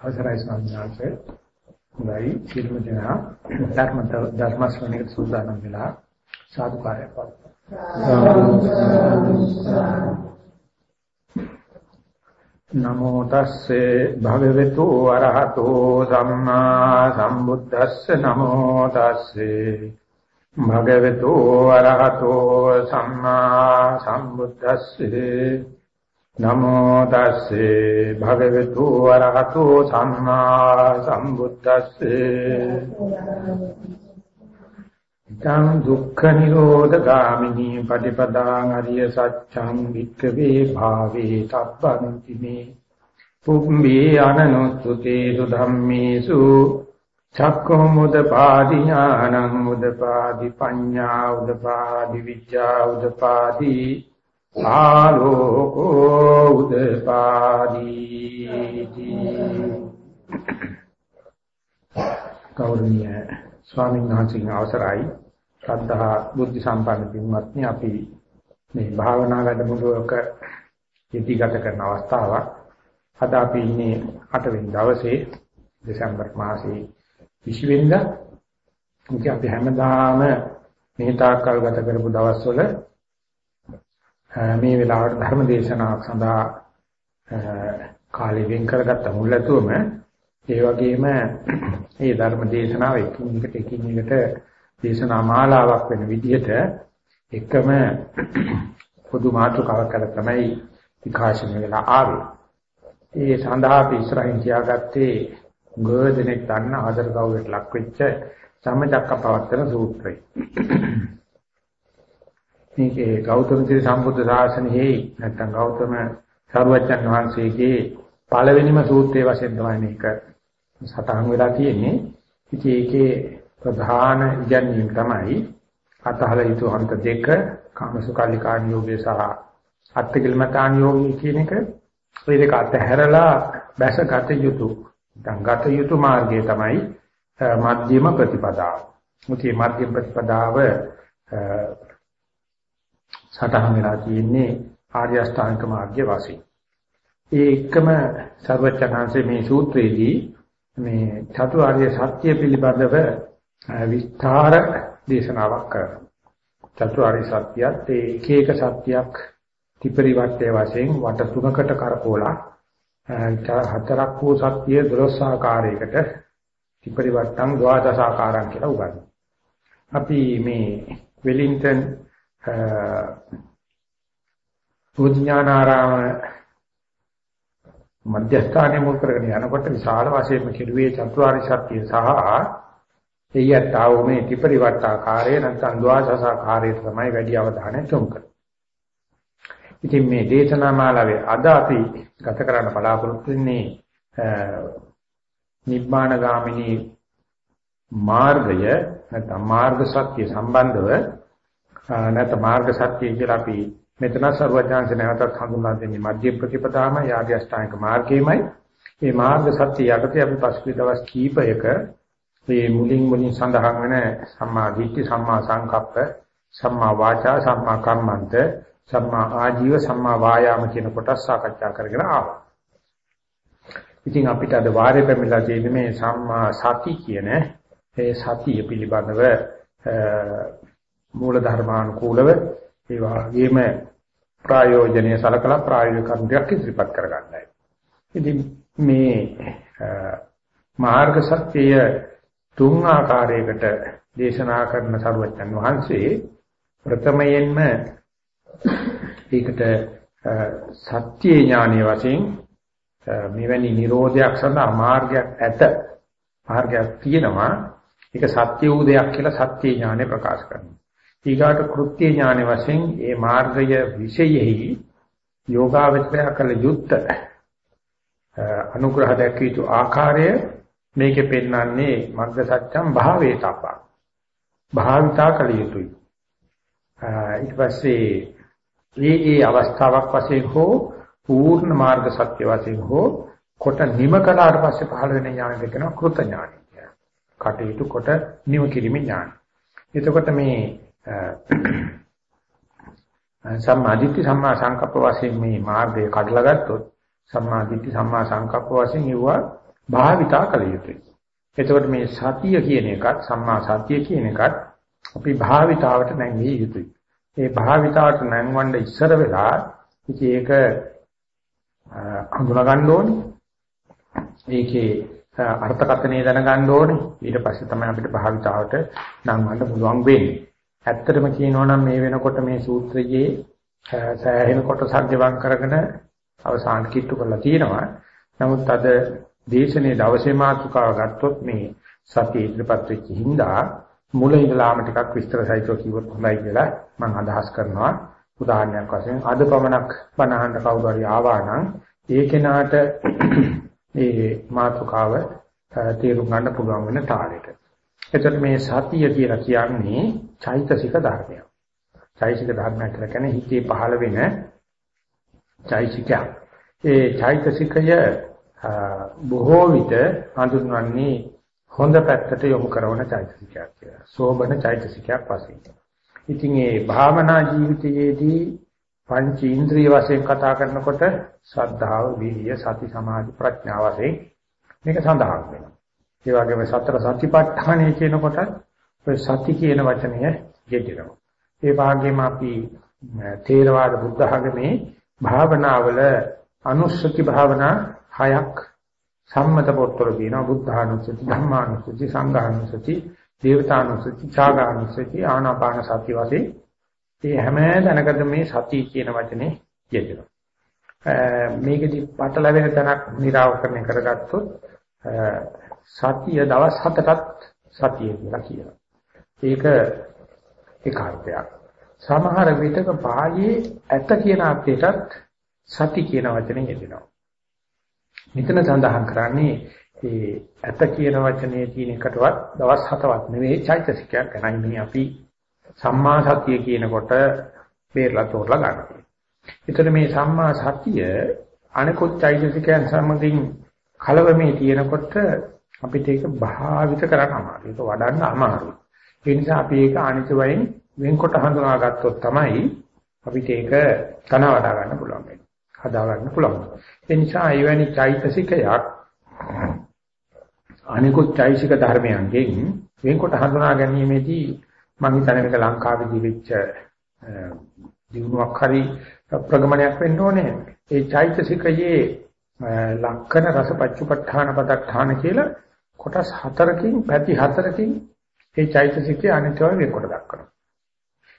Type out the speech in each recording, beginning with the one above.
අවසරයි ස්වාමීන් වහන්සේ. හොඳයි සියලුම දෙනා ධර්ම ධර්ම ශ්‍රවණයකට සූදානම් වෙලා සාදුකාරය නමෝ තස්සේ භගවතු අරහතෝ සම්මා සම්බුද්දස්ස. නමෝ තස්සේ භගවතු අරහතෝ සම්මා සම්බුද්දස්සේ. නමෝ තස්සේ භගවතු වරහතු සම්මා සම්බුද්දස්සේ ඉතං දුක්ඛ නිරෝධ ගාමිනී පටිපදාං අරිය සත්‍යං වික්ඛවේ භාවේ තබ්බන්ති මේ. පුම්බේ අනනුත්තුතේසු ධම්මේසු චක්ඛෝ මුදපාදි ඥානං මුදපාදි පඤ්ඤා උදපාදි විචා උදපාදි ආලෝකෝ උදපාදීති. කෞරණීය ස්වාමීන් වහන්සේගේ අවසරයි. ශ්‍රද්ධා බුද්ධ සම්පන්න පින්වත්නි අපි මේ භාවනා වැඩමුළුවක ඉදිගත කරන අවස්ථාවක්. අද අපි ඉන්නේ 8 වෙනි දවසේ දෙසැම්බර් මාසයේ 20 වෙනිදා ඉතින් අපි හැමදාම මේ තාක්කල් ගත කරපු දවස්වල මේ වෙලාවට ධර්ම දේශනාවක් සඳහා කාලෙ වෙන් කරගත්ත මුලතුම ඒ වගේම මේ ධර්ම දේශනාව එකින් එකට එකින් එකට දේශනා මාලාවක් වෙන විදිහට එකම පොදු මාතෘකාවක් කර තමයි විකාශනය වෙලා ආවේ. ඒ සඳහා අපි ඉස්සරහින් තියාගත්තේ ගෝධනෙක් ගන්න ආදර ගෞරවයට ලක් වෙච්ච සම්මචක්කපවත්තන සූත්‍රය. මේකේ ගෞතම ශ්‍රී සම්බුද්ධ ශාසනයේ නැත්නම් ගෞතම සර්වජන් වහන්සේගේ පළවෙනිම සූත්‍රයේ වශයෙන් තමයි මේක සටහන් වෙලා තියෙන්නේ. ඉතින් ඒකේ ප්‍රධාන ඉගැන්වීම තමයි අතහල යුතු අන්ත දෙක කාමසුකල්ලිකාණ යෝගය සහ අත්තිකිලමතාණ යෝගය කියන එක ඒ දෙක අතහැරලා බැසගත යුතු ගත යුතු මාර්ගය තමයි මධ්‍යම ප්‍රතිපදාව. මුතිය මධ්‍යම ප්‍රතිපදාව සටහන් වෙලා තියෙන්නේ ආර්ය අෂ්ටාංග මාර්ගයේ වාසී. ඒ එකම සර්වචනාංශයේ මේ සූත්‍රයේදී මේ චතුරාර්ය සත්‍ය පිළිබඳව විස්තර දේශනාවක් කරනවා. චතුරාර්ය සත්‍යයත් ඒ එක එක සත්‍යයක් ත්‍රිපරිවර්තයේ වශයෙන් වට තුනකට කරකෝලා හතරක් වූ සත්‍ය දොළොස් ආකාරයකට ත්‍රිපරිවර්තන් ද්වාදස ආකාරම් කියලා උගන්වනවා. අපි මේ වෙලින්ටන් පුඥානාරාම මධ්‍යස්ථානයේ මුල් කරගෙන යනකොට විශාල වශයෙන්ම කෙරුවේ චතුරාර්ය සත්‍ය සහ එයතාව මේ ත්‍රිපරිවර්තාකාරයේ නැත්නම් ද්වාදසාකාරයේ තමයි වැඩි අවධානය යොමු කරන්නේ. ඉතින් මේ දේශනා මාලාවේ අද අපි ගත කරන්න බලාපොරොත්තු වෙන්නේ නිබ්බාන ගාමිනී මාර්ගය නැත්නම් මාර්ග සත්‍ය සම්බන්ධව නැත්නම් මාර්ග සත්‍ය කියලා අපි මෙතන සර්වඥාන්ස නැවතත් හඳුන්වා දෙන්නේ මධ්‍ය ප්‍රතිපදාම යාදී අෂ්ටාංග මාර්ගයමයි. මේ මාර්ග සත්‍ය යටතේ අපි පසුගිය දවස් කීපයක මේ මුලින් මුලින් සඳහන් වෙන සම්මා දිට්ඨි සම්මා සංකප්ප සම්මා වාචා සම්මා කම්මන්ත සම්මා ආජීව සම්මා වායාම කියන කොටස් සාකච්ඡා කරගෙන ආවා. ඉතින් අපිට අද වාරේ පැමිණලා තියෙන්නේ මේ සම්මා සති කියන ඒ සතිය පිළිබඳව මූල ධර්මානුකූලව ඒ වගේම ප්‍රායෝජනීය සලකලා ප්‍රායෝගික කරුණක් ඉදිරිපත් කරගන්නයි. ඉතින් මේ මාර්ග සත්‍යය තුන් ආකාරයකට දේශනා කරන සරුවචන් වහන්සේ ප්‍රථමයෙන්ම ඒකට සත්‍ය ඥානීය වශයෙන් මෙවැනි නිරෝධයක් සඳහා මාර්ගයක් ඇත මාර්ගයක් තියෙනවා ඒක සත්‍ය වූ දෙයක් කියලා සත්‍ය ඥානය ප්‍රකාශ කරනවා ඊගාට කෘත්‍ය ඥාන වශයෙන් ඒ මාර්ගය විශේෂෙහි යෝගාවචරය කළ යුත්ත අනුග්‍රහ දැක්විය යුතු ආකාරය මේකේ පෙන්වන්නේ මග්ග සත්‍යම් භාවේතප්පා භාවිතා කළ යුතුයි. ඊට පස්සේ මේ ඒ අවස්ථාවක් වශයෙන් හෝ පූර්ණ මාර්ග සත්‍ය වශයෙන් හෝ කොට නිම කළාට පස්සේ පහළ වෙන ඥාන දෙකන කෘත ඥානයි කටයුතු කොට නිම කිරීම ඥාන එතකොට මේ සම්මාදිට්ඨි සම්මා සංකප්ප වශයෙන් මේ මාර්ගය කඩලා ගත්තොත් සම්මා දිට්ඨි සම්මා සංකප්ප වශයෙන් ඒවා භාවිතා කළ යුතුයි. එතකොට මේ සතිය කියන එකත් සම්මා සතිය කියන එකත් අපි භාවිතාවට නැංගිය යුතුයි. ඒ භාවිතාවට නැංවන්න ඉස්සර වෙලා ඉතින් ඒක හඳුනා ගන්න ඕනේ. ඒකේ අර්ථකථනය දැනගන්න ඕනේ. ඊට පස්සේ තමයි අපිට භාවිතාවට නංවන්න පුළුවන් වෙන්නේ. ඇත්තටම කියනවා නම් මේ වෙනකොට මේ සූත්‍රයේ සෑහෙන කොටසක් ගෙවම් කරගෙන අවසාන කිට්ටු කරලා තියෙනවා. නමුත් අද දේශනේ දවසේ මාතෘකාව ගත්තොත් මේ සතිය ඉදිරිපත් වෙච්ච හින්දා මුල ඉඳලාම ටිකක් විස්තර සහිතව කිව්වොත් හොඳයි කියලා මම අදහස් කරනවා. උදාහරණයක් වශයෙන් අද පමණක් බණහන්න කවුරු හරි ආවා නම් ඒ කෙනාට මේ මාතෘකාව තේරුම් ගන්න පුළුවන් වෙන තාලෙට. එතකොට මේ සතිය කියලා කියන්නේ චෛතසික ධර්මයක්. චෛතසික ධර්මයක් කියලා කියන්නේ හිතේ පහළ වෙන චෛතසිකයක්. ඒ චෛතසිකය බොහෝ විට හඳුන්වන්නේ හොඳ පැත්තට යොමු කරන චෛතසිකයක් කියලා. සෝබන චෛතසිකයක් වශයෙන්. ඉතින් මේ භාවනා ජීවිතයේදී පංච ඉන්ද්‍රිය වශයෙන් කතා කරනකොට ශ්‍රද්ධාව, විරිය, සති, සමාධි, ප්‍රඥා වශයෙන් මේක සඳහන් වෙනවා. ඒ වගේම සතර සතිපට්ඨානය කියනකොට ඔය සති කියන වචනය යෙදෙනවා. ඒ වගේම අපි තේරවාද බුද්ධ ධර්මයේ භාවනාවල අනුස්සති භාවනා හයක් සම්මත පොත්වල තියෙනවා බුද්ධානුස්සති ධම්මානුස්සති සංඝානුස්සති දේවතානුස්සති ඡාගානුස්සති ආනාපාන සති වශයෙන් මේ හැම තැනකදම මේ සති කියන වචනේ යෙදෙනවා. මේකෙදි පටලැවෙන තැනක් निराවකරණය කරගත්තොත් සතිය දවස් හතටත් සතිය කියලා කියනවා. ඒක ඒක අර්ථයක්. සමහර විටක පායේ ඇත කියන අර්ථයටත් සති කියන වචනේ යෙදෙනවා. මෙතන සඳහන් කරන්නේ ඒ ඇත කියන වචනේ තියෙන එකටවත් දවස් හතවත් නෙවෙයි චෛතසිකයක් ගැනයි මේ අපි සම්මා සතිය කියනකොට බේරලා තෝරලා ගන්නවා. ඒතර මේ සම්මා සතිය අනිකුත් චෛතසිකයන් සමගින් කලවමේ තියෙනකොට අපිට ඒක භාවිත කරන්න අමාරුයි. ඒක වඩන්න අමාරුයි. ඒ නිසා අපි ඒක අනිත්‍යයෙන් වෙන්කොට හඳුනා ගත්තොත් තමයි අපිට ඒක තන වඩා ගන්න පුළුවන් වෙන්නේ. හදා ගන්න පුළුවන්. ඒ නිසා එවැනි චෛතසිකයක් අනිකුත් චෛතසික ධර්මයන්ගෙන් වෙන්කොට හඳුනා ගැනීමේදී මම හිතන්නේ මේක ලංකාවේදී වෙච්ච දිනුවක් හරි ප්‍රගමනයක් වෙන්න ඕනේ. ඒ චෛතසිකයේ ලක්කන රස පච්චුපට්ඨාන පදට්ඨාන කියලා කොටස් හතරකින් පැති හතරකින් ඒ චෛතසිකයේ අනිත්‍යව වෙන්කොට දක්වනවා.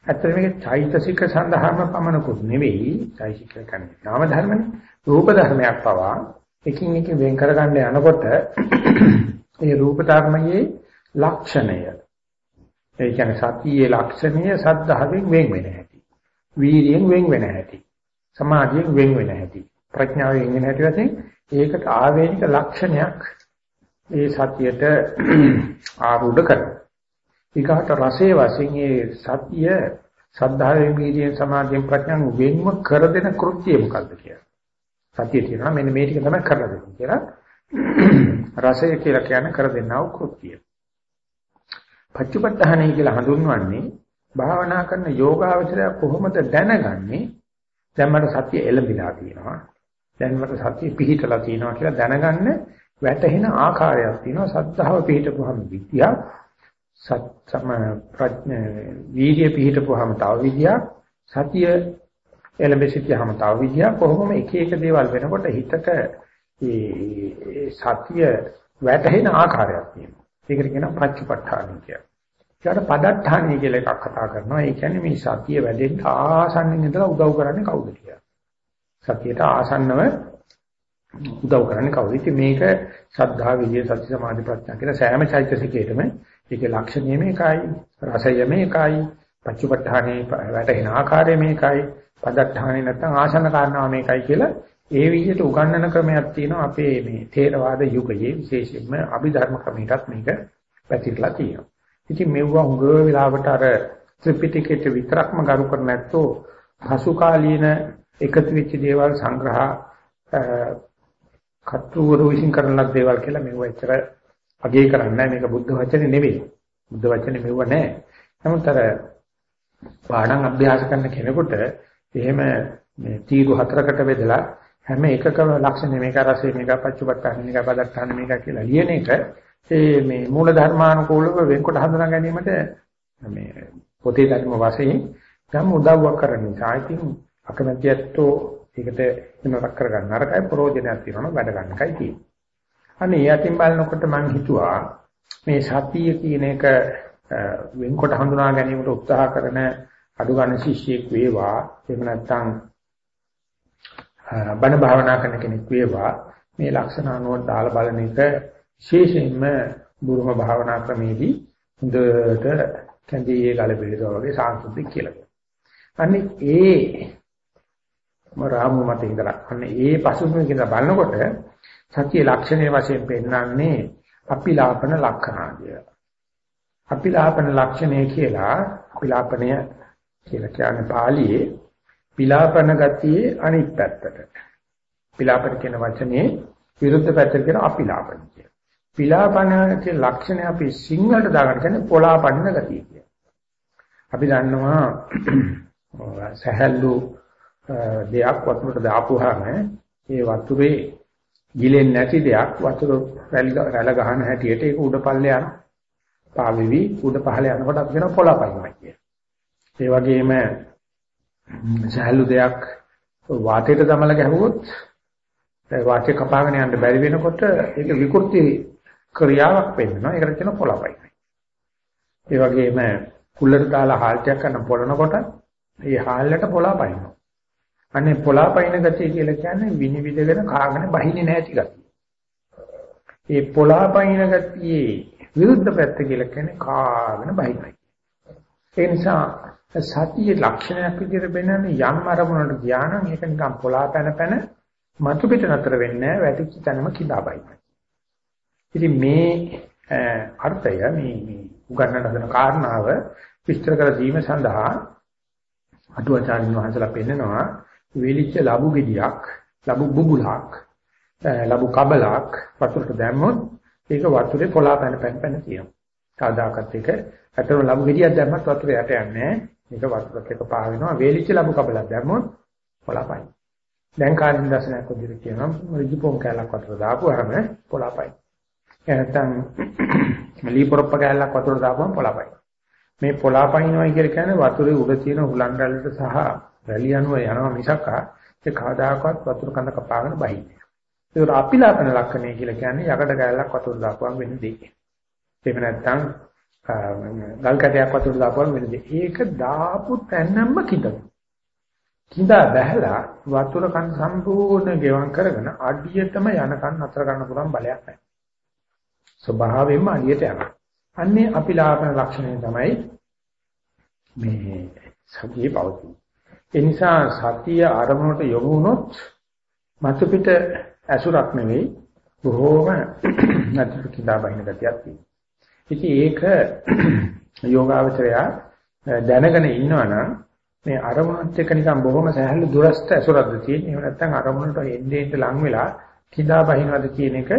ඇත්තට මේක චෛතසික සඳහාම පමණකුත් නෙවෙයි. චෛතසික කියන්නේ නාම ධර්මනේ. රූප ධර්මයක් පවා එකින් එක වෙන් කරගන්න යනකොට ඒ රූප ධර්මයේ ලක්ෂණය. ඒ කියන්නේ සතියේ ලක්ෂණය සද්ධාවෙන් වෙන් වෙන හැටි. වීර්යයෙන් වෙන් වෙන හැටි. සමාධියෙන් වෙන් වෙන හැටි. ප්‍රඥාවෙන් වෙන හැටි වශයෙන් ඒකට ආවේනික ලක්ෂණයක් ඒ සතියට ආරූඪ කරනවා. ඊකට රසයේ වශයෙන් ඒ සත්‍ය සද්ධාවේ වීර්යයෙන් සමාධියෙන් ප්‍රඥාන් වෙන්ව කර දෙන කෘත්‍යය මොකක්ද කියලා. සතිය කියනවා මෙන්න මේ ටික තමයි කරලා දෙන්නේ කියලා. රසය කියලා කියන්නේ කර දෙන්නා වූ කෘත්‍යය. පච්චපට්ඨානයි කියලා හඳුන්වන්නේ භාවනා කරන යෝගාවචරය කොහොමද දැනගන්නේ? දැන් මට සතිය එළඹිලා තියෙනවා. දැන් මට සතිය පිහිටලා තියෙනවා කියලා දැනගන්න වැටහෙන ආකාරයක් තියෙනවා. සද්ධාව පිහිටපුවම විද්‍යාව සත්සම ප්‍රඥා වීර්ය පිහිටපුවාම තව විදියක් සතිය එළඹ සිටියාම තව විදියක් කොහොමම එක එක දේවල් වෙනකොට හිතට ඒ සතිය වැටහෙන ආකාරයක් තියෙනවා. ඒකට කියනවා පච්චපට්ඨාන කියලා. ඊට පදට්ඨානිය කියලා එකක් කතා කරනවා. ඒ කියන්නේ මේ සතිය වැඩෙන්න ආසන්නෙන් ඉඳලා උදව් කරන්නේ කවුද කියලා. සතියට ආසන්නව උදව් කරන්නේ කවුද? ඉතින් මේක ශ්‍රද්ධා, විද්‍ය, සති, සමාධි, ප්‍රඥා කියන සෑම චෛතසිකයකටම ඒකේ ලක්ෂණය මේකයි, රසය මේකයි, පච්චපට්ඨානේ වැටෙන ආකාරය මේකයි, පදට්ඨානේ නැත්නම් ආසන්න කාරණා මේකයි කියලා ඒ විදිහට උගන්වන ක්‍රමයක් තියෙනවා අපේ මේ ථේරවාද යුගයේ විශේෂයෙන්ම අභිධර්ම ක්‍රමයටත් මේක පැතිරලා තියෙනවා. ඉතින් මෙවුවා හුඟ වෙලාවට අර ත්‍රිපිටකයට විතරක්ම ගරු කර නැත්තෝ පසු කාලීන එකතු වෙච්ච දේවල් සංග්‍රහ කතුවරු විසින් කරන ලද දේවල් කියලා මෙවුවා එච්චර අගේ කරන්නේ මේක බුද්ධ වචනේ නෙවෙයි. බුද්ධ වචනේ මෙව නෑ. නමුත් අර පාඩම් අභ්‍යාස කරන කෙනෙකුට එහෙම මේ තීරු හතරකට බෙදලා හැම එකකම ලක්ෂණ මේක රසය මේක පච්චපට්ඨාන මේක පදත්තාන මේක කියලා ලියන එක ඒ මේ මූල ධර්මානුකූලව වෙන්කොට හඳුනා ගැනීමට මේ පොතේ ධර්ම වශයෙන් ගම් උදව්වක් කරන නිසා ඉතින් අකමැතියත්ෝ ඒකට වෙනවක් කරගන්න අරකයි ප්‍රෝජනයක් තියෙනවා වැඩ ගන්න එකයි තියෙන්නේ. අනේ ඒ අතින් බලනකොට මම හිතුවා මේ සතිය කියන එක වෙන්කොට හඳුනා ගැනීමට උත්සාහ කරන අඩු ගන්න ශිෂ්‍යෙක් වේවා එහෙම නැත්නම් බණ භාවනා කරන කෙනෙක් වේවා මේ ලක්ෂණ අනුව දාලා බලන එක විශේෂයෙන්ම බුරුම භාවනා ක්‍රමේදී හොඳට කැඳේ ගල පිළිදෝ වගේ සාංශුද්ධික කියලා. අන්නේ ඒ මරාමු මත ඉඳලා අන්නේ ඒ පසුබිම කියලා බලනකොට සත්‍ය ලක්ෂණයේ වශයෙන් පෙන්වන්නේ අපිලාපන ලක්ෂණාදිය. අපිලාපන ලක්ෂණය කියලා අපිලාපනය කියලා කියන්නේ පාළියේ පිලාපන ගතියේ අනිත් පැත්තට. පිලාපන කියන වචනේ විරුද්ධ පැත්තට කියන අපිලාපන කියන. පිලාපන කියන ලක්ෂණය අපි සිංහලට දාගන්න කියන්නේ පොලාපන්න ගතිය කියන. අපි දන්නවා සහැල්ලු දෙයක් වතුරට දාපුවාම ඒ වතුරේ ගිලෙන්නේ නැති දෙයක් වතුර රැළ ගහන හැටියට ඒක උඩ පල්ලේ යන පාවෙවි උඩ පහළ යනකොට අපි කියන පොළපයින්මයි කිය. ඒ වගේම සහැල්ලු දෙයක් වාතයට දමලා ගැහුවොත් වාතය කපාගෙන යන්න බැරි වෙනකොට ඒක විකෘති ක්‍රියාවක් වෙනවා. ඒකට කියන පොළපයින්මයි. ඒ වගේම කුල්ලට දාලා හාල්ටයක් කරන පොළනකොට ඒ හාල්ලට පොළපයින්නවා. අනේ පොළාපයින් ගතිය කියලා කියන්නේ විනිවිදගෙන කාගෙන බහින්නේ නැති ගතිය. ඒ පොළාපයින් ගතියේ විරුද්ධ පැත්ත කියලා කියන්නේ කාගෙන බහිනයි. ඒ නිසා සතියේ ලක්ෂණයක් විදිහට වෙනන්නේ යම් අරමුණකට ගියා නම් ඒක නිකන් පොළා පැන පැන මතු පිට නතර වෙන්නේ නැහැ වැටිච්ච තැනම කිඳා බහිනයි. ඉතින් මේ අර්ථය මේ මේ උගන්නන හදන කාරණාව විස්තර කර දීම සඳහා අටුවාචාර්ය වහන්සේලා පෙන්නනවා වේලිච්ච ලබු ගෙඩියක්, ලබු බුබුලක්, ලබු කබලක් වතුරට දැම්මොත් ඒක වතුරේ පොළා පැන පැන පැන තියෙනවා. සාදාකත් එක අතන ලබු ගෙඩියක් දැම්මත් වතුර යට යන්නේ නැහැ. මේක වතුරත් එක්ක පා වෙනවා. වේලිච්ච ලබු කබලක් දැම්මොත් පොළා පයින්. දැන් කාර්යන දර්ශනයක් විදිහට කියනවා ඍජුපොම් කැලක් වතුර දාපුවාම පොළා පයින්. එහෙනම් ලී පොරොප්ප කැලක් වතුර දාපුවම පොළා පයින්. මේ පොළා පයින්නවා කියන්නේ වතුරේ උඩ තියෙන හුලං රැල්ලට සහ රැලි යනවා යනවා මිසක් ඒ කවදාකවත් වතුර කඳ කපාගෙන බහින්නේ. ඒක අපිලාපන ලක්ෂණය කියලා කියන්නේ යකඩ ගැලක් වතුර දාපුවම වෙන දෙයක්. එහෙම නැත්නම් ගල් කැටයක් වතුර දාපුවම වෙන දෙයක්. ඒක දාපු තැනම කිඳන. කිඳා බැහැලා වතුර කන් සම්පූර්ණ ගෙවම් කරගෙන අඩියටම යනකන් අතර ගන්න පුළුවන් බලයක් නැහැ. ස්වභාවයෙන්ම අඩියට යනවා. අන්නේ අපිලාපන ලක්ෂණය තමයි මේ සතියේ පවතින. ඒ නිසා සතිය ආරමුණට යොමු වුණොත් මතු පිට ඇසුරක් නෙවෙයි බොහෝම නැතිව කිඳා බහින ගතියක් තියෙනවා. ඉතින් ඒක යෝගාවචරය දැනගෙන ඉන්නවනම් මේ අරමුණත් එක්ක නිකන් බොහොම සහැල්ලු දුරස්ත ඇසුරක්ද තියෙන්නේ. එහෙම නැත්නම් අරමුණට එන්නේ එන්න ලං වෙලා කිඳා බහිනවද කියන එක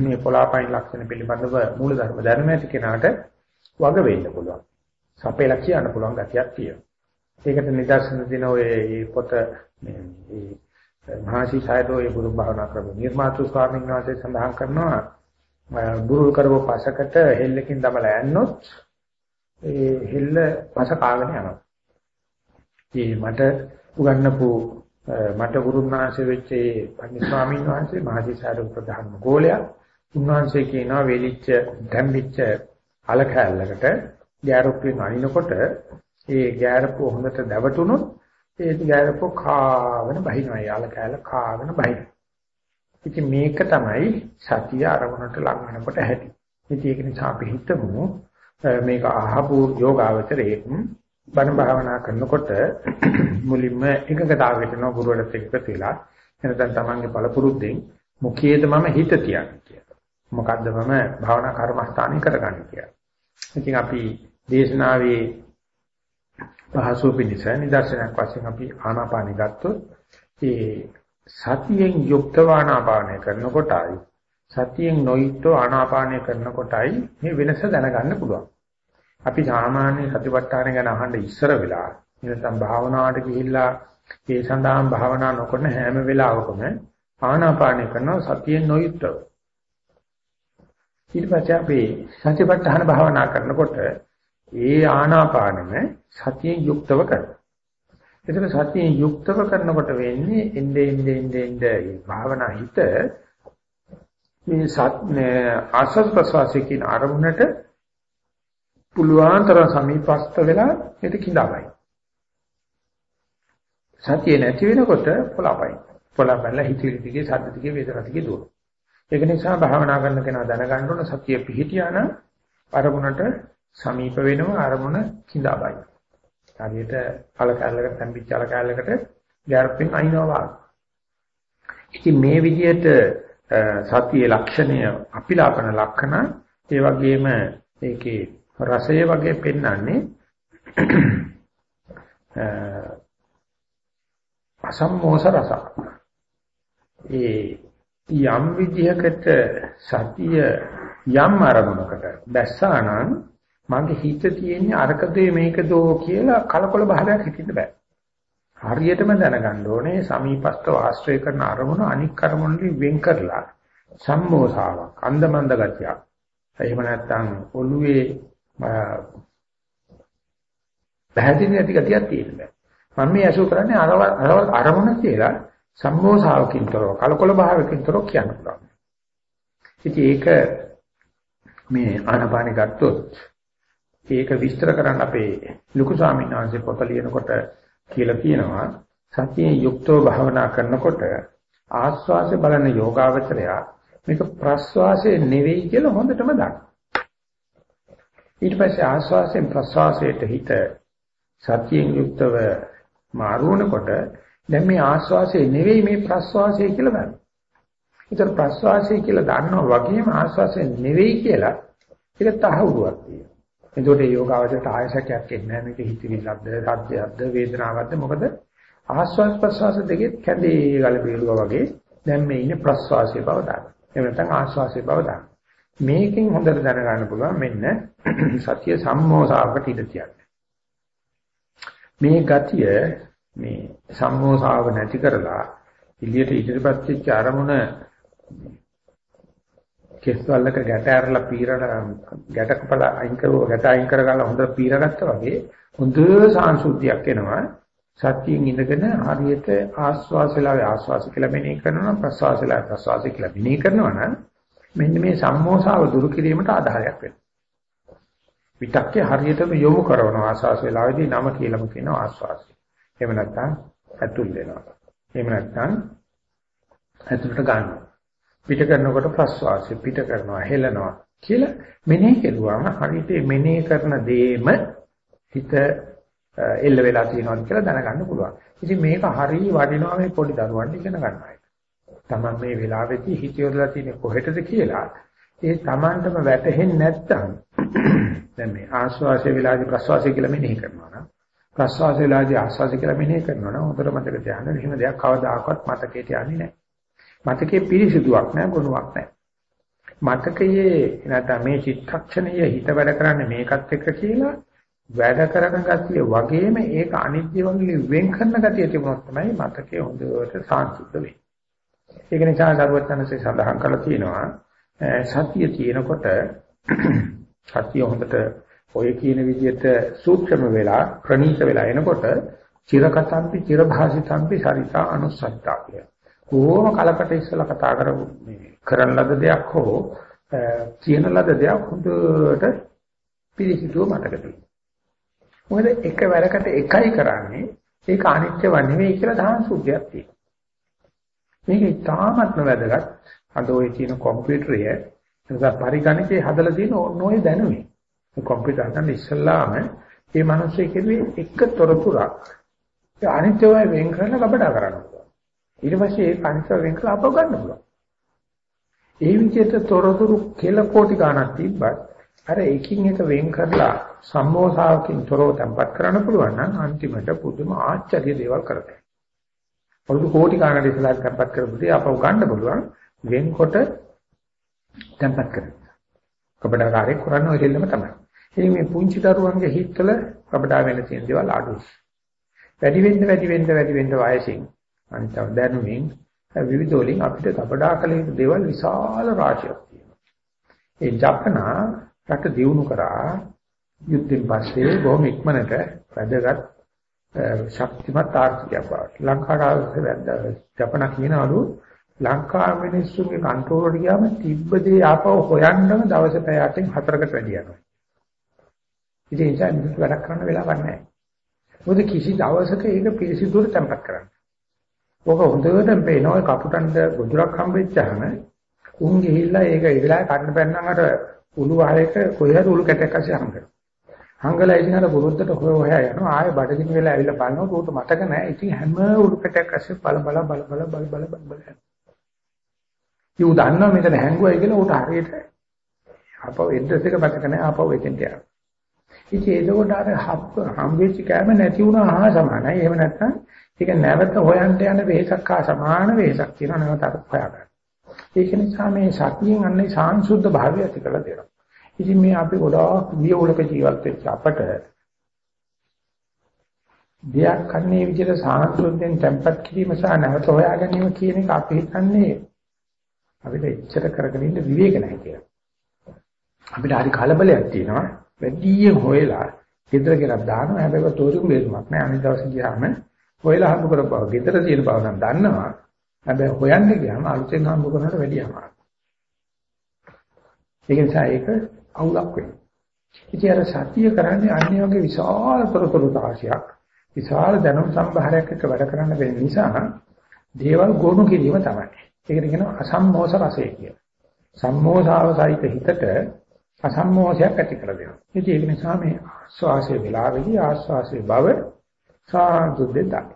මේ පොලාපයින් ලක්ෂණ පිළිබඳව මූලධර්ම දැනුම ඇති කෙනාට වග වෙන්න පුළුවන්. සපේලා කියන්න පුළුවන් ගතියක් තියෙනවා. ඒකට නිදර්ශන දෙන ඔය පොත මේ මහසි සායදෝ ඒ බුදු භාවනා ක්‍රම නිර්මාතු ස්වාමීන් වහන්සේ සඳහන් කරනවා බුරුල් කරව පසකට හෙල්ලකින් දමලා යන්නොත් ඒ හෙල්ල පස කාගෙන යනවා. ඒ මට උගන්නපු මට ගුරුනාංශ වෙච්ච ඒ පන්දි ස්වාමීන් වහන්සේ මහසි සායදෝ ප්‍රධාන ගෝලයා උන්වහන්සේ කියනවා වෙලිච්ච දැම්බිච්ච අලකැලකට ගෑරුප්පෙන් අනිනකොට ඒ ගෑරපුව හොඳට දැවටුනොත් ඒ ගෑරපුව කාගෙන බහිනවා. යාල කෑල කාගෙන බහිනවා. ඉතින් මේක තමයි සතිය අරමුණට ලං වෙනකොට ඇති. ඉතින් ඒක නිසා අපි හිතමු මේක අහපු යෝගාවචරයේ බණ භාවනා කරනකොට මුලින්ම එකකතාවකට යන ගුරුවරට එක්ක තියලා එනතන් තමන්ගේ පළපුරුද්දෙන් මුඛයේද මම හිත තියන්නේ කියලා. මොකද්ද මම භාවනා කර්මස්ථානේ කරගන්නේ කියලා. ඉතින් අපි දේශනාවේ පහසු පිණිස නිදර්ශනයක් වශයෙන් අපි ආනාපානෙ ගත්තොත් ඒ සතියෙන් යුක්තව ආනාපානය කරනකොටයි සතියෙන් නොයුක්තව ආනාපානය කරනකොටයි මේ වෙනස දැනගන්න පුළුවන්. අපි සාමාන්‍ය සතිපට්ඨාන ගැන අහන්න ඉස්සර වෙලා නැත්නම් භාවනාවට ගිහිල්ලා ඒ සඳහා භාවනා නොකරන හැම වෙලාවකම ආනාපානය කරනවා සතියෙන් නොයුක්තව. ඊට පස්සේ අපි සතිපට්ඨාන භාවනා කරනකොට ඒ ආනාපානෙම සතියෙන් යුක්තව කරනවා. ඒතර සතියෙන් යුක්තව කරනකොට වෙන්නේ එnde ende ende ende භාවනා හිත මේ සත් ආස්වාද ප්‍රසවාසයේ කියන අරමුණට පුළුවන් තරම් සමීපස්ත වෙලා ඒක කිඳාවයි. සතිය නැති වෙනකොට පොළපයි. පොළපැල හිතවිලි දිගේ සද්ද දිගේ වේදනා දිගේ දුවන. ඒක නිසා භාවනා කරන කෙනා දැනගන්න ඕන සතිය පිහිටියා නම් අරමුණට සමීප වෙනවා අරමුණ කිඳාවයි. හරියට කල කැලලකට තැම්පිච්ච කල කැලලකට ගැරප්පෙන් අයින්නවා. ඉතින් මේ විදිහට සතියේ ලක්ෂණය අපිලාපන ලක්ෂණ ඒ වගේම ඒකේ රසය වගේ පෙන්වන්නේ අසම්මෝස රස. ඒ යම් විදිහකට සතිය යම් අරමුණකට දැස්සානම් මගේ හිත තියෙන්නේ අරකද මේකදෝ කියලා කලකොල භාවයක් හිතින්න බෑ. හරියටම දැනගන්න ඕනේ සමීපස්තව ආශ්‍රය කරන අරමුණ අනික් අරමුණලින් වෙන් කරලා සම්මෝසාවක් අන්දමන්ද ගතියක්. එහෙම නැත්නම් ඔළුවේ පැහැදිලි නැති ගතියක් තියෙනවා. මම මේ අසු කරන්නේ අර අරමුණ කියලා සම්මෝසාවකින් තොරව කලකොල භාවයකින් තොරව කියන්න පුළුවන්. ඉතින් ඒක මේ ආනපානෙ ගත්තොත් ඒක විස්තර කරන්න අපේ ලুকু ස්වාමීන් වහන්සේ පොත ලියනකොට කියලා කියනවා සතියේ යුක්තව භාවනා කරනකොට ආස්වාසය බලන යෝගාවචරය මේක ප්‍රස්වාසය නෙවෙයි කියලා හොඳටම දන්නවා. ඊට පස්සේ ආස්වාසයෙන් ප්‍රස්වාසයට හිත සතියෙන් යුක්තව මාරුවනකොට දැන් මේ ආස්වාසය නෙවෙයි මේ ප්‍රස්වාසය කියලා ගන්න. ඒතර ප්‍රස්වාසය කියලා දන්නවා වගේම ආස්වාසය නෙවෙයි කියලා ඒක තහවුරුවක් තියෙනවා. එතකොට මේ යෝගාවචරයට ආයසකයක් එන්නේ නැහැ මේක හිතවිල්ලක්ද සද්දයක්ද වේදනාවක්ද මොකද ආස්වාස් ප්‍රස්වාස දෙකේ කැඳේ ගල බේරුවා වගේ දැන් මේ ඉන්නේ ප්‍රස්වාසයේ බව දාන්න. එහෙම නැත්නම් ආස්වාසයේ බව දාන්න. මේකෙන් හොඳට දැනගන්න පුළුවන් මෙන්න සතිය සම්මෝසාවකට ඉඳ තියන්නේ. මේ ගතිය මේ සම්මෝසාව නැති කරලා ඉලියට ඉදිරිපත් වෙච්ච අරමුණ කෙස්වලක ගැට ඇරලා පීරලා ගැට කපල අයින් කරුව ගැට අයින් කරගලා හොඳට පීරගත්තා වගේ හොඳ සාංශුද්ධියක් එනවා. සත්‍යයෙන් ඉඳගෙන හරියට ආස්වාසලාවේ ආස්වාස කියලා මෙනෙහි කරනවා ප්‍රසවාසලාවේ ප්‍රසවාස කියලා මෙනෙහි කරනවා නම් මෙන්න මේ සම්මෝසාව දුරු කිරීමට ආධාරයක් වෙනවා. විතක්කේ හරියටම යොමු කරනවා ආස්වාස වේලාවේදී නම කියලාම කියනවා ආස්වාසය එහෙම නැත්නම් ඇතුල් වෙනවා. එහෙම නැත්නම් ඇතුළට ගන්නවා. පිට කරනකොට ප්‍රස්වාසය පිට කරනවා හෙලනවා කියලා මෙනෙහි කෙරුවාම හරියට මෙනෙහි කරන දේම හිත එල්ල වෙලා තියෙනවා කියලා දැනගන්න පුළුවන්. ඉතින් මේක හරිය වටිනවා මේ පොඩි දරුවන්ට ඉගෙන ගන්නවා. තමන් මේ වෙලාවේදී හිත යොදලා තියෙන්නේ කොහෙටද කියලා ඒ තමන්ටම වැටහෙන්නේ නැත්නම් දැන් මේ ආශ්වාසය වෙලාවේදී ප්‍රශ්වාසය කියලා මෙනෙහි කරනවා නම් ප්‍රශ්වාසය වෙලාවේදී ආශ්වාසය කියලා මෙනෙහි කරනවා නම් හොඳට මතක තියාගන්න එහෙම දෙයක් කවදාකවත් මතකයට යන්නේ නැහැ. මතකේ පිරිසිදුවක් නැහැ ගුණයක් නැහැ. මතකයේ නැත්නම් මේ චිත්තක්ෂණයේ හිත වැඩ කරන්නේ මේකත් එක්ක කියලා වැඩ කරන ගතිය වගේම ඒක අනිත්‍ය වගේ වෙන් කරන ගතිය තිබුණොත් තමයි මතකයේ හොඳට සාන්තික වෙන්නේ. ඒක නිසා දරුවචනසේ සඳහන් කරලා තියෙනවා සතිය තියෙනකොට සතිය හොඳට ඔය කියන විදිහට සූක්ෂම වෙලා ප්‍රණීත වෙලා එනකොට චිරකතම්පි චිරභාසිතම්පි සරිතා අනුසත්තා කියලා. කොහොම කලකට ඉස්සලා කතා කරමු මේ කරන ලද දෙයක් හෝ කියන ලද දෙයක් හොඳට පිළිසිතුව මතක තියෙනවා. මොකද එක වැරකට එකයි කරන්නේ ඒක අනිත්‍යව නෙවෙයි කියලා දහම් සුද්ධියක් තියෙනවා. මේක ඉතාමත්ම වැදගත්. අද ඔය කියන කම්පියුටරය නිසා පරිගණකේ හදලා තියෙන ඕනෝයේ දැනුමේ. මේ කම්පියුටර් හදන්න ඉස්සල්ලාම මේ මිනිස්සේ කෙරුවේ එක තොරතුරක්. ඒ අනිත්‍යවයි වෙන් කරලා ලබඩා කරනවා. ඊට පස්සේ ඒ කංශ වෙන් කරලා අපව ගන්න පුළුවන්. ඒ විදිහට තොරතුරු කෙල කෝටි ගණක් තිබ්බත් අර එකින් එක වෙන් කරලා සම්මෝසාවකින් තොරව tempat කරන්න පුළුවන් නම් අන්තිමට පුදුම ආශ්චර්ය දේවල් කරගන්න. අවුරුදු කෝටි ගණනකට ඉස්සලා tempat කරපුදී අපව ගන්න පුළුවන් වෙන්කොට tempat කරන්න. කබඩකාරයෙක් කරන්නේ ඔය දෙල්ලම තමයි. ඉතින් මේ පුංචි දරුවන්ගේ හිතවල කබඩා වෙන තියෙන දේවල් අඩුයි. වැඩි වෙන්න වැඩි වෙන්න වැඩි වෙන්න වයසින් අනිත් දැනුමින් විවිධ වලින් අපිට තපඩා කළ යුතු දේවල් විශාල රාශියක් තියෙනවා. ඒ ජපනා රට දියුණු කරා යුද්ධෙන් පස්සේ බොහොම ඉක්මනට වැදගත් ශක්තිමත් ආර්ථිකයක් බවට ලංකාවට වැද්දා ජපන කියනවලු ලංකාව මිනිස්සුන්ගේ කන්ට්‍රෝල් වලට ගියාම තිබ්බදී ආපහු හොයන්නම දවස් පැය 8න් 4කට වැඩි යනවා. ඉතින් ඒ නිසා වැඩක් කරන්න වෙලාවක් නැහැ. මොකද කිසි දවසක ඒක පිළිසිදුර තැම්පත් කරන්න. ඔක හොඳට පේනවා කපුටන්ට ගොදුරක් හම්බෙච්චාම උන් ගිහිල්ලා ඒක ඒ වෙලාවේ කන්න බැන්නම් අර උළු වහයක කොහේ හරි උළු කැටයක් අස්සේ හංගනවා. හංගලා ඉතින් අර පුරුද්දට හොය හොයා යනවා ආයෙ බඩගිනි වෙලා ඇවිල්ලා බලනවා උට මතක නැහැ. ඉතින් හැම උළු කැටයක් අස්සේ බල බල බල බල බල බල බල බල යෝ දන්නවා මෙතන හැංගුවයි කියලා උට හරියට අපව එඩ්‍රස් එක මතක නැහැ අපව එතෙන්ට යනවා. ඉතින් එතකොට අර හම්බෙච්ච කෑම නැති වුණා හා සමානයි. එහෙම නැත්නම් ඒක නැවත හොයන්න යන වෙහසක් හා සමාන වෙහසක් තියෙනවා නැවත අර හොයාගන්න. ඒක නිසා මේ සතියෙන් අන්නේ සාංශුද්ධ භාවය ඇති කරලා දෙනවා. ඉතින් මේ අපි ගොඩාක් වියෝලක ජීවත් වෙච්ච අපට දෙයක් කන්නේ විදිහට සාංශුද්ධෙන් tempat කිරීම සහ නැවත හොයා ගැනීම කියන එක අපි හිතන්නේ අපිට එච්චර කරගෙන ඉන්න විවේක නැහැ කියලා. අපිට හරි කලබලයක් තියෙනවා. වැඩියෙන් හොයලා ගෙදර ගෙනත් දානවා. හැබැයි තෝරුම් බේරුමක් නෑ. අනිත් දවසේ ගියාම හොයලා හම්බ කරපුවා ගෙදර තියෙන බව නම් දන්නවා. හැබැයි හොයන්න ගියාම අලුතෙන් හම්බ කරනට වැඩිය අමාරුයි. ඒක නිසා ඒක අවුලක් වෙනවා. ඉතින් අර සතිය කරන්නේ අන්නේ වගේ විශාල තොරතුරු තාක්ෂයක් විශාල දැනුම් සම්භාරයක් එක්ක වැඩ කරන්න වෙන නිසා දේවල් ගොනු කිරීම තමයි. ඒකට කියනවා අසම්මෝස රසය කියලා. සම්මෝසාව සහිත හිතට අසම්මෝහයක් ඇති කර දෙනවා. ඉතින් ඒක නිසා මේ ආස්වාසයේ වෙලාවෙදී ආස්වාසයේ බව සාන්සුද්ධෙන් දන්න.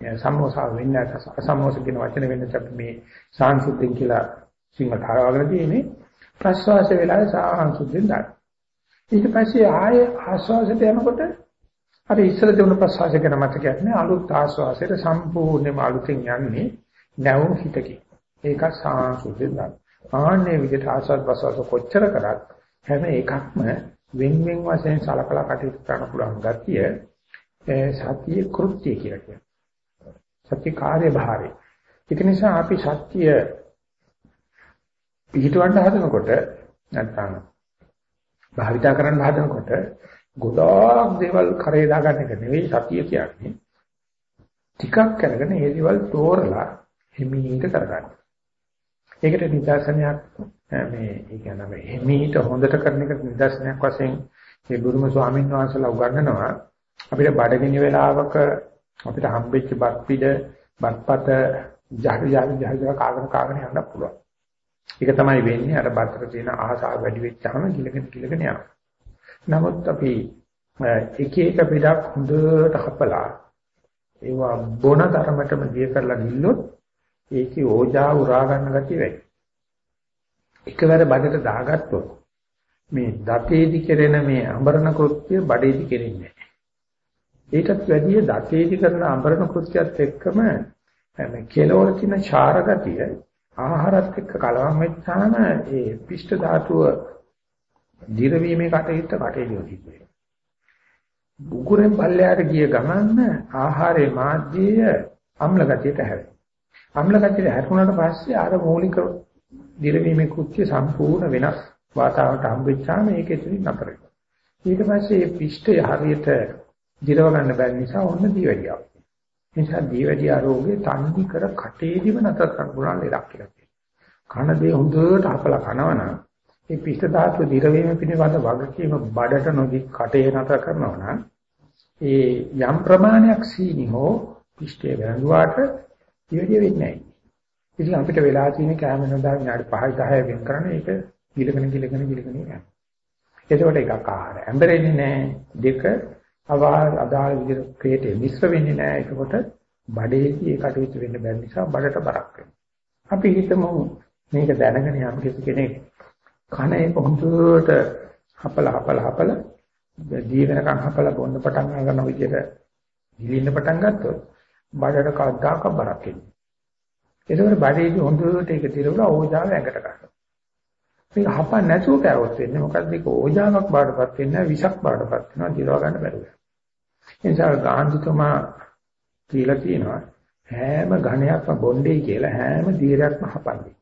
ඒ සම්මෝසාව වෙන්නේ අසම්මෝස කියන වචන වෙන්නේ අපි මේ සාන්සුද්ධෙන් කියලා සිංහල තරවගෙන තියෙන්නේ ප්‍රස්වාසයේ වෙලාවේ සාන්සුද්ධෙන් දන්න. ඊට පස්සේ ආයේ ආස්වාසයට යනකොට අර ඉස්සර දෙවන ප්‍රස්වාසය ගැන මතකයක් නෑ අලුත් ආස්වාසයට සම්පූර්ණයෙන්ම අලුතෙන් යන්නේ නැවුම් හිතකින්. ඒක සාන්සුද්ධෙන් දන්න. ආන්නේ විදිහට ආස්වාද ප්‍රස්වාස කොච්චර කරත් හැම එකක්ම වෙන වෙන වශයෙන් සලකලා කටයුතු කරන්න පුළුවන් ගතිය සතිය කෘත්‍ය කියලා කියනවා. සත්‍ය කාර්යභාරය. ඒක නිසා අපි සත්‍ය පිළිටවන්න හදනකොට නැත්නම් භාවිතා කරන්න හදනකොට ගොඩාක් දේවල් කරේ දාගන්න එක නෙවෙයි සතිය කියන්නේ. ටිකක් කරගෙන ඒ දේවල් තෝරලා හිමීට කරගන්න. ඒකට නිදර්ශනයක් මේ ඒ කියන්නේ හිමීට හොඳට කරන එක නිදර්ශනයක් වශයෙන් මේ බුදුම ස්වාමීන් වහන්සේලා උගන්වනවා අපිට බඩගිනි වෙලාවක අපිට හම්බෙච්ච බත් පිළ බත්පත ජහර ජහර ජහර කාගෙන කාගෙන යන්න පුළුවන්. ඒක තමයි වෙන්නේ අර බතර තියෙන ආසාව වැඩි වෙච්චාම ගිලගෙන ගිලගෙන යනවා. නමුත් අපි එක එක පිටක් හොඳට හපලා ඒවා බොන ධර්මතම දිය කරලා ගිල්ලොත් ඒකේ ඕජා උරා ගන්න ගැටි වෙයි. එකවර බඩට දාගත්තොත් මේ දතේදි කෙරෙන මේ අඹරණ කෘත්‍ය බඩේදි කෙරෙන්නේ නැහැ. ඒකත් වැඩිය දතේදි කරන අඹරණ කෘත්‍යත් එක්කම මේ කෙලවර තියෙන ඡාර ගතිය ආහාරත් එක්ක කලවම් වෙච්චාම ඒ පිෂ්ඨ ධාතුව දිරවීමේ කටයුත්ත කටේදී තිබේ. බුකුරෙන් පල්ලයට ගිය ගමන් ආහාරයේ මාධ්‍යය අම්ල ගතියට හැරෙනවා. අම්ල ගතියට හැරුණාට පස්සේ අර මූලික දිරවීමේ කෘත්‍ය සම්පූර්ණ වෙනස් වාතාවරණයට හම්බෙච්චාම ඒක එතනින් නතර වෙනවා. ඊට පස්සේ මේ පිෂ්ඨය හරියට දිරව ගන්න බැරි නිසා ඔන්න දීවැඩියාව. ඒ නිසා දීවැඩියා රෝගේ තන්දි කර කටේදිම නතර කරන්න පුළුවන් ලෙඩක් කියලා කියනවා. කන දේ හොඳට අපලා කනවනම් මේ පිෂ්ඨ ධාතු දිරවීම පිළිබඳ වගකීම බඩට නොදී කටේ නතර කරනවා නම් ඒ යම් ප්‍රමාණයක් සීනි හෝ පිෂ්ඨය වැළඳුවාට දීවැඩිය වෙන්නේ නැහැ. ඉතින් අපිට වෙලා තියෙන කැම සඳහා විනාඩි 5යි 10යි වෙන් කරන්නේ ඒක ගිලගෙන ගිලගෙන ගිලගෙන යනවා. එතකොට එකක් ආහාර ඇඹරෙන්නේ නැහැ. දෙක අවාල් අදාළ විදිහට ක්‍රියේටේ මිශ්‍ර වෙන්නේ නැහැ. ඒකකොට බඩේදී ඒ කටයුතු වෙන්න බැරි නිසා බඩට බරක් වෙනවා. අපි හිතමු මේක දැනගෙන යම් කෙනෙක් කන එක හොඳට හපලා හපලා හපලා දී වෙනකන් හපලා බොන්න පටන් ගන්න විදිහට දිලින්න පටන් ගත්තොත් බඩට කවදාක බරක් එන්නේ. ඒකවල බඩේදී හොඳට ඒක දිරවලා ඕජාව ඇඟට ගන්නවා. මේක හපන්න නැතුව කෑවොත් වෙන්නේ මොකද්ද ඒක ඕජාවක් බාටපත් වෙන්නේ විෂක් බාටපත් වෙනවා දිරව ගන්න බැරුව. ඒ නිසා ගාන්ධිතුමා කියලා කියනවා හැම ඝණයක්ම බොණ්ඩේ කියලා හැම දීරයක්ම හපන්නේ.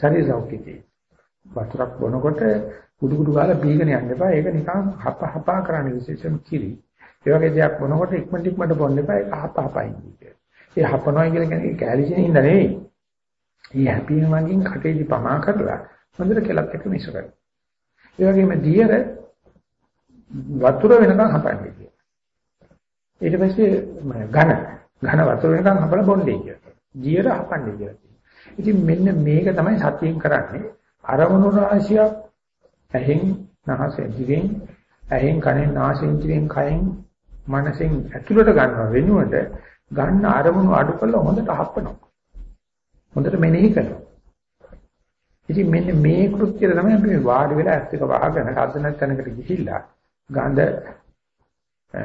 ශරීර සෞඛ්‍යයේ වතුරක් බොනකොට කුඩු කුඩු ගාලා බීගෙන යන්න එපා. ඒක නිකන් හප හපා කරන්න විශේෂම කිරි. ඒ වගේ දෙයක් බොනකොට ඉක්මනට ඉක්මනට බොන්න එපා. ඒක හප හපයින් කියන්නේ. ඒ හපනවා කියලා කියන්නේ කැලිසින හින්දා නෙවෙයි. මේ හැපීම වලින් කටේදී පමා කරලා හොඳට කෙලක් එක මිශ්‍ර කරනවා. ඒ වගේම දියර වතුර වෙනකන් හපන්නේ කියලා. ඊට පස්සේ ඝන ඝන වතුර වෙනකන් හපලා බොන්නේ කියලා. දියර හපන්නේ කියලා. ඉතින් මෙන්න මේක තමයි සතියෙන් කරන්නේ. අරමුණු රාශියක් ඇහෙන් නහසෙන් දිවෙන් ඇහෙන් කනෙන් නාසයෙන් දිවෙන් කයෙන් මනසෙන් ඇතුළට ගන්නව වෙනුවට ගන්න අරමුණු අඩු කරලා හොඳට හප්පනවා. හොඳට මෙනෙහි කරනවා. ඉතින් මෙන්න මේ කෘත්‍යය තමයි අපි වාඩි වෙලා ඇස් දෙක වහගෙන අදන තැනකට ගිහිල්ලා ගඳ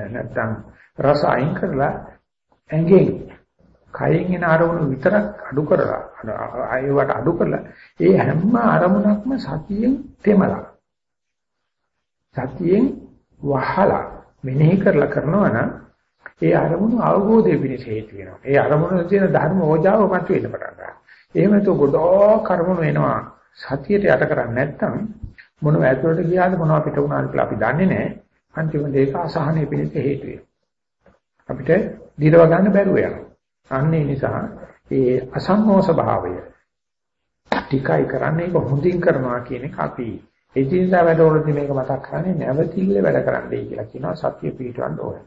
නැත්තම් රස අයින් කරලා ඇඟෙන් කයෙන් එන අරමුණු විතරක් අඩු කරලා ආයෙවට අඩු කරලා ඒ හැම අරමුණක්ම සතියෙන් තෙමලා සතියෙන් වහලා මෙනෙහි කරලා කරනවා නම් ඒ අරමුණු අවබෝධය පිණිස හේතු වෙනවා. ඒ අරමුණේ තියෙන ධර්ම ඕජාව මත වෙන්න පටන් ගන්නවා. එහෙම නැතු ගොඩක් කර්මණු එනවා. සතියට යට කරන්නේ නැත්නම් මොනව ඇතුළට ගියාද මොනව පිට වුණාද කියලා අපි දන්නේ නැහැ. අන්තිමට ඒක අසහනය පිණිස හේතු අපිට දිරව ගන්න බැරුව යනවා. අන්නේ නිසා ඒ අසම්මෝස භාවය ටිකයි කරන්නේ ඒක හොඳින් කරනවා කියන එක අපි එදිනදා වැඩවලදී මේක මතක් කරන්නේ නැවතිල්ල වැඩ කරන්නයි කියලා කියනවා සත්‍ය පිටවන්න ඕන.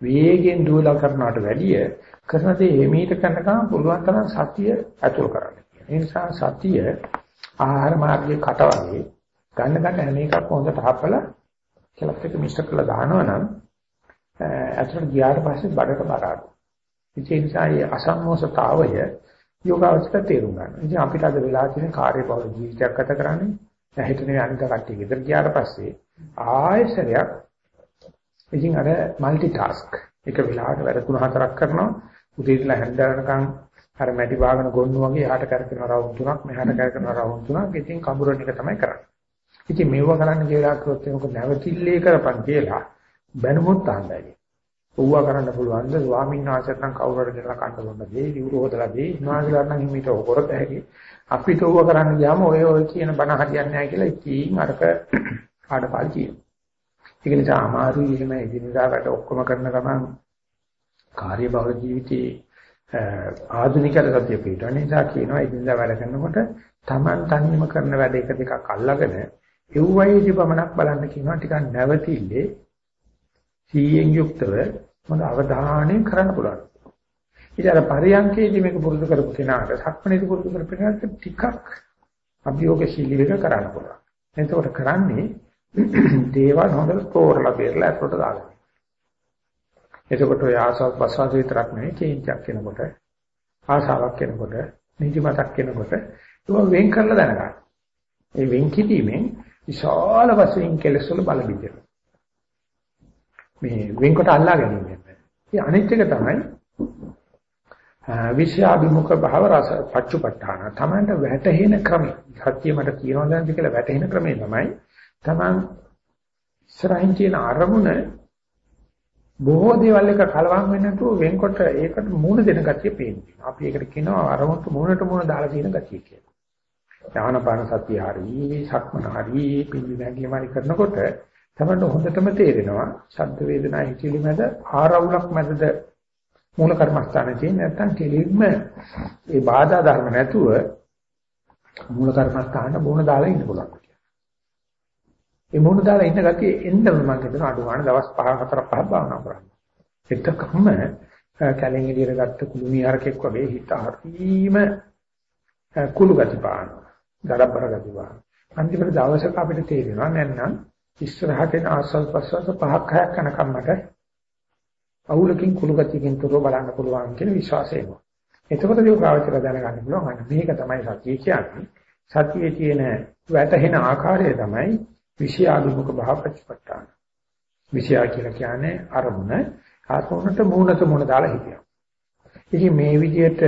වේගෙන් දුවලා කරනවට වැඩිය කරන දේ එමීට කරනකම් පුළුවන් තරම් සත්‍ය ඇතුල් කරන්න. ඒ නිසා සත්‍ය ආහාර මාර්ගයේ කට වගේ ගන්න ගන්න හැම එකක් හොඳට හපලා කෙලක් එක මිශ්‍ර කරලා දානවා නම් ඇතුළට ගියාට පස්සේ බඩට බරාඩු. ඒ නිසා මේ අසම්මෝසතාවය යෝගාවචර තේරුම් ගන්න. ඉතින් අපිට අද වෙලා තියෙන කාර්යබහුල ජීවිතයක් ගත කරන්නේ නැහිටනේ අනිත් කට්ටිය ගෙදර ගියාට පස්සේ ආයෙසරයක් ඉතින් අර মালටි ටාස්ක් එක වෙලාවට වැඩ තුන හතරක් කරනවා. උදේටලා හැන්දරනකම් අර මැටි වාගෙන ගොන්නු වගේ එහාට කරකින රවුම් තුනක් මෙහාට කරකින රවුම් තුනක්. ඉතින් කඹරණ එක තමයි කරන්නේ. ඉතින් මේව කරන්න කියලා කිව්වොත් ඒක නැවතිල්ලේ කරපන් කියලා බැනුමුත් අහන්නයි. ඔව්වා කරන්න පුළුවන්ද? ස්වාමීන් වහන්සේට නම් කවුරු හරි කියලා කන්න බොන්න දෙයි විවුරු හොදලා දෙයි ඉන්වාසලාට නම් හිමිට කරත හැකි අපිට ඔව්වා කරන්න ගියාම ඔය ඔය කියන බණ හරියන්නේ නැහැ කියලා ඉතින් අරක ආඩපාල් කියනවා. ඒක නිසා අමාරුයි එහෙම එදිනදා වැඩ ඔක්කොම කරන ගමන් කාර්ය බහුල ජීවිතයේ ආධුනිකල සත්‍ය පිටවන නිසා කියනවා එදිනදා වැඩ කරනකොට Taman තනියම කරන වැඩ එක දෙකක් අල්ලගෙන එව්වයිදී පමණක් බලන්න කියනවා ටිකක් නැවතිල්ලේ සීයෙන් යුක්තව මොන අවධානයෙන් කරන්න පුළුවන්. ඉතින් අර පරියන්කේදී මේක පුරුදු කරපු කෙනාට සක්මණේදී පුරුදු කරපු කෙනාට ටිකක් අභියෝගශීලී වෙක කරන්න පුළුවන්. එතකොට කරන්නේ දේවල් හොඳට තෝරලා බේරලා අතට දාගන්න. එතකොට ඔය ආසාවක් ප්‍රසවාස විතරක් නෙවෙයි චේන්ජ්ක් වෙනකොට ආසාවක් වෙනකොට නිදිමතක් වෙනකොට ඒක වෙන් කරලා දැනගන්න. ඒ වෙන් කිරීමෙන් විශාල වශයෙන් කෙලෙස් වල බල බිඳිනවා. මේ වෙන්කොට අල්ලා ගැනීම. ඒ අනිත් එක තමයි විෂයාභිමුඛ භාව රස පච්චුපට්ඨාන. තමන්ට වැටහෙන ක්‍රමය. සත්‍ය මට කියනවා දැන්ද කියලා වැටහෙන ක්‍රමය තමයි තමන් ඉස්සරහින් තියෙන අරමුණ බොහෝ දේවල් එක කලවම් වෙන්නේ නැතුව වෙන්කොට ඒකට මූණ දෙන ගතිය පේනවා. අපි ඒකට කියනවා අරමුණට මූණට මූණ දාලා තියෙන ගතිය කියලා. ඥානපාන සත්‍ය හරි, සක්මන හරි, පිළි නැගීමයි කරනකොට තමයි හොඳටම තේරෙනවා ශබ්ද වේදනා හිතිලි මැද ආරවුලක් මැදද මූල කර්මස්ථානේ තියෙන්නේ නැත්නම් කෙලින්ම ඒ බාධා ධර්ම නැතුව මූල කර්මස්ථාන බොන දාලා ඉන්න පුළුවන් කියලා. ඒ මොන දාලා ඉන්න ගැතිය එන්නම මම හිතන අඩු ගන්න දවස් 5 4 5 භාවනා කරන්න. එතකම කැලෙන් එළියට ගත්ත කුළුමි හරකෙක් වගේ හිත හරීම කුළු ගති පාන. දඩබ්බර ගති පාන. අන්තිමට දවසක අපිට තේරෙනවා නැත්නම් ඉස්සරහට එන ආස්වාද ප්‍රසවාස පහක් හයක් යනකම් මට අවුලකින් කුළු ගතියකින් තොරව බලන්න පුළුවන් කියන විශ්වාසය එනවා. එතකොට ඒක ප්‍රාවචර දැනගන්න පුළුවන්. අන්න මේක තමයි සතිය කියන්නේ. සතියේ තියෙන වැටහෙන ආකාරය තමයි විෂයාභිමුඛ භාවපච්චපට්ඨාන. විෂයා කියලා කියන්නේ අරමුණ ආත්මොනට මූණට මූණ දාලා හිටියා. ඉතින් මේ විදිහට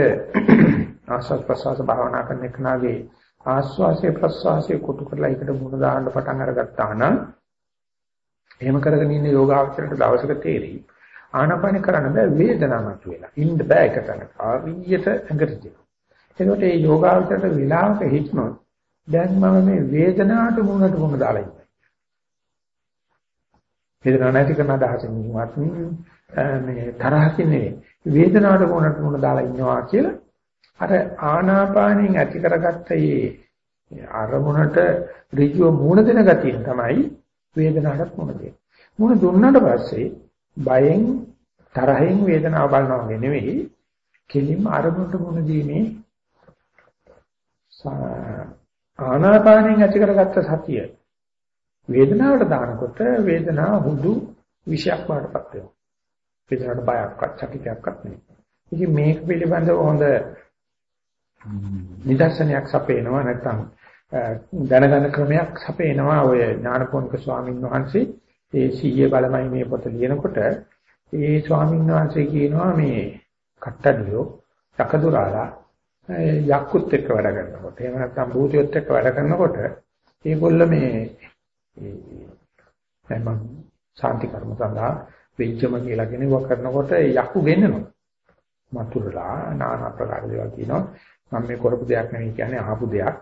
ආස්වාද ප්‍රසවාස භාවනා කරන එකනාගේ ආස්වාසේ ප්‍රසවාසයේ කොටු කරලා එකට මූණ දාන්න පටන් අරගත්තා නම් එහෙම කරගෙන ඉන්න යෝගාවචරයට දවසක තේරෙයි. ආනාපාන කරන්න බෑ වේදනාවක් වෙලා. ඉන්න බෑ එක තැනක. ආවියට ඇඟට දෙනවා. එතකොට මේ යෝගාවචරයට විලාප හිටනොත් දැන් මම මේ වේදනාවට මුණට මුණ දාලා ඉන්නවා. වේදනාව නැති කරන අදහසින් ඉන්නවත් මේ තරහකින් නෙවෙයි. වේදනාවට මුණට මුණ දාලා ඉන්නවා කියලා අර ආනාපානෙන් ඇති කරගත්ත මේ අරමුණට ඍජුව මුණ දෙන ගතිය තමයි වේදනාවට මුණ දෙන්නේ. මුණ දුන්නාට පස්සේ බයෙන් තරහෙන් වේදනාව බලනවා නෙවෙයි කෙලින්ම අරමුණට මුණ දීමේ ආනාපානෙන් ඇති කරගත්ත සතිය වේදනාවට දානකොට වේදනාව හුදු විෂයක් වඩපත් වෙනවා. වේදනාවට බයක්වත් චකිතයක්වත් නෙවෙයි. ඉතින් මේක පිළිබඳව හොඳ නිදර්ශනයක් සපේනවා නැත්නම් දැනගන්න ක්‍රමයක් සපේනවා ඔය ඥානපෝනික ස්වාමීන් වහන්සේ ඒ සීයේ බලමයි මේ පොත ලියනකොට ඒ ස්වාමීන් වහන්සේ කියනවා මේ කට්ටඩියෝ යකදුරාලා යක්කුත් එක්ක වැඩ කරනකොට එහෙම නැත්නම් භූතියොත් එක්ක වැඩ කරනකොට ඒගොල්ල මේ දැන් මම සාන්ති කර්ම සඳහා වෙච්චම කියලා කෙනෙක් කරනකොට යක්කු ගෙන්නනවා මතුරලා নানা ප්‍රකාර දේවල් කියනවා මම මේ කරපු දෙයක් නෙවෙයි කියන්නේ අහපු දෙයක්.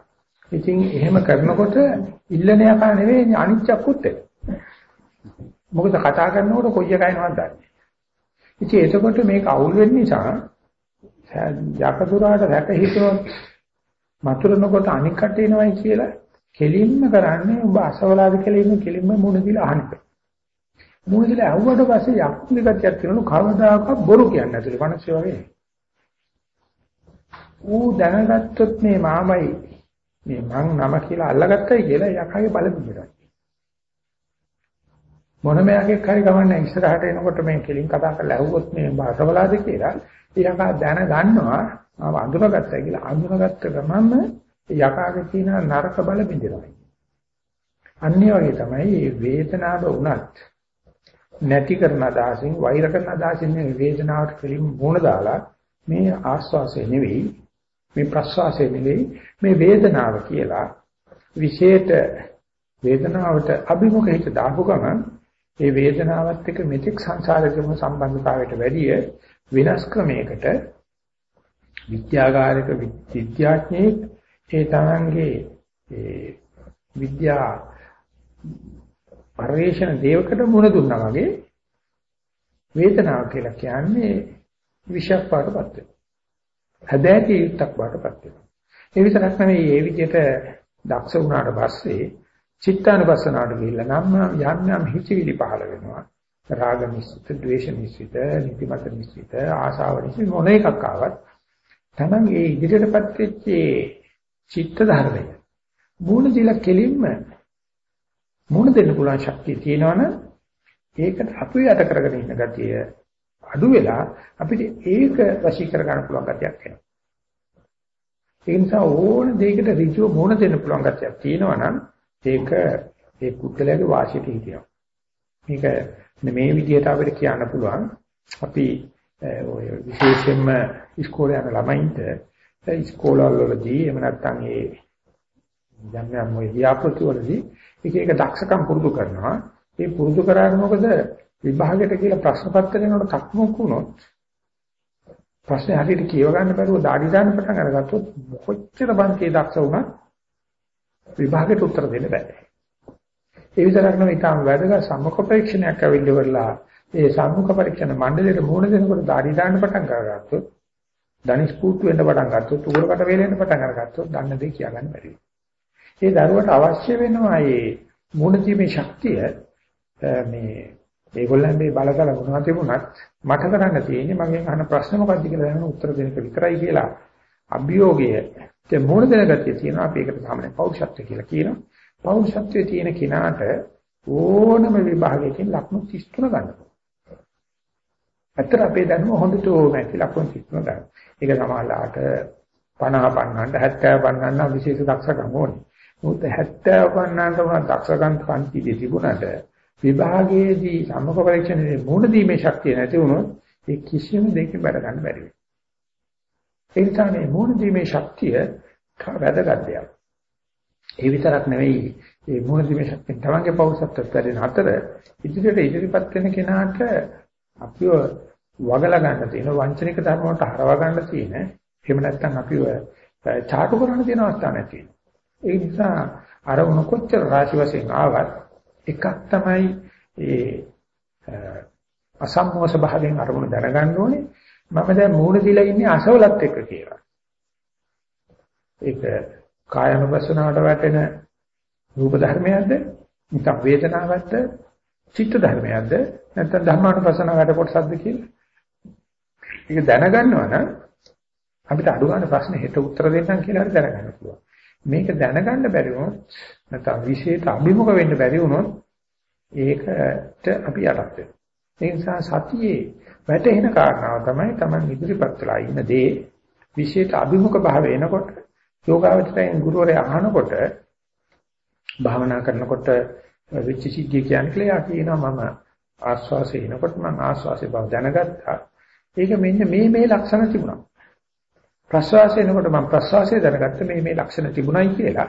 ඉතින් එහෙම කරනකොට ඉල්ලන යකා නෙවෙයි අනිච්චකුත් එක්ක මොකද කතා කරනකොට කොයි එකයි නවද දන්නේ. ඉතින් එතකොට මේක අවුල් වෙන්න නිසා යකදුරාට රැක හිතනොත් මතුරනකොට අනික් කට එනවයි කියලා කෙලින්ම කරන්නේ ඔබ අසවලාද කියලා ඉන්න කෙලින්ම මුණ දීලා අහන්න. මුණ දීලා අහුවට පස්සේ යක්කුලි ගතියක් තියෙනලු කවදාකවත් බොරු කියන්නේ නැතුළු මිනිස්සු වගේ. ඌ දැනගත්තොත් මේ මාමයි මේ මං නම කියලා අල්ලගත්තයි කියලා යකාගේ බල පිටරයි. මොනම යකෙක් හරි ගමන්නේ ඉස්සරහට එනකොට මේ කෙලින් කතා කරලා ඇහුවොත් මේ අසවලාද කියලා ඊයකා දැන ගන්නවා මම අඳුනගත්තා කියලා අඳුනගත්ත ගමන්ම යකාගේ තියෙන නරක බල බින්දිනවා. අන්නේ වගේ තමයි මේ වේදනාව උනත් නැති කරන අදහසින් වෛර කරන අදහසින් මේ වේදනාවට පිළිම මුණ දාලා මේ ආස්වාසය නෙවෙයි මේ ප්‍රස්වාසය නෙවෙයි මේ වේදනාව කියලා විශේෂ වේදනාවට අභිමුඛ හිත දාපු ගමන් ඒ වේදනාවත් එක්ක මෙතෙක් සංසාරයේම සම්බන්ධතාවයට වැඩිය වෙනස් ක්‍රමයකට විද්‍යාගාරයක විද්‍යාඥයෙක් ඒ තමන්ගේ ඒ විද්‍යා පරිවේෂණ දේවකට මුණ දුන්නා වගේ වේදනාව කියලා කියන්නේ විෂයක් පාටපත් වෙනවා. හැදෑටි යුක්තක් පාටපත් වෙනවා. ඒ විතරක් නෙවෙයි මේ විදිහට දක්ෂ වුණාට පස්සේ චිත්තානුපස්සනාවට ගිහිල්ලා නම් යම් යම් හිතවිලි පහළ වෙනවා. රාග මිශ්‍රිත, ද්වේෂ මිශ්‍රිත, නිතිමත මිශ්‍රිත, ආශාව මිශ්‍රිත මොන එකක් ආවත් තමන් ඒ ඉදිරියටපත් වෙච්ච චිත්ත ධර්මය මූණ දිලා කෙලින්ම මූණ දෙන්න පුළුවන් ශක්තිය තියෙනවනම් ඒකට අපි යට කරගෙන ඉන්න ගතිය අඩු වෙලා අපිට ඒක වශී කර ගන්න පුළුවන් ගතියක් එනවා. ඒ නිසා ඕන දෙයකට ඍජුව මූණ දෙන්න පුළුවන් ගතියක් තියෙනවනම් ඒක ඒ පුද්ගලයාගේ වාසියට හිටිනවා. මේක මේ විදිහට අපිට කියන්න පුළුවන් අපි ඔය විශේෂයෙන්ම ඉස්කෝලේ යන ළමයින්ට ඉස්කෝලවල වලදී එහෙම නැත්නම් ඒ යම් යම් ඔය ව්‍යාපෘති වලදී එක එක දක්ෂකම් පුරුදු කරනවා. ඒ පුරුදු කරාම මොකද විභාගයට කියලා ප්‍රශ්න පත්‍රේ නෝට තක්මුක් වුණොත් ප්‍රශ්නේ හරියට කියව ගන්න බැරුව দাঁඩි දාන්න පටන් අරගත්තොත් කොච්චර බන්කේ දක්ෂ වුණත් විභාගයට උත්තර දෙන්න බෑ. ඒ විතරක් නෙවෙයි තාම වැදගත් සම්මුඛ පරීක්ෂණයක් අවිල්ලවලා ඒ සම්මුඛ පරීක්ෂණ මණ්ඩලයට මුහුණ දෙනකොට দাঁඩි දාන්න පටන් අරගත්තොත් ධනිස් පුතු වෙන්න පටන් ගත්තොත් උගුරකට වේලෙන්න පටන් අරගත්තොත් දන්න දේ කියාගන්න බැරි ඒ දරුවට අවශ්‍ය වෙනවා මේ මුණ දීමේ ශක්තිය මේ ඒගොල්ලන් මේ බලතල වුණා තිබුණත් මට කරන්න තියෙන්නේ මගෙන් අහන ප්‍රශ්න මොකක්ද කියලා දැනන උත්තර දෙන්න විතරයි කියලා අභියෝගය. ඒ මුණ දෙන ගතිය තියෙනවා අපි ඒකට සාමාන්‍ය පෞරුෂත්වය කියලා කියනවා. පෞරුෂත්වයේ තියෙන කෙනාට ඕනම විභාගයකින් ලක්ෂණ 33 ගන්නවා ඇත්තට අපේ දැනුම හොඳට ඕනේ ලක්ෂණ 33 ගන්න. ඒක සමාලාට 50 පන්නන්න 70 පන්නන්න විශේෂ දක්ෂකම් ඕනේ. මොකද 70 පන්නන්න උන දක්ෂකම් පන්තිදී තිබුණාට විභාගයේදී සම්මුඛ පරීක්ෂණයේ මුණ දීමේ ශක්තිය නැති වුණොත් ඒ කිසිම දෙයකින් බැර ගන්න බැරි වෙනවා. ඒ නිසා මේ මුණ දීමේ ශක්තිය වැදගත් දෙයක්. ඒ විතරක් නෙවෙයි මේ මුණ දීමේ ශක්තිය තමන්ගේ පෞසත්ත්වයට වැඩෙන අතර ඉදිරියට ඉදිරිපත් වෙන කෙනාට අපිව වගලා ගන්න තියෙන වංචනික ධර්ම වලට හරව ගන්න තියෙන එහෙම නැත්නම් අපිව චාටු කරන්න තියෙන අවස්ථා නැති ඒ නිසා අර උන කොච්චර රාශි වශයෙන් ආවත් එකක් තමයි ඒ අසම්මෝස භාවයෙන් අරමුණ දැනගන්න ඕනේ. මම දැන් මූණ දීලා ඉන්නේ අසවලත් එක්ක කියලා. ඒක කායනුපස්සනාවට වැටෙන රූප ධර්මයක්ද? නැත්නම් වේදනාවක්ද? චිත්ත ධර්මයක්ද? නැත්නම් ධර්මානුපස්සනාවට කොටසක්ද කියලා. ඒක දැනගන්නවා නම් අපිට අඩු ගන්න ප්‍රශ්නේ හෙට උත්තර දෙන්නම් කියලා හරි දැනගන්න පුළුවන්. මේක දැනගන්න බැරි වුණොත් නැත්නම් විශේෂ අභිමුඛ වෙන්න බැරි වුණොත් ඒකට අපි යටත් වෙනවා. ඒ නිසා සතියේ වැටෙන කාරණාව තමයි Taman ඉදිරිපත් වෙලා ඉන්න දේ විශේෂ අභිමුඛ භාවය එනකොට යෝගාවචරයෙන් ගුරුවරයා අහනකොට භාවනා කරනකොට වෙච්ච සිද්ධිය කියන්නේ කියලා කියනවා මම ආස්වාසේ එනකොට මම ආස්වාසේ බව දැනගත්තා. ඒක මෙන්න මේ මේ ලක්ෂණ තිබුණා. ප්‍රස්වාසය එනකොට මම ප්‍රස්වාසය දැනගත්ත මේ මේ ලක්ෂණ තිබුණයි කියලා.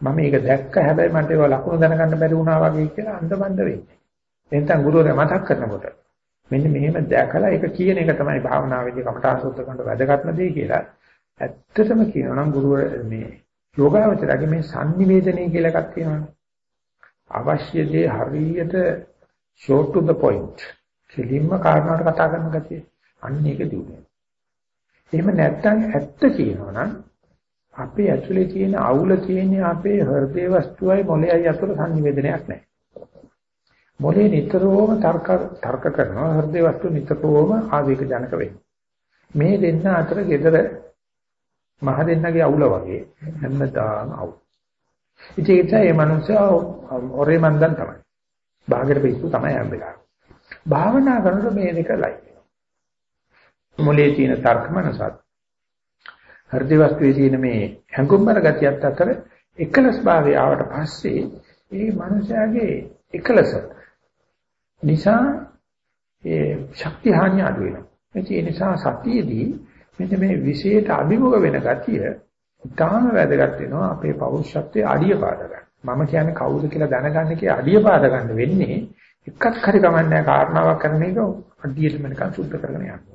මම ඒක දැක්ක හැබැයි මට ඒවා ලකුණු දැනගන්න බැරි වුණා වගේ කියලා අන්දමන්ද වෙන්නේ. එතෙන් ගුරුවරයා මතක් කරනකොට මෙන්න මෙහෙම දැකලා ඒක කියන එක තමයි භාවනාවේදී කමඨා සූත්‍ර කරනට වැදගත්ම දේ කියලා. ඇත්තටම කියනවා නම් ගුරුවර මේ යෝගාවචරගේ මේ sannivedanaya කියලා එකක් තියෙනවානේ. අවශ්‍ය දේ හරියට short to the point. කෙලින්ම කාරණාවට කතා කරන ගතිය. අන්න ඒක දිනුනේ. එහෙම නැත්නම් ඇත්ත කියනවා නම් අපේ ඇතුලේ තියෙන අවුල තියෙන්නේ අපේ හෘදේ වස්තුවයි මොළයයි අතර sannivedanayak නැහැ. මොළේ නිතරම තර්ක තර්ක කරනවා හෘදේ වස්තුව නිතරම ආවේග ජනක වෙන්නේ. මේ දෙන්න අතර gedara මහ දෙන්නගේ අවුල වගේ හැමදාම අවුල්. ඉතින් ඒ නිසා මේ මනුස්සයා ඔරේ මන්දන් තමයි. බාගෙට පිස්සු තමයි හැම වෙලාවෙම. භාවනා කරනකොට මේ දෙක ලයි. මොලේ තියෙන තර්ක මනසත් හෘද වස්තුවේ තියෙන මේ හැඟුම්බර ගතියත් අතර එකලස් භාවය ආවට පස්සේ මේ මනුස්සයාගේ එකලස නිසා ඒ ශක්ති හානිය අඩු වෙනවා. ඒ නිසා සතියේදී මෙන්න මේ විශේෂ අභිමුඛ වෙන ගතිය ඉතාම වැදගත් වෙනවා අපේ පෞරුෂත්වයේ අඩිය පාද ගන්න. මම කියන්නේ කවුද කියලා දැනගන්න කිය අඩිය පාද ගන්න වෙන්නේ එකක් හරි කමන්නේ කාරණාවක් කරන එක අඩියට මනකන් සුද්ධ කරගෙන යනවා.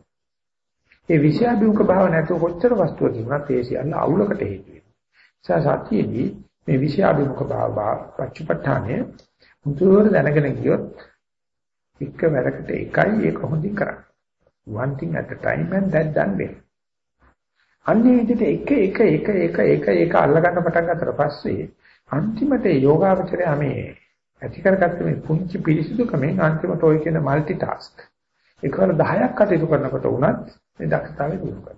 ඒ විෂයාභිමුඛ භාව නැතුව කොච්චර වස්තුව තිබුණත් ඒ සියල්ල අවුලකට හේතු වෙනවා. සත්‍යයේදී මේ විෂයාභිමුඛ භාව පච්චපට්ඨානය මුතුවර දැනගෙන ගියොත් එක වැඩකට එකයි ඒක හොඳින් කරන්නේ. one thing at a time and that done well. අන්නේ විදිහට එක එක එක එක එක එක අල්ලගන්න පටන් ගන්නතර පස්සේ අන්තිමට යෝගාවචරය මේ ඇති කරගත්ත මේ පුංචි පිරිසිදුකමෙන් අන්තිමට ඔය කියන মালටි ටාස්ක් එකවර 10ක් කටයුතු කරනකොට වුණත් මේ දක්ෂතාවය දිනු කරනවා.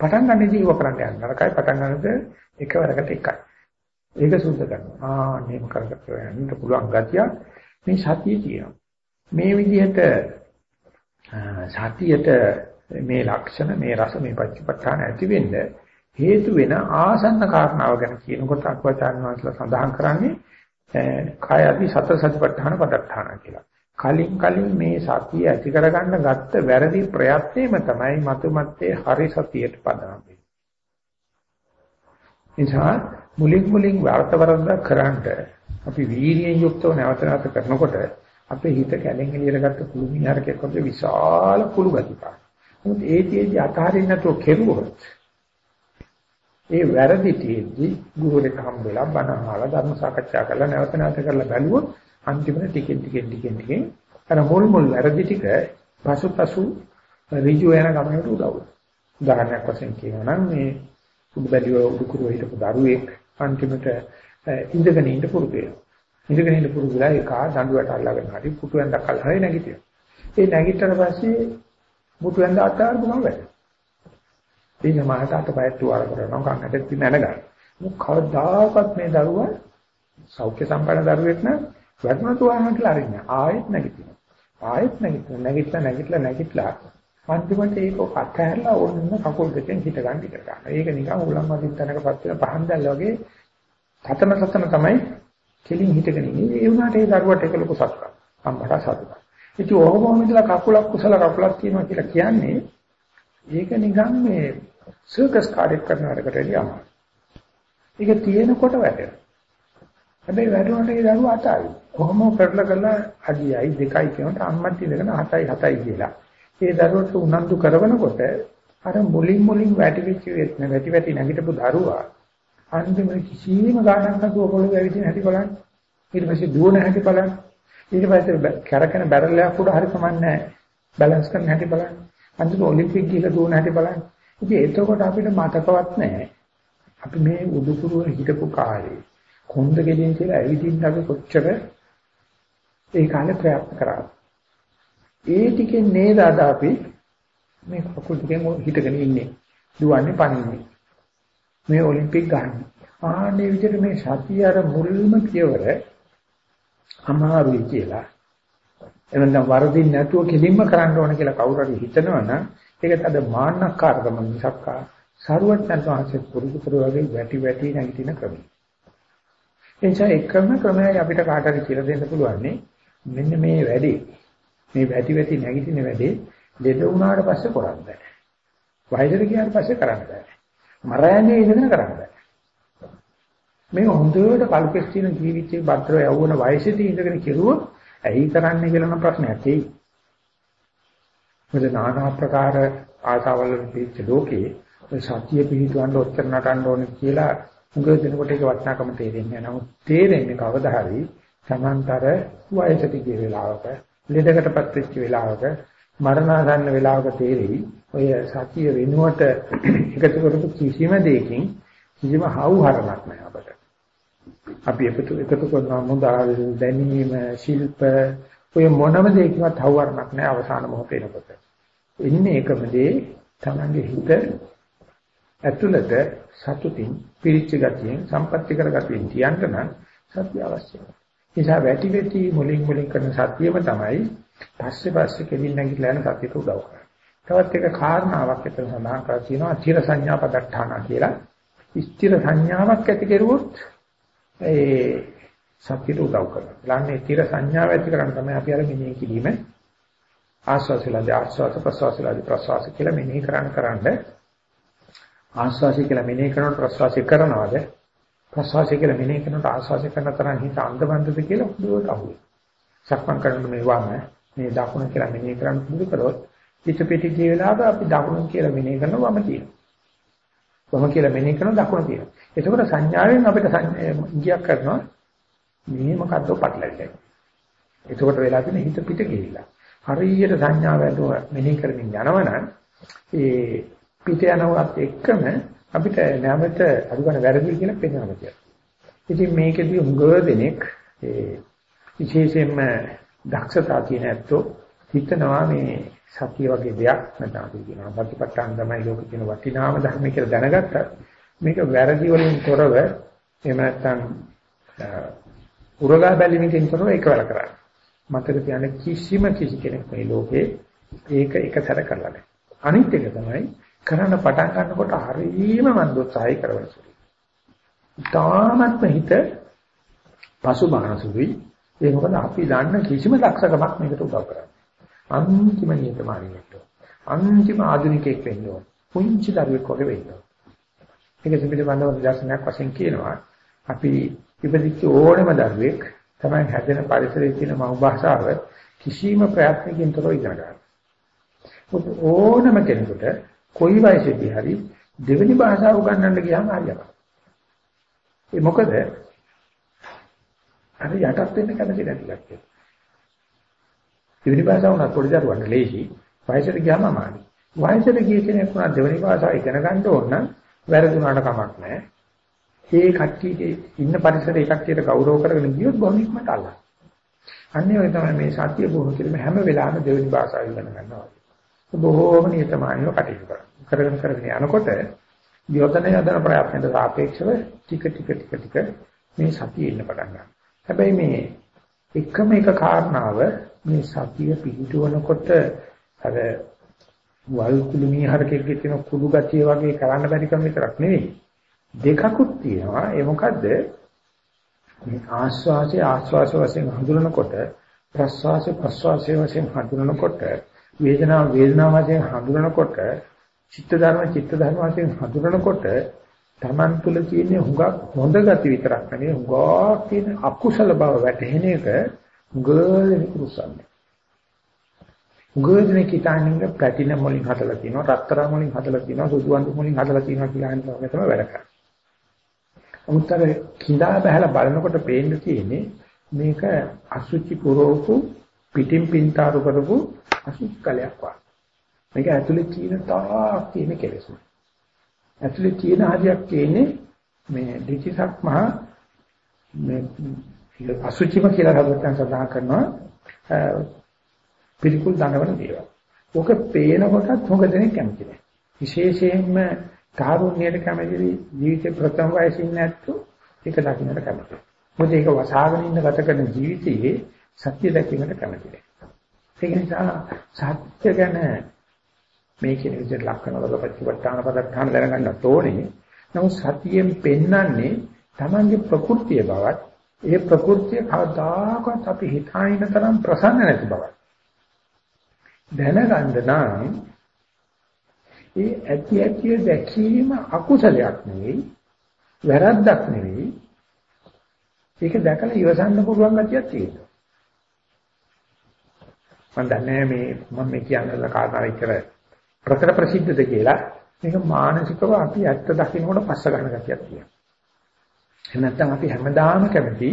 පටන් ගන්නදී ඉව කරන්න යන්න. නරකයි පටන් ගන්නද එකවරකට එකයි. ඒක සුද්ධ කරනවා. ආ මේක කරකට යන්න පුළුවන් ගතිය මේ සතියේ තියෙනවා. මේ විදිහට සතියට මේ ලක්ෂණ මේ රස මේ පච්චපට්ඨාන ඇති වෙන්න හේතු වෙන ආසන්න කාරණාව ගැන කියනකොට අක්වචාන් වහන්සේලා සඳහන් කරන්නේ කාය අධි සතර සතිපට්ඨාන පදට්ඨාන කියලා. කලින් කලින් මේ සතිය ඇති කරගන්න ගත්ත වැරදි ප්‍රයත්නෙම තමයි මතුමත්තේ හරි සතියට පදනම් වෙන්නේ. නිසා මුලින් මුලින් වර්තවරද කරන්ට අපි වීර්යයෙන් යුක්තව නැවත නැවත කරනකොට අපේ හිත කැලෙන් එළියට ගත්ත කුළු මිහරකයක් වගේ විශාල කුළු ගතිපා. මොකද ඒ තියේදී අතහරින්න නැතුව කෙරුවොත් ඒ වැරදි තියේදී ගුරුවරයෙක් හම්බ වෙලා බණ අහලා ධර්ම සාකච්ඡා කරලා නැවත නැවත කරලා බැලුවොත් අන්තිමට ටිකෙන් ටිකෙන් ටිකෙන් ටිකෙන් අර මුල් මුල් වැරදි ටික පසුපසු ඍජු වෙන ගමනට උදව් වෙනවා. උදාහරණයක් වශයෙන් කියනවා නම් මේ උඩබැලිව උඩුකුරු හිටපු දරුවෙක් අන්තිමට ඉඳගෙන ඉන්න පුරුදු වෙනවා. ඉඳගෙන ඉන්න පුරුදු වෙලා ඒක දඬුවට අල්ලගෙන හරි පුටුවෙන්දක් අල්ලලා හරි නැගිටිනවා. ඒ නැගිටතර පස්සේ පුටුවෙන්ද අතාරපු ගමන් වැඩ. ඒ සමාහට අතපයත් තුවාල කරනවා කන්නට පින්න නැනගන්න. මොකද කවදාකවත් මේ දරුවා සෞඛ්‍ය සම්පන්න දරුවෙක් නම් වැඩම තුවාලම කියලා අරින්න. ආයෙත් නැගිටිනවා. ආයෙත් නැගිටිනවා. නැගිටලා නැගිටලා නැගිටලා අන්තිමට ඒක අතහැරලා ඕන්න කකුල් දෙකෙන් හිට ගන්න ඉඩ ගන්න. ඒක නිකන් උලම් වදින් තැනකපත් වෙන පහන් දැල්ල වගේ තතන තතන තමයි කෙලින් හිටගෙන ඉන්නේ. ඒ වුණාට ඒ දරුවට ඒක ලොකු සතුටක්. අම්මට සතුටක්. ඉතින් ඔහොම ඉඳලා කකුලක් කුසල කකුලක් තියෙනවා කියලා කියන්නේ ඒක නිකන් මේ සර්කස් කාර්යයක් කරන වැඩකට එළියම. ඒක තියෙනකොට වැටෙනවා. හැබැයි වැටුණට ඒ දරුවා අතයි. කොහොම කරලා කරලා අඩියයි දෙකයි කියනකොට අම්මත් ඉඳගෙන 7යි 7යි කියලා. ඒ දරුවට උනන්දු කරනකොට අර මුලින් මුලින් වැටිවිච්ච වැටි වැටි නැගිටපු දරුවා අන්තිමට කිසිම ගානක් නැතුව පොළොවේ ඇවිදින හැටි බලන්න. ඊට පස්සේ දුවන හැටි බලන්න. ඊට පස්සේ කැරකෙන බැරල් එකක් උඩ හරි සමන්නේ බැලන්ස් කරන හැටි බලන්න. අන්තිමට ඔලිම්පික් ගිහලා දුවන හැටි බලන්න. ඉතින් එතකොට අපිට මතකවත් නැහැ. අපි මේ උඩුකුරුව හිටපු කාලේ කොන්ද ගෙලින් කියලා ඇවිදින්න අපි කොච්චර ඒ කාලේ ප්‍රයත්න කරා. ඒ ටිකෙන් නේද අද අපි මේ කකුල් ටිකෙන් හිටගෙන ඉන්නේ. දුවන්නේ පනින්නේ. මේ ඔලිම්පික් ගන්න. ආන්නේ විදිහට මේ සතිය අර මුල්ම පියවර අමාරුයි කියලා. එවනම් වරදින් නැතුව කෙලින්ම කරන්න ඕන කියලා කවුරු හරි හිතනවනම් ඒකත් අද මාන්නකාරකම මිසක් සරුවත්යන් වහන්සේ පුරුදු කරවගේ වැටි වැටි නැගිටින ක්‍රමය. එනිසා එකම ක්‍රමයයි අපිට කාට හරි කියලා දෙන්න පුළුවන් මෙන්න මේ වැඩේ මේ වැටි වැටි නැගිටින වැඩේ දෙද වුණාට පස්සේ කරන්න බෑ. වයසට ගියාට පස්සේ කරන්න බෑ. මරයන්නේ ඉඳගෙන කරන්න බෑ. මේ හොඳට කල්පස් තියෙන ජීවිතේ භද්‍ර යවුන වයසේදී ඉඳගෙන කෙරුවොත් ඇයි කරන්නේ කියලා නම් ප්‍රශ්නයක් එයි. මොකද নানা ආකාර ආසාවල් පිච්ච ලෝකේ ඔය සතිය පිළිතුරන්න ඔච්චර නටන්න ඕනේ කියලා මුගව දෙනකොට ඒක වටිනාකම තේරෙන්නේ නැහැ. නමුත් තේරෙන්නේ කවදා හරි සමන්තර වයසට ගිය වෙලාවක, ලෙඩකටපත් වෙච්ච වෙලාවක, මරණාසන්න වෙලාවක තේරෙයි. ඔය සතිය වෙනුවට එකතු කරපු කිසිම දෙයකින් කිසිම හවුහරණක් නැහැ අපට. අපි එකතු එකතු කරන මුදා දැනීම, ශිල්ප ඔය මොනම දෙයකින්වත් හවුහරණක් නැහැ අවසාන මොහොත එනකොට. ඉන්නේ එකම දේ තමන්ගේ හිත ඇතුළත සතුටින් පිරිච්ච ගතියෙන් සම්පත්‍ති කර ගතියෙන් තියන්න නම් සත්‍ය අවශ්‍යයි. නිසා වැටි වැටි මුලින් මුලින් කරන සත්‍යම තමයි පස්සේ පස්සේ කෙලින් නැගිටලා යන සත්‍යට උදව් කරන්නේ. තවත් එක කාරණාවක් එතන සඳහන් කරලා තියෙනවා අතිර සංඥා පදට්ඨාන කියලා. ස්ථිර සංඥාවක් ඇති කරුවොත් ඒ සත්‍යට උදව් කරනවා. ළන්නේ ස්ථිර සංඥාව ඇති කරන් තමයි අපි අර මෙනෙහි කිරීම ආස්වාසලදී ආස්වාස ප්‍රසවාසලදී ප්‍රසවාස කියලා මෙනෙහි කරන් කරන්නේ ආස්වාසය කියලා මෙනෙහි කරනකොට ප්‍රසවාසය කරනවද? ප්‍රසවාසය කියලා මෙනෙහි කරනකොට ආස්වාසය කරන තරම් හිත අන්ධබන්ධද කියලා හුදුවට අහුවේ. සක්මන් කරනකොට මේ වම මේ දකුණ කියලා මෙනෙහි කරන්න පුරුදු කරොත් හිත පිටි ගිය වෙලාවක අපි දකුණ කියලා මෙනෙහි කරනවා වම තියෙනවා. වම කියලා මෙනෙහි කරනවා දකුණ තියෙනවා. එතකොට සංඥාවෙන් අපිට ගියක් කරනවා මේ මොකද්ද පටලැවිලා. එතකොට වෙලා තියෙන හිත පිට ගිහිල්ලා. හරියට සංඥාව ඇතුව මෙනෙහි කරමින් යනවනම් ඒ පිට යනවත් එක්කම අපිට නැවත අනුගන වැරදි කියලා පේනවා කියලා. ඉතින් මේකෙදී උඟ දෙනෙක් ඒ විශේෂයෙන්ම දක්ෂතා තියෙන ඇත්තෝ හිතනවා මේ සතිය වගේ දෙයක් නැත්නම් අපි කියනවා සතිපට්ඨාන තමයි ලෝකෙ කියන වටිනාම ධර්ම කියලා දැනගත්තා. මේක වැරදි වලින් තොරව එහෙම නැත්නම් උරගා බැලීමකින් තොරව එකවර කරන්නේ. මතක තියාගන්න කිසිම කිසි කෙනෙක් මේ ලෝකේ ඒක එකතර කරලා නැහැ. අනිත් එක තමයි කරන්න පටන් ගන්නකොට හරියම මන් උත්සාහය කරවන සුළුයි. තාමත්ම හිත පසුබාහසුයි. ඒ මොකද අපි දන්න කිසිම දක්ෂකමක් මේකට උදව් කරන්නේ. අන්තිම නියතමානියෙක්. අන්තිම ආධුනිකයෙක් වෙන්න ඕන. පුංචි දරුවෙක් වගේ වෙන්න ඕන. ඒක පිළිබඳව දර්ශනයක් වශයෙන් කියනවා. අපි ඉපදිච්ච ඕනම දරුවෙක් තමයි හැදෙන පරිසරයේ තියෙන මව් භාෂාව කිසිම ප්‍රයත්නකින් තොරව ඉගෙන ගන්න. ඕනම කෙනෙකුට කොයි වයසේදී හරි දෙවෙනි භාෂාව උගන්වන්න ගියාම හරියට. ඒ මොකද අර යටත් වෙන්න කැමති නැතිලක් කියලා. දෙවෙනි භාෂාව උනත් පොඩි දරුවන්ට ලේසි. වයසට ගියාම අමාරුයි. වයසට ගිය කෙනෙක් උනත් දෙවෙනි භාෂාව ඉගෙන ගන්න ඕන නම් වැරදුනාට කමක් නැහැ. මේ කට්ටියගේ ඉන්න පරිසරේ කට්ටියට ගෞරව කරගෙන ගියොත් බොහොම ඉක්මනට අල්ලනවා. අන්නේ වගේ තමයි මේ සත්‍ය බොහෝ කිරීම හැම වෙලාවෙම දෙවෙනි භාෂාව ඉගෙන ගන්නවා. බොහෝම නියතමානීව කටයුතු කරනවා. කරගෙන කරගෙන යනකොට යොදන යදන ප්‍රයත්නයට සාපේක්ෂව ටික ටික ටික ටික මේ සතිය ඉන්න පටන් ගන්නවා. හැබැයි මේ එකම එක කාරණාව මේ සතිය පිහිටවනකොට අර වල් කුළු මීහරකෙක්ගේ තියෙන කුළු ගතිය වගේ කරන්න බැරි කම විතරක් නෙවෙයි. දෙකකුත් තියෙනවා. ඒ මොකද්ද? මේ ආස්වාසේ ආස්වාස වශයෙන් හඳුනනකොට ප්‍රස්වාසේ ප්‍රස්වාසයේ වශයෙන් හඳුනනකොට වේදනාව වේදනාව වශයෙන් හඳුනනකොට චිත්ත ධර්ම චිත්ත ධර්ම වශයෙන් හඳුනනකොට Taman තුල තියෙන හුඟක් හොඳ ගති විතරක් නෙවෙයි හුඟක් තියෙන අකුසල බව වැටහෙන එක ගර්ල් කුසන්නේ. ගර්ල් කිතානින්ග ප්ලැටිනම් වලින් හදලා තියෙනවා රත්තරන් වලින් හදලා තියෙනවා සුදු අඳුම් වලින් හදලා තියෙනවා කියලා හිතන තමයි වැඩ කරන්නේ. උත්තර කිඳා බහලා බලනකොට පේන්න තියෙන්නේ මේක අසුචි පුරෝපු පිටින් පින්තාරු කරපු අසුචි කලයක් වගේ. මේක ඇතුලේ තියෙන තාක් තියෙන කෙලෙස්. ඇතුලේ තියෙන හදියක් තියෙන්නේ මේ දෙචිසක් මහා මේ අසුචිම කියලා හදවතෙන් සඳහන් කරනවා පිළිකුල් දඟවන දේවල්. ඔක පේනකොටත් හොඟ දෙනෙක් කැමති නැහැ. විශේෂයෙන්ම කාරුණ්‍යයට කැමති ජීවිතේ ප්‍රථම වයසින් නැත්තු ඒක දකින්නට කැමති. මොකද ඒක වසාගෙන ඉන්න ගත කරන ජීවිතයේ සත්‍ය දැකීමට කැමති නැහැ. ඒක නිසා සත්‍ය ගැන මේ කියන විදිහට ලක්ෂණ වල ප්‍රතිපත්තාන පදත්තාන දැනගන්න ඕනේ. නමුත් සතියෙන් පෙන්වන්නේ Tamange ප්‍රകൃතිය බවත් ඒ ප්‍රകൃතිය කවදාකවත් අපි හිතාගෙන තරම් ප්‍රසන්න නැති බවත්. දැනගන්න නම් ඒ ඇති ඇති දැකීම අකුසලයක් නෙවෙයි වැරද්දක් නෙවෙයි ඒක දැකලා ඉවසන්න පුළුවන් ගතියක් තියෙනවා මම දන්නේ මේ මම මේ කියන්න කාරණා විතර ප්‍රකට ප්‍රසිද්ධද කියලා මේක මානසිකව අපි ඇත්ත දකින්නකොට පස්ස ගන්න ගතියක් තියෙනවා. එහෙම නැත්නම් අපි හැමදාම කැමති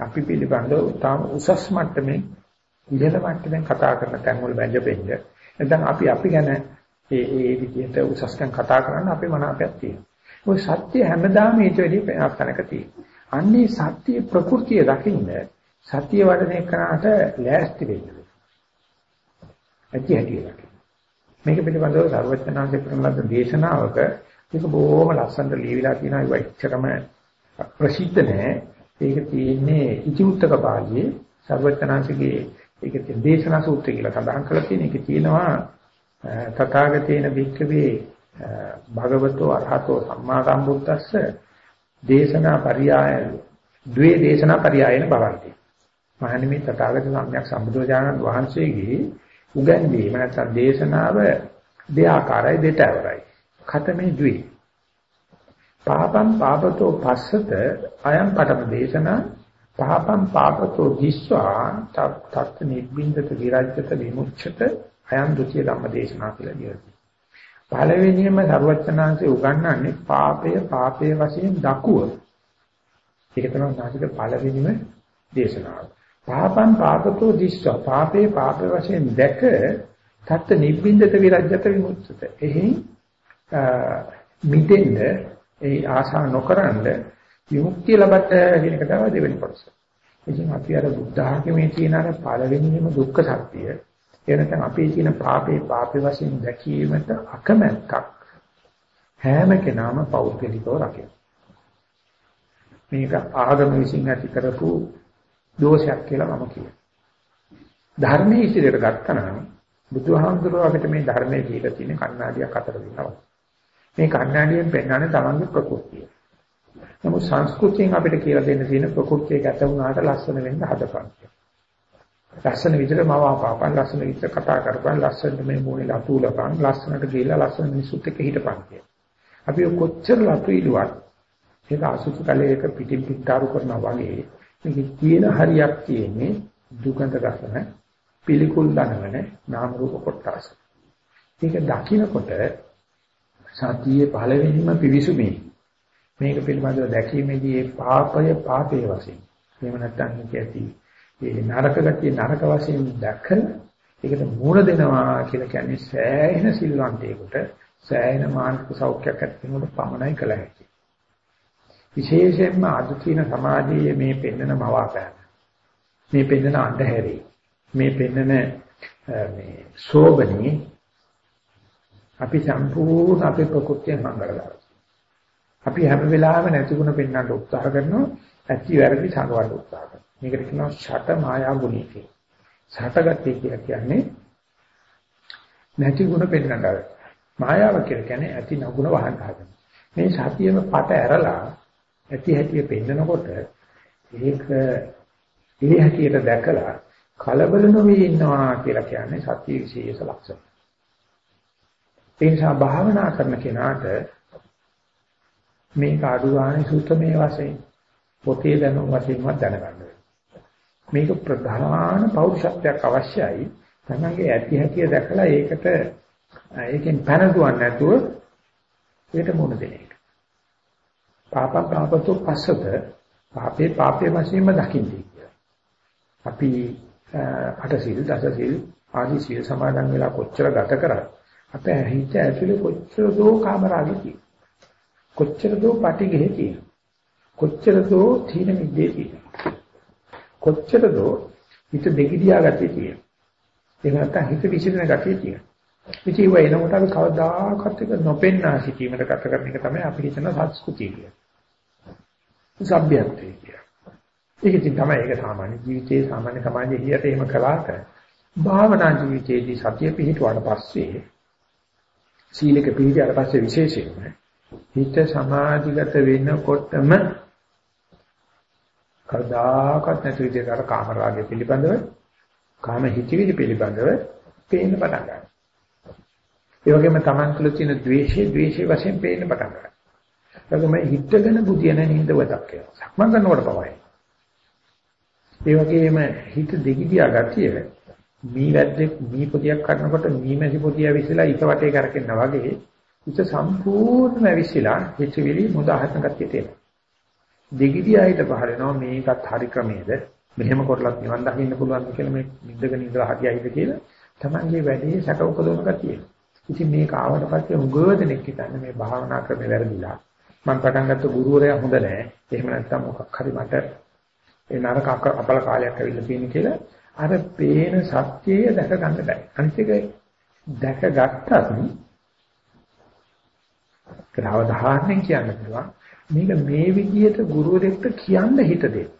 අපි පිළිබඳව තාම උසස් මට්ටමේ ඉහළ මට්ටමින් කතා කරන තැන් වල වැජපෙන්න. නැත්නම් අපි අපි ගැන ඒ ඒ විදිහට උසස්කම් කතා කරන්න අපේ මනාපයක් තියෙනවා. ඔය සත්‍ය හැමදාම ඊට වැඩිය වෙනස් තැනක තියෙනවා. අන්නේ සත්‍ය ප්‍රകൃතිය දකින්න සත්‍ය වඩන එකනට ලෑස්ති වෙන්න. ඇති හැටි දකින්න. මේක පිළිබඳව සර්වඥාන්සේ කරන ලද දේශනාවක මේක බොහොම ලස්සනට ලියවිලා තියෙනවා. ඒක එච්චරම ප්‍රසිද්ධ නෑ. ඒක තියෙන්නේ ඉතිඋත්තක පාළියේ සර්වඥාන්සේගේ ඒක දේශනා සූත්‍රය කියලා සඳහන් කරලා තියෙන. එක තියෙනවා තථාගතේන භික්ඛවේ භගවතෝ අරහතෝ සම්මා සම්බුද්දස්ස දේශනා පරියාය ද්වේ දේශනා පරියායන භවಂತಿ මහණෙනි මේ තථාගත සම්්‍යක් සම්බුදුරජාණන් වහන්සේගේ උගන්වීම නැත්නම් දේශනාව දෙආකාරයි දෙතවරයි. ඛතමේ ද්වි. පාපම් පාපතෝ පස්සත අයම් පඨම දේශනා පාපම් පාපතෝ දිස්වා තත් නිබ්බින්දත විරජ්‍යත විමුච්ඡත අයම් ဒ ුතිය ධම්ම දේශනා කියලා කියනවා. පළවෙනියම සර්වචනාංශේ උගන්වන්නේ පාපය පාපයේ වශයෙන් දකුව. ඒක තමයි නාසික පළවෙනිම දේශනාව. පාපං පාපතෝ දිස්ස පාපේ පාපේ වශයෙන් දැක තත් නිබ්බින්දත විරජ්‍යත විමුක්තත එහි මිදෙන්න ඒ ආශා නොකරනද විමුක්තිය ලබට කියන එක තමයි දෙවෙනි කොටස. ඉතින් අපි අර බුද්ධ ආගමේ තියෙන අර පළවෙනිම දුක්ඛ සත්‍ය ඒ නැත්නම් අපේ තියෙන පාපේ පාපේ වශයෙන් දැකීමට අකමැත්තක් හැම කෙනාම පෞද්ගලිකව රකින්න. මේක ආගම විසින් ඇති කරපු දෝෂයක් කියලා මම කියනවා. ධර්මයේ ඉදිරියට ගත්තා නම් බුදුහාමුදුරුවෝ අපිට මේ ධර්මයේ දීලා තියෙන කණ්ණාඩියක් අතර දෙනවා. මේ කණ්ණාඩියෙන් පෙන්වන්නේ තමන්ගේ ප්‍රകൃතිය. නමුත් සංස්කෘතියෙන් අපිට කියලා දෙන්න තියෙන ප්‍රകൃතිය ගැත වුණාට ලස්සන වෙන්න හදපන්. ලස්සන විදිහට මවාපාපන් ලස්සන විදිහට කතා කරපන් ලස්සනට මේ මොනේ ලතුලපන් ලස්සනට ගිහිලා ලස්සන මිනිසුත් එක්ක හිටපන් කිය. අපි කොච්චර ලතු ඉලුවත් ඒක අසුචි කලයක පිටින් පිටාරු කරනවා වගේ මේකේ තියෙන හරියක් තියෙන්නේ දුකඳ රසන පිළිකුල් දනවන නාම රූප කොටස. ඒක දකින්නකොට සතියේ පළවෙනිම පිවිසුමේ මේක පිළිබඳව දැකීමේදී ඒ පාපය පාපයේ වශයෙන් එහෙම නැත්නම් කියති ඒ නරක ගතිය නරක වශයෙන් දැකලා ඒකට මූණ දෙනවා කියලා කියන්නේ සෑහෙන සිල්වන්තයෙකුට සෑහෙන මානසික සෞඛ්‍යයක් ඇති වෙනකොට පමණයි කළ හැකියි. විශේෂයෙන්ම අද තියෙන සමාජයේ මේ පෙන්නන මවාපෑම මේ පෙන්නන අන්ධහැරේ මේ පෙන්නන මේ සෝබනේ අපි සම්පූර්ණ අපේ ප්‍රകൃතිය මංගලලා. අපි හැම වෙලාවෙම නැතිගුණ පෙන්වන්න උත්සාහ කරනවා ඇති වැරදි සංගවන්න උත්සාහ කරනවා. මේකට කියනවා ෂට මායා ගුණී කියලා. ෂටගතිය කියලා කියන්නේ නැති ගුණ පෙන්වන්න මායාව කියලා කියන්නේ ඇති නගුණ වහන්න හදන මේ සතියෙම පට ඇරලා ඇති හැටිය පෙන්නකොට ඒක ඒ හැටියට දැකලා කලබල නොවී ඉන්නවා කියලා කියන්නේ සත්‍ය විශේෂ ලක්ෂණ. ඒ නිසා භාවනා කරන කෙනාට මේක අඩු ගානේ සූත්‍රමේ වශයෙන් පොතේ දැනුම් වශයෙන්වත් දැනගන්න මේක ප්‍රධාන පෞරුෂත්වයක් අවශ්‍යයි. තමන්ගේ ඇති හැකිය දැකලා ඒකට ඒකෙන් පැනදුවක් නැතුව ඒකට මුණ දෙන එක. පාප පාපතු පස්සත පාපේ පාපේ වශයෙන්ම දකින්නේ කියලා. අපි අටසිල් දසසිල් ආදී සීල සමාදන් වෙලා කොච්චර ගත කරත් අපේ හිත ඇතුලේ කොච්චර දෝ කාමරාගේ තියෙන. කොච්චර දෝ පටිඝෙ තියෙන. කොච්චර දෝ තීන මිද්දේ තියෙන. කොච්චර දෝ හිත දෙගිඩියා ගතිය තියෙන. එහෙම නැත්නම් හිත විසිරෙන ගතිය තියෙන. ඉතින් ඒ එනකොට අපි කවදාකවත් එක නොපෙන්නා සිටීමකට ගත කරන එක තමයි අපි හිතන සංස්කෘතිය කියන්නේ. සભ્યත්වය කියන්නේ. ඒක ඉතින් තමයි ඒක සාමාන්‍ය ජීවිතයේ සාමාන්‍ය සමාජයේ හියට එහෙම කළාට භාවනා ජීවිතයේදී සතිය පිහිටුවාට පස්සේ සීලක පිහිටියට පස්සේ විශේෂයෙන්ම හිත සමාධිගත වෙනකොටම කවදාකවත් නැති විදිහට අර කාම රාගය පිළිබඳව කාම හිතවිලි පිළිබඳව පේන්න පටන් ගන්නවා. ඒ වගේම Taman තුළ තියෙන ද්වේෂය ද්වේෂය වශයෙන් පේන්න පටන් ගන්නවා. ඒකම හිතගෙන බුදියන නින්දවතක් කියලා. සක්මන් කරනකොට පවයි. ඒ වගේම හිත දෙගිඩියා ගතිය මී වැද්දෙක් මී පොදියක් කරනකොට මී මැසි පොදිය විසලා ඊට වටේ කරකිනා වගේ හිත සම්පූර්ණයෙන්ම විසිලා හිතවිලි මුදාහන ගතිය තියෙනවා. දෙගිඩියායිට පහරනවා මේකත් හරි ක්‍රමයේද මෙහෙම කරලත් නිවන් දකින්න පුළුවන් කියලා මේ නිද්දගෙන ඉඳලා හරියයිද කියලා තමන්ගේ වැඩේ සැක උපදවන ගතිය. ඉතින් මේක ආවට පස්සේ උගව දෙනෙක් හිතන්නේ මේ භාවනා ක්‍රමේ වැරදිලා. මම පටන් ගත්ත ගුරුවරයා හොඳ නැහැ. එහෙම නැත්නම් මොකක් හරි මට ඒ නරක අපල කාලයක් ඇවිල්ලා තියෙන කියලා අර පේන සත්‍යය දැක ගන්න බෑ. අනිත් එක දැක ගත්තත් කවදාහරෙන් කියන්න පුළුවන් මේක මේ විදිහට ගුරුවරයෙක්ට කියන්න හිත දෙන්න.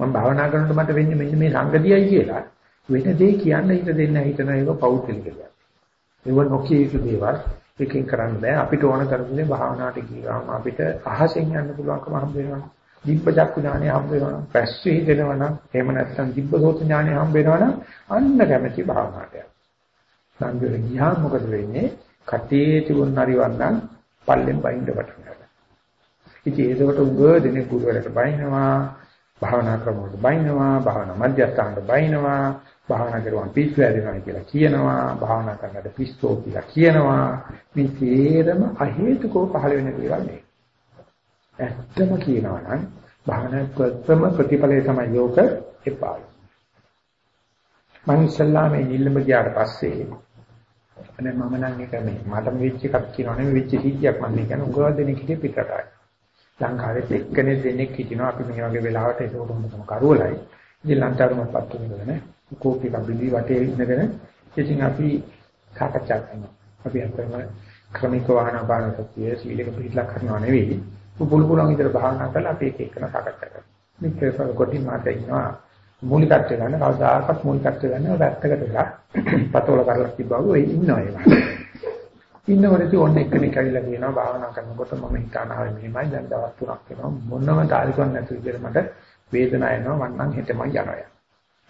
මම භාවනා කරනකොට මට වෙන්නේ මෙන්න මේ සංගතියයි කියලා වෙන දේ කියන්න හිත දෙන්න හිතන එක පෞද්ගලික දෙයක්. ඒව නොකිය යුතු දේවල් එකකින් කරන්න බෑ. අපිට ඕන කරන්නේ භාවනාවට ගියාම අපිට අහසෙන් යන්න පුළුවන්කම හම්බ වෙනවා. දිබ්බ චක්කු ඥානය හම්බ වෙනවා. පැස්සෙ හිතෙනවා නම් එහෙම නැත්නම් දිබ්බ සෝත ඥානය හම්බ වෙනවා නම් අන්න කැමැති භාවනාවට යන්න. සංගර ගියාම මොකද වෙන්නේ? කටේ තිබුණ හරිවන්නම් පල්ලෙන් බයින්ද පටන් ගන්නවා. ඉතින් ඒකට උග දෙනේ ගුරුවරට බයිනවා, භාවනා ක්‍රමවලට බයිනවා, භාවනා මධ්‍යස්ථානට බයිනවා, භාවනා කරුවන් පිස්සු ඇදෙනවා කියලා කියනවා, භාවනා කරනකොට පිස්සෝ කියලා කියනවා. මේ තේරම අහේතුකව පහළ වෙන දේවල් නේ. ඇත්තම කියනවා නම් භාවනා ප්‍රථම ප්‍රතිඵලය තමයි යෝග එපායි. මම ඉස්සල්ලා මේ නිල්ලම ගියාට පස්සේ අනේ මම නම් එක මේ මට වෙච්ච එකක් කියනවා නෙමෙයි වෙච්ච සිද්ධියක් මම කියන්නේ උගව දෙනෙක් හිටියේ පිටරටයි. ලංකාවේ එක්කෙනෙක් දෙනෙක් හිටිනවා අපි මේ වගේ වෙලාවට ඒක උඩම කරුවලයි. ඉතින් ලංකාවේම පත්තු වෙනදනේ කෝපි කබිලි වටේ ඉඳගෙන ඉතින් අපි සාකච්ඡා කරනවා. අපි අතරම ක්‍රමික වාහන බාන සතිය සීලක පිළිලා කරනවා නෙවෙයි. පුළු පුළුවන් විදිහට භාවනා කරලා අපි එක එකන සාකච්ඡා කරනවා. මේක කොටින් මාත ඉන්නවා මූලිකත්වය ගන්න කවදාකවත් මූලිකත්වය ගන්න වැත්තකට වෙලා පතවල කරලා තිබ්බා වගේ ඉන්නවා ඒක. ඉන්නකොට ඔන්න එක්කෙනෙක් ඇවිල්ලා කියනවා භාවනා කරනකොට මම හිතානාවේ මෙහෙමයි දැන් දවස් තුනක් වෙනවා මොනම තාලිකක් නැති විදිහට මට වේදනාව එනවා මම නම් හෙටම යනවා.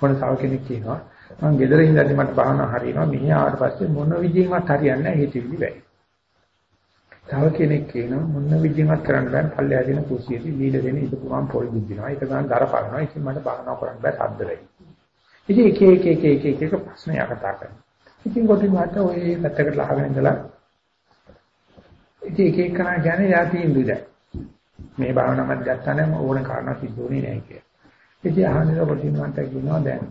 මොන තව කෙනෙක් කියනවා මම ගෙදර ඉඳලා මට භාවනා හරියනවා මෙහි ආවට පස්සේ මොන විදිහෙන්වත් හරියන්නේ නැහැ. හිතවිලි වෙයි. තව කෙනෙක් කියනවා මොන විදිහකට කරන්න බෑ. පල්ලේ හැදෙන කුසියේදී ලීල දෙන ඉදපුවාම් පොල් දින්නවා ඒක ගන්න දර පානවා ඉතින් මට භාවනා කරන්න බෑ. සද්ද වෙයි. ඉතින් එක එක එක එක එක එක ප්‍රශ්න යකටා කරනවා. ඉතින් කොටින් වාට ඔය පැත්තකට ලහගෙන ඉඳලා ඉතින් එක එක කනා කියන්නේ යාති ඉඳුද මේ භාවනා මධ්‍යස්ථානයේ ඕන කාරණා සිද්ධ වෙන්නේ නැහැ කියලා. ඉතින් අහන්නේ කොටින් වාට කියනවා දැන්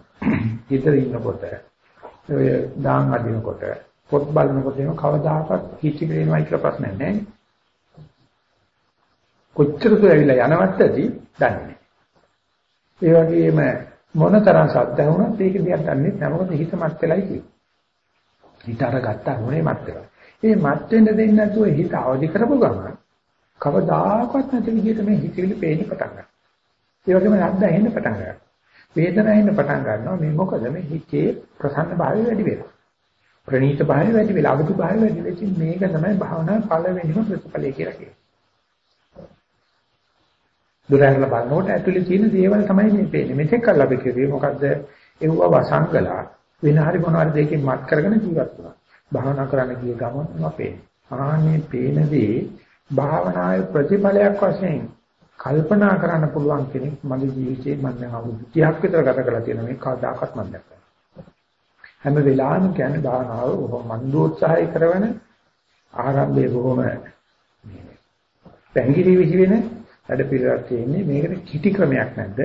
ඊතර ඉන්නකොට ඔය දාන් අදිනකොට පොත් බලනකොට එන කවදාකවත් හිති වෙනවයි කියලා ප්‍රශ්නයක් නැහැ. කොච්චර දුර ඇවිල්ලා යනවත්දි දන්නේ නැහැ. ඒ වගේම මොනතරම් සද්ද වුණත් ඒක දිහා දන්නේ නැහැ. මොකද හිත මත් වෙලයි කියන්නේ. හිත අර ගත්තා මොනේ මත් වෙලා. ඒ මත් වෙන්න දෙන්නේ නැතුව හිත අවදි කරපු ගමන් කවදාකවත් නැති විදිහට මේ හිතවිලි පේන්න පටන් ගන්නවා. ඒ වගේම නැද්ද ඇහෙන්න පටන් ගන්නවා. වේදනාව එන්න පටන් ගන්නවා. මේ මොකද මේ හිතේ ප්‍රසන්න භාවය වැඩි වෙනවා. ප්‍රණීත භාවය වැඩි වෙලා අවදි භාවය වැඩි වෙච්ච මේක තමයි භාවනා පළවෙනිම ප්‍රතිඵලය කියලා කියන්නේ. දුරහැරලා බලනකොට ඇතුලේ තියෙන දේවල් තමයි මේ පේන්නේ. මෙතෙක් කල් අපි කිව්වේ මොකද්ද? එව්ව වසංගලා වෙන හරි මොනවාරි දෙකකින් මත් කරගෙන ජීවත් වුණා. භාවනා කරන්න ගිය ගමන් අපේ. ආන්නේ පේන දේ භාවනාවේ ප්‍රතිඵලයක් වශයෙන් කල්පනා කරන්න පුළුවන් කෙනෙක් මගේ ජීවිතේ මම දැන් අවුරුදු 30ක් විතර ගත කරලා තියෙනවා මේ කවදාකවත් මම දැක්කා. හැම වෙලාවෙම කියන්නේ භාවනාව බොහොම මන්දෝත්සාහය කරන ආරම්භයේ බොහොම පැංගිරි විසි වෙන වැඩ පිළිවෙලක් තියෙන්නේ මේකට කිටි ක්‍රමයක් නැද්ද?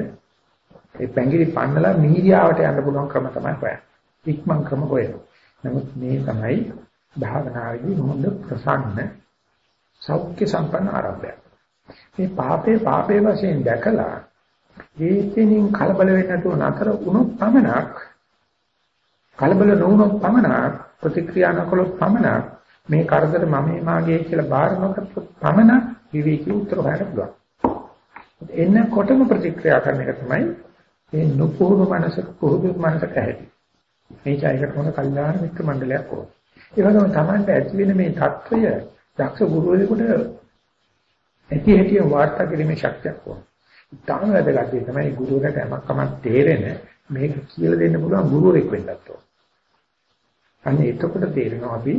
ඒ පැංගිරි පන්නලා මීඩියාවට යන්න පුළුවන් ක්‍රම තමයි හොයන්නේ. ඉක්මන් ක්‍රම හොයනවා. නමුත් මේ තමයි භාවනාවේදී හොඳ ප්‍රසන්න සෞඛ්‍ය සම්පන්න ආරම්භයක්. මේ පාපේ පාපේ වශයෙන් දැකලා ඒකෙනින් කලබල වෙන්න නැතුව නතර වුණොත් පමණක් කලබල නොවුනොත් පමණක් ප්‍රතික්‍රියා නොකළොත් පමණක් මේ කරදර මම මාගේ කියලා බාර නොකරත් පමණක් විවේකී උත්තර හොයන්න පුළුවන්. එන්නකොටම ප්‍රතික්‍රියා කරන එක තමයි මේ නුපුහුණු මනසක පුහුදු මනසක හැටි. මේ චෛතක මොන කල්යාණ මිත්‍ර මණ්ඩලයක් ඕන. ඒ වගේම Tamanට ඇති වෙන මේ தত্ত্বය දක්ෂ ගුරුවරයෙකුට ඇති හැටි වාර්තා කිරීමේ ශක්තියක් ඕන. ඊටම වැදගත් තමයි ගුරුවරට යමක් කමක් තේරෙන මේක කියලා දෙන්න පුළුවන් ගුරුවරෙක් වෙන්නත් ඕන. අන්න එතකොට තේරෙනවා අපි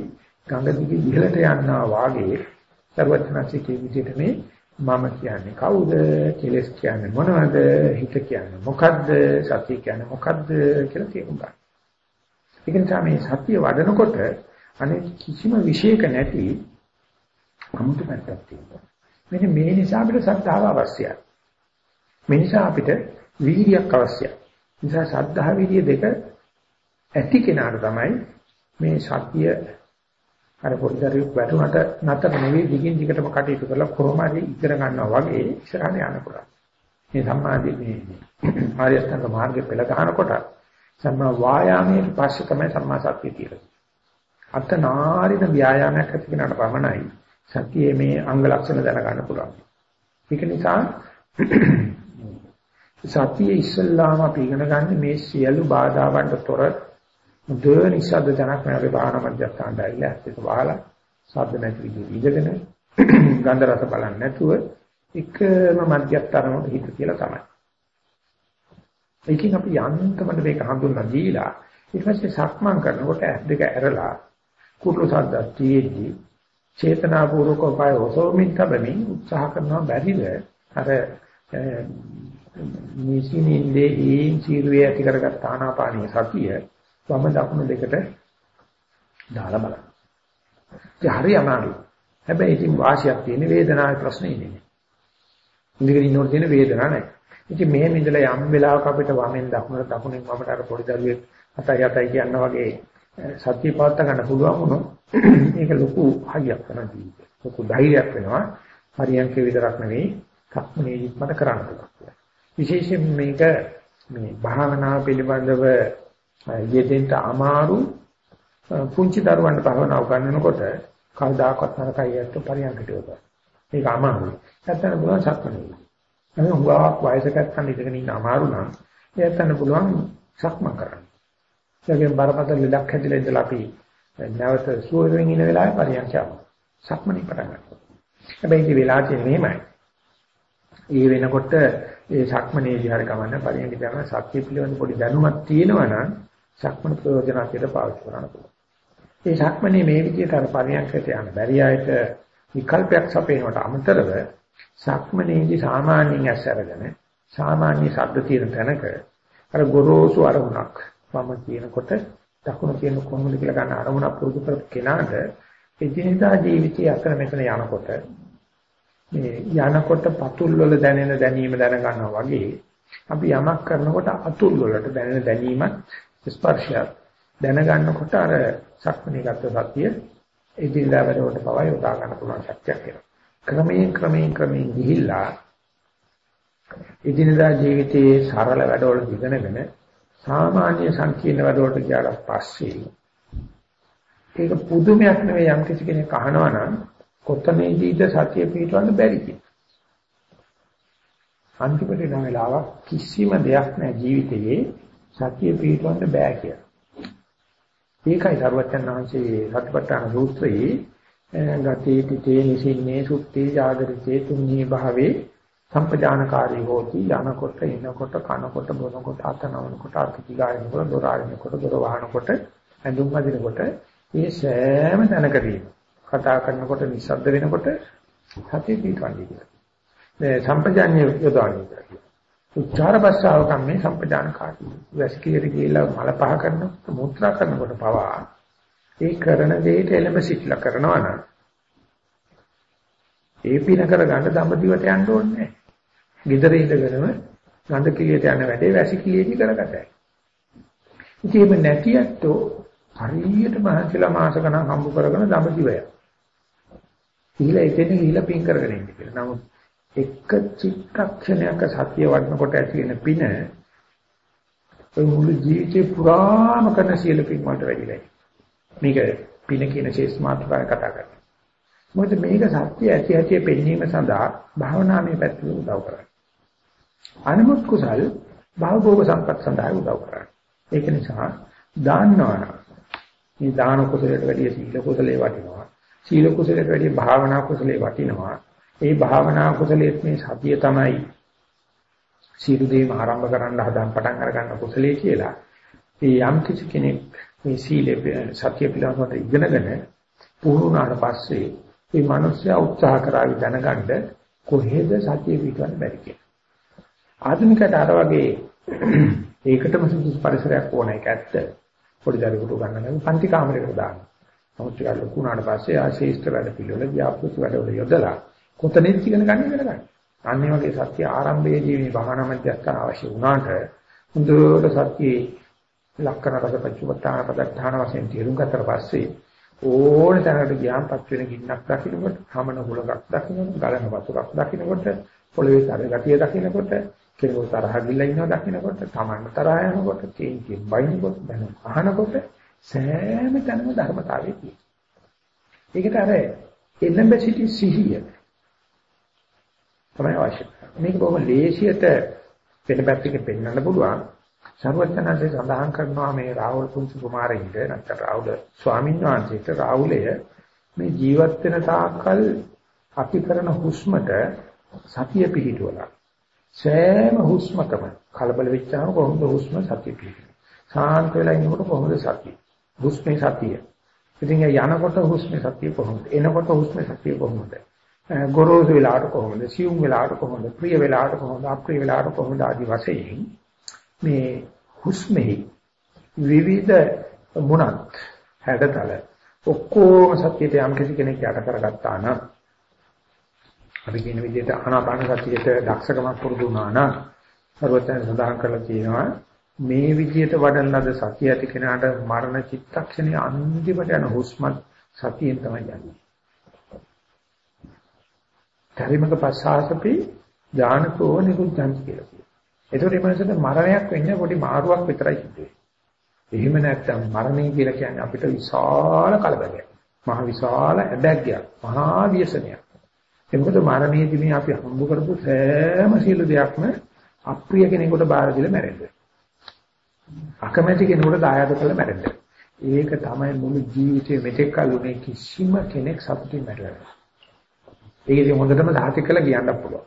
ගඟ දිගේ ඉහළට යනවා වාගේ සර්වඥාසිකේ විදිහට මේ මම කියන්නේ කවුද කෙලස් කියන්නේ මොනවද හිත කියන්නේ මොකද්ද සත්‍ය කියන්නේ මොකද්ද කියලා තේරුම් ගන්න. ඒක නිසා මේ සත්‍ය වඩනකොට අනේ කිසිම විශේෂක නැති අමුතු පැත්තක් තියෙනවා. මෙන්න මේ නිසා අපිට ශ්‍රද්ධාව අවශ්‍යයි. මේ නිසා අපිට වීර්යයක් අවශ්‍යයි. නිසා ශ්‍රද්ධා වීර්ය දෙක ඇති කෙනාට තමයි මේ සත්‍ය අර පොඩිදරුවෙක් වැටුණට නැතර නෙවෙයි දිගින් දිගටම කටයුතු කරලා කොහොමද ඉගෙන ගන්නවා වගේ ඉස්සරහට යන්න පුළුවන්. මේ සම්මාදී මේ ආර්ය අෂ්ටාංග මාර්ගේ පෙළ ගන්නකොට සම්මා වායාමයේ පස්සේ තමයි සම්මා සතිය තියෙන්නේ. අතනාරින ව්‍යායාමයක් ඇති කෙනාට පමණයි සතියේ මේ අංග ලක්ෂණ දැනගන්න පුළුවන්. ඒක නිසා සතියේ ඉස්සල්ලාම අපි ඉගෙන ගන්න මේ සියලු බාධාවන්ට තොර මුද නිසද්ද තනක් නෑ අපි භාවනා මධ්‍යස්ථානට ඇවිල්ලා ඒක වහලා ශබ්ද නැති විදිහට ඉඳගෙන ගන්ධ රස බලන්නේ නැතුව එකම මධ්‍යස්ථානකට හිත කියලා තමයි. ඒකෙන් අපි යන්තමට මේක හඳුන්ලා දීලා ඊට පස්සේ සක්මන් කරනකොට ඇස් දෙක ඇරලා කුරුළු සද්දක් තියෙද්දි චේතනාපූර්වක පාය ඔසෝමින් තබමින් උත්සාහ කරනවා බැරිද අර නිසිනින්දේ ඊන් චීරුවේ ඇති කරගත් ආනාපානිය සතිය වම දකුණු දෙකට දාලා බලන්න. ඒ හරි අමාරුයි. හැබැයි ඉතින් වාසියක් තියෙන වේදනාවේ ප්‍රශ්නේ නෙමෙයි. ඉඳගෙන ඉන්නකොට තියෙන වේදනාවක් නැහැ. ඉතින් මෙහෙම ඉඳලා යම් වෙලාවක අපිට වමෙන් දකුණට දකුණෙන් වමට අර පොඩි දරුවෙක් අතයි අතයි කියන වගේ සත්‍ය පාත්ත ගන්න පුළුවන් වුණොත් මේක ලොකු හයියක් වෙන ජීවිතේ. ලොකු ධෛර්යයක් වෙනවා. හරියන්ක විතරක් නෙවෙයි සක්මනේදිත් මට කරන්න පුළුවන්. විශේෂයෙන් මේක මේ භාවනාව පිළිබඳව යෙදෙන්න අමාරු පුංචි දරුවන්ට භාවනාව උගන්වනකොට කවදාකවත් නරකයි යත් පරියන්කට යොදා. ඒක අමාරුයි. නැත්නම් පුළුවන් සක්මනේ. එහෙනම් හුඟක් වයසකට ගන්න ඉඳගෙන ඉන්න අමාරු නම් එයාට පුළුවන් සක්මන් කරන්න. ඒකෙන් බරපතල ලෙඩක් හැදිලා ඉඳලා අපි නැවත සුවයෙන් ඉන වෙලාවේ පරියන්ඛයව සක්මණේ පටන් ගන්නවා. හැබැයි මේ වෙලාව තියෙන්නේ මෙහෙමයි. ඒ වෙනකොට ඒ සක්මණේදී හරි කමන්න පරියන්ඛ කරන සත්‍ය පිළිවෙල පොඩි දැනුමක් තියෙනවා නම් සක්මණ ප්‍රයෝජනකයට පාවිච්චි කරන්න පුළුවන්. ඒ සක්මණේ මේ විදිහට අර පරියන්ඛයට යන බැරි අයට විකල්පයක් සපේනවට අමතරව සක්මණේදී සාමාන්‍යයෙන් ඇස් අරගෙන සාමාන්‍ය ශබ්ද තියෙන තැනක අර ගොරෝසු අරමුණක් වම කියනකොට දකුණ කියන කොහොමද කියලා ගන්න අරමුණ පුරුදු කර කෙනාට එදිනදා ජීවිතයේ අතර මෙතන යනකොට මේ යනකොට පතුල් වල දැනෙන දැනීම දැන ගන්නවා වගේ අපි යමක් කරනකොට අතුල් වලට දැනෙන දැනීමත් ස්පර්ශයත් දැන ගන්නකොට අර සක්මණේ ගත සතිය එදිනදා වැඩවලට පවා යොදා ගන්න පුළුවන් ශක්තියක් එනවා. ක්‍රමයෙන් ක්‍රමයෙන් ක්‍රමයෙන් ගිහිල්ලා එදිනදා ජීවිතයේ සරල වැඩවල දිගනගෙන සාමාන්‍ය සංකීර්ණ වැඩවලට ගියාට පස්සේ ඒක පුදුමයක් නෙවෙයි යම් කිසි කෙනෙක් අහනවා නම් කොතනදීද සතිය පිටවන්න බැරි කියලා. අන්තිමට එන වෙලාවක් කිසිම දෙයක් නැහැ ජීවිතයේ සතිය පිටවන්න බෑ කියලා. ඒකයි සර්වචන් වහන්සේ සතිපට්ඨාන සූත්‍රයේ ගතේ තිතේ නිසින්නේ සුක්ති ජාගරිතේ තුන්හි භාවේ සම්පජානකාරී හෝති යනකොට එනකොට කනකොට බොනකොට අතනවනකොට අතිගායනකොට දොර ආරිනකොට දොර වහනකොට ඇඳුම් අදිනකොට මේ සෑම තැනකදී කතා කරනකොට නිස්සද්ද වෙනකොට සතිය පිටවන්නේ කියලා. මේ සම්පජාන්‍ය යොදවන්නේ කියලා. උච්චාර භාෂාව කම්මේ සම්පජාන කාටි. වැසිකිලි ගිහිලා මල පහ කරනකොට මුත්‍රා කරනකොට පවා ඒ කරන දෙයට එළඹ සිట్లా කරනවා නම් ඒ පින කර ගන්න දඹදිවට යන්න ඕනේ නැහැ. ගෙදර ඉඳගෙනම ගඳ කිලියට යන වැඩේ වැසිකිලියේදී කරගතයි. ඉතින් එහෙම නැතියත්ෝ හරියට මහන්සිලා මාස ගණන් හම්බ කරගෙන දඹදිව යනවා. ගිහිලා එතන ගිහිලා පින් කරගෙන ඉන්න කියලා. නමුත් එක චිත්තක්ෂණයක සතිය වඩනකොට ඇති වෙන පින ඔය මුළු ජීවිතේ පුරාම කරන සියලු පින් වලට වැඩිලා. මේක පින කියන ශේෂ මාත්‍රාව කතා කරන්නේ. මොකද මේක සත්‍ය ඇති ඇති පෙන්වීම සඳහා භාවනාමය පැත්තට උදව් කරන්නේ. අනිමුත් කුසල් භවභෝග සම්පත් සඳහා උදව් කරන්නේ. ඒක නිසා දාන්නවා මේ දාන කුසලයට වැඩිය සීල කුසලයේ වටිනවා. සීල කුසලයට වැඩිය භාවනා කුසලයේ වටිනවා. ඒ භාවනා කුසලයේ මේ සතිය තමයි සීල දේම ආරම්භ කරන්න හදන් පටන් අර ගන්න කුසලයේ කියලා. ඒ යම් කිසි කෙනෙක් මේ සීලේ සතිය පිළිබඳව ඉගෙනගෙන පුහුණුනාට පස්සේ මේ මිනිස්සයා උත්සාහ කරાવી දැනගන්න කොහෙද සතිය පිටවන්න බැරි කියලා. ආධුනිකයට අර වගේ ඒකටම සුදුසු පරිසරයක් ඕන එක ඇත්ත. පොඩි දරුවෙකුට ගන්න පන්ති කාමරයකට දාන්න. නමුත් ටිකක් ලොකු වුණාට පස්සේ ආ ශේෂ්ඨ වැඩ පිළිවෙල ව්‍යාපෘති වැඩවල යොදලා කොතනෙත් ඉගෙන ගන්න ඉගෙන ගන්න. අන්නේ වගේ සත්‍ය ආරම්භයේදී මේ භාවනා මධ්‍යස්ථාන අවශ්‍ය වුණාට හොඳට සත්‍යයේ ලක්කන රස පච්චවත්තාන පදත්තාන වශයෙන් තේරුම් ගත්තට පස්සේ ඕන තැනකට ගියාන්පත් වෙන ගින්නක් දකින්නකොට, හමන හුලඟක් දකින්නකොට, ගලන වතුරක් දකින්නකොට, පොළවේ තර ගතිය දකින්නකොට, කෙනෙකු තරහ ගිල්ලා ඉන්නවා දකින්නකොට, Taman තරහ යනකොට, කේන්ති බයිනකොට, දැන අහනකොට සෑම තැනම ධර්මතාවය තියෙනවා. ඒකට අර එළඹ සිටි සිහිය තමයි අවශ්‍ය. මේක බොහොම ලේසියට වෙන පැත්තකින් පෙන්වන්න පුළුවන්. සර්වඥාන්සේ සඳහන් කරනවා මේ රාහුල පුංචි කුමාරයින්ට නැත්නම් රාහුල ස්වාමීන් වහන්සේට රාහුලය මේ ජීවත් වෙන තාක්කල් අපි කරන හුස්මට සතිය පිහිටුවලා සෑම හුස්මකම කලබල වෙච්චාම කොහොමද හුස්ම සතිය පිහිටුවේ සාන්ත වෙලා ඉන්නකොට කොහොමද සතිය? හුස්මේ සතිය. ඉතින් යනකොට හුස්මේ සතිය කොහොමද? එනකොට හුස්මේ සතිය කොහොමද? ගොරෝසු වෙලාවට කොහොමද? සියුම් වෙලාවට කොහොමද? ප්‍රිය වෙලාවට කොහොමද? අප්‍රිය වෙලාවට කොහොමද? ආදි වශයෙන් මේ හුස්මෙහි විවිධ මුණක් හැඩතල ඔක්කොම සත්‍යයට යම් කිසි කෙනෙක් යට කරගත්තා නම් අපි කියන විදිහට ආනාපාන සතියට දක්ෂකමක් පුරුදු වුණා නම් සර්වඥයන් සඳහන් කරලා තියෙනවා මේ විදිහට වඩන ලද සතිය ඇති කෙනාට මරණ චිත්තක්ෂණයේ අන්තිමට යන හුස්මත් සතියෙන් තමයි යන්නේ. ධර්මක පස්සාසපි ඥානකෝ නිරුද්ධං කියලා කියනවා. ඒතකොට මේ මනසට මරණයක් වෙන්නේ පොඩි මාරුවක් විතරයි සිද්ධ එහෙම නැත්නම් මරණය කියලා කියන්නේ අපිට විශාල කලබලයක්. මහ විශාල ඇබැග්යක්. මහා ව්‍යසනයක්. ඒ මොකද මරණයේදී මේ අපි හම්බ කරපු සෑම සියලු දෙයක්ම අප්‍රිය කෙනෙකුට බාර දීලා මැරෙන්න. අකමැති කෙනෙකුට දායාද කරලා මැරෙන්න. ඒක තමයි මුළු ජීවිතේ මෙතෙක් කල් උනේ කිසිම කෙනෙක් සතුටින් මැරෙන්නේ. ඒකදී හොඳටම සාහිත්‍ය කළා කියන්න පුළුවන්.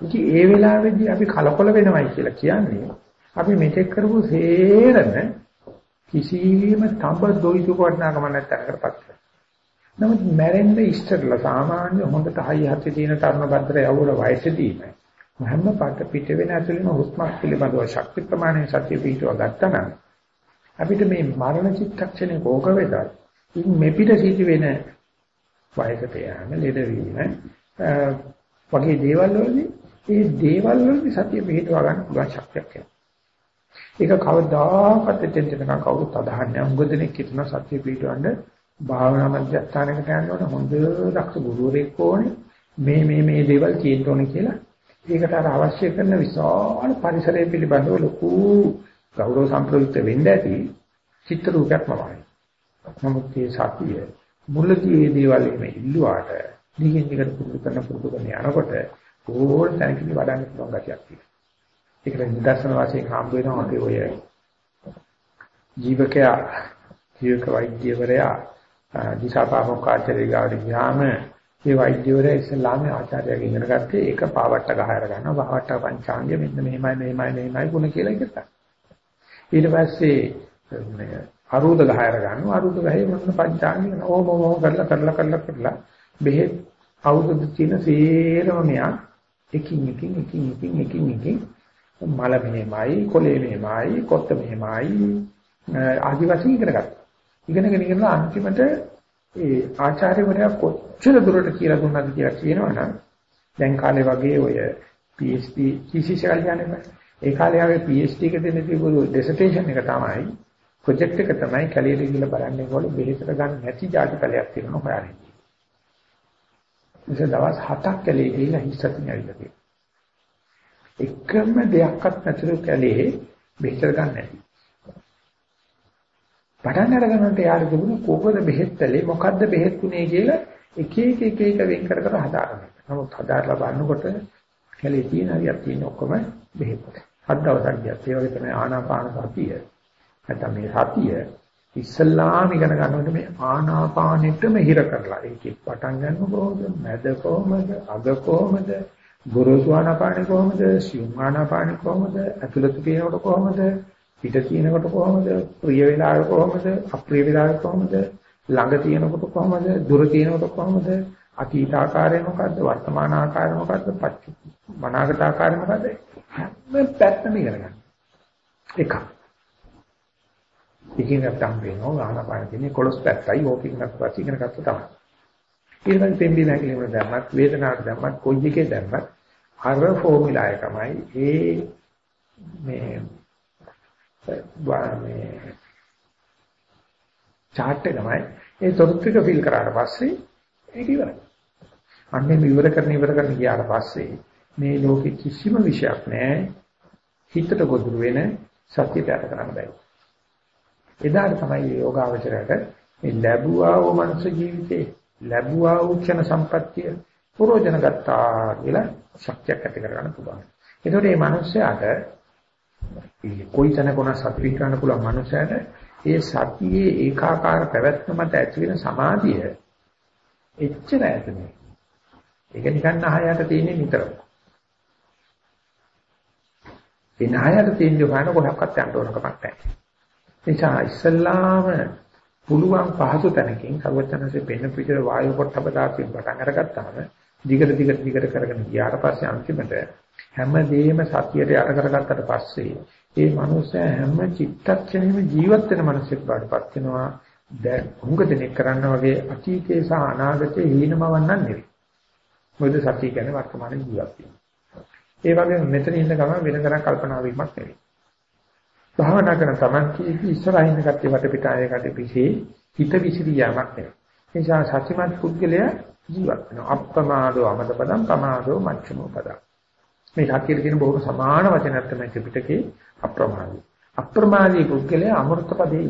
ඉතින් ඒ වෙලාවේදී අපි කලකොල වෙනවයි කියලා කියන්නේ අපි මෙතෙක් කරපු සේරම කිසිම තඹ දොයිතු කොටනාකම නැත්තරකටපත් නමුත් මැරෙන්න ඉස්සරලා සාමාන්‍ය හොඳට හයි හත්ති තියෙන තරුණ බද්දර යවුල වයසදීම හැම පාට පිට වෙන ඇතුළේම හුස්මක් පිළිබඳව ශක්ති ප්‍රමාණය සත්‍ය පිටව ගත්තා නම් අපිට මේ මරණ චිත්තක්ෂණේ කෝක වේදත් ඉන් මෙපිට සිට වෙන වයසට යෑම ලෙඩවීම වගේ දේවල් වලදී ඒ දේවල් වලදී සතිය පිටව ගන්න පුළුවන් ශක්තියක් එනවා. ඒක කවදාකවත් දෙන්න දෙනකම් කවුරුත් අදහන්නේ නැහැ. උග දෙනෙක් හිතන සතිය පිටවන්න භාවනා මධ්‍යස්ථානයකට යනකොට හොඳ දක්ෂ ගුරුවරයෙක් ඕනේ මේ මේ මේ දේවල් කියන්න ඕනේ කියලා ඒකට අර අවශ්‍ය කරන විශාල පරිසරය පිළිබඳව ලොකු ගෞරව සම්ප්‍රයුක්ත වෙන්න ඇති චිත්‍ර රූපයක්ම වගේ. නමුත් මේ සතිය මුලදී මේ දේවල් එමෙ ඉල්ලුවාට දිගින් දිගට පුරුදු කරන පුරුදු කරන යනකොට ඕන තැනකදී වඩන්න පුළුවන් ගතියක් තියෙනවා. ඒකට නිදර්ශන වශයෙන් හම්බ වෙනවා අපි ඔය ජීවකයා ජීවක වෛද්‍යවරයා දිසාපාමොක් ආචාර්ය ගාවට ගියාම මේ වෛද්‍යවරයා ඉස්ලාම ආචාර්යගෙන් ඉගෙන ගත්තේ ඒක පාවට්ට ගහයර ගන්නවා පාවට්ට පංචාංගය මෙන්න මෙහෙමයි මෙහෙමයි මෙහෙමයි ගුණ කියලා ඉගෙන ගන්න. ඊට පස්සේ මේ අරුද ගහයර ගන්නවා අරුද ගහේ මොන පංචාංගය ඕම ඕම කරලා කරලා කරලා කරලා බෙහෙත් අවුරුදු තියෙන සේරම මෙයා එකින් එකින් එකින් එකින් එකින් එකින් මල මෙහෙමයි කොලේ මෙහෙමයි කොත්ත මෙහෙමයි ආදි වශයෙන් ඉගෙන ගත්තා. ඉගෙනගෙන ඉගෙන අන්තිමට ඒ ආචාර්යවරයා කොච්චර දුරට කියලා දුන්නාද කියලා කියනවනම් දැන් කාලේ වගේ ඔය PhD thesis එකක් කියන්නේ ඒ කාලේ ආවේ PhD එක දෙන්න තිබුණු ඩිසර්ටේෂන් එක තමයි ප්‍රොජෙක්ට් එක තමයි කැලියට ගිහලා බලන්නේ කොහොමද බෙහෙතට ගන්න නැති ජාතිකලයක් තියෙනවා හොයන්නේ. ඉතින් දවස් 7ක් කැලේ ගිහලා හිස්සතින් ඇවිල්ලා තියෙනවා. එකම දෙයක්වත් නැතුව කැලේ බෙහෙතට ගන්න නැති. පටන් අරගන්නට යාර තිබුණ කොහොමද බෙහෙත්තලේ මොකද්ද බෙහෙත් උනේ කියලා එක එක එක එක වෙන් කර කර හදාගන්න. නමුත් හදාලා බලනකොට කැලේ තියෙන හරියක් තියෙන ඔක්කොම බෙහෙත්. හත් දවසක් ගියත් ඒ වගේ තමයි ආනාපාන සතිය. නැත්නම් මේ සතිය ඉස්සල්ලාම ඉගෙන ගන්නකොට මේ ආනාපානෙටම හිර කරලා. ඒකේ පටන් ගන්න කොහොමද? මැද කොහොමද? අග කොහොමද? ගුරුසු ආනාපානෙ කොහොමද? සියුම් ආනාපානෙ කොහොමද? අතුලත කියනකොට කොහොමද? පිට තියෙනකොට කොහොමද? ප්‍රිය වේලාවේ කොහොමද? අප්‍රිය වේලාවේ කොහොමද? ළඟ තියෙනකොට කොහොමද? දුර තියෙනකොට කොහොමද? අතීත ආකාරය මොකද්ද? වර්තමාන ආකාරය මොකද්ද? පච්චු මනාගත ආකාරය මොකද්ද? හැම පැත්තම ඉගෙන ගන්න. එකක්. ඉගෙන ගන්න වෙනවා ආනාපාන කියන්නේ කොලොස් පැත්තයි. ඕකින් ගන්නත් ඉගෙන ගත්ත තමයි. ඊළඟ පෙම්බි නැගීම දැම්මත් වේදනාවට දැම්මත් කොයි එකේ දැම්මත් අර ෆෝමියුලා එකමයි. ඒ මේ මේ chart එකමයි ඒ තොරතුරු ටික ෆිල් කරාට පස්සේ ඒක ඉවරයි. අන්නේ ඉවර කරන ඉවර කරන ගියාට පස්සේ මේ ලෝකෙ කිසිම විශයක් නැහැ හිතට ගොදුරු වෙන සත්‍යයට යට කරන්න බැහැ. එදාට තමයි යෝගාවචරයට මේ ලැබුවා වූ මනුෂ්‍ය ජීවිතේ ලැබුවා වූ ක්ෂණ සම්පත්තිය පුරෝජන ගත්තා කියලා ශක්තියක් ඇති කරගන්න පුළුවන්. ඒතකොට මේ මනුස්සයාට කොයි තැනකෝන සත්‍ය කරන්න පුළුවන් මනුස්සයාට ඒ සතියේ ඒකාකාර පැවැත්ම මත ඇති වෙන සමාධිය එච්චර ඇතනේ. ඒක නිකන් නහයට තියෙන්නේ නිතරම. ඒ නහයට තියෙන ගාන කොහොක්වත් යන්න ඕන කමක් නැහැ. නිසා ඉස්සල්ලාම පුළුවන් පහසු තැනකින් සර්වඥන්සේ පෙන්න පිටර වායු පොට්ටබ දාපින් පටන් අරගත්තාම දිගට දිගට දිගට කරගෙන ගියාට පස්සේ අන්තිමට හැමදේම සතියට යට කරගත්තට පස්සේ ඒ මනුස්සයා හැම චිත්තක්ෂණෙම ජීවත් වෙන මිනිසෙක් බාටපත් වෙනවා. දැන් හුඟ දෙනෙක් කරන්න වගේ අතීතයේ සහ අනාගතයේ හීනමවන්නන් නෙවෙයි මොකද සතිය කියන්නේ වර්තමාන ජීවත් වීම. ඒ වගේම මෙතන ඉන්න ගමන් වෙන තරම් කල්පනා වීමක් නෙවෙයි. භාවනා කරන තමන් කීකී ඉස්සරහින් කට්ටිය වටපිට ආයකට පිසේ හිත විසිරියාමක් නෙවෙයි. ඒ නිසා සත්‍යමත් පුද්ගලයා ජීවත් වෙනවා. අප්‍රමාදෝ අමද පදම් ප්‍රමාදෝ මච්චමෝ පදම් මේ සත්‍යයේ තියෙන බොහොම සමාන වචනයක් තමයි ත්‍රිපිටකේ අප්‍රමාදී. අප්‍රමාදී පුද්ගලයා අමෘත පදේ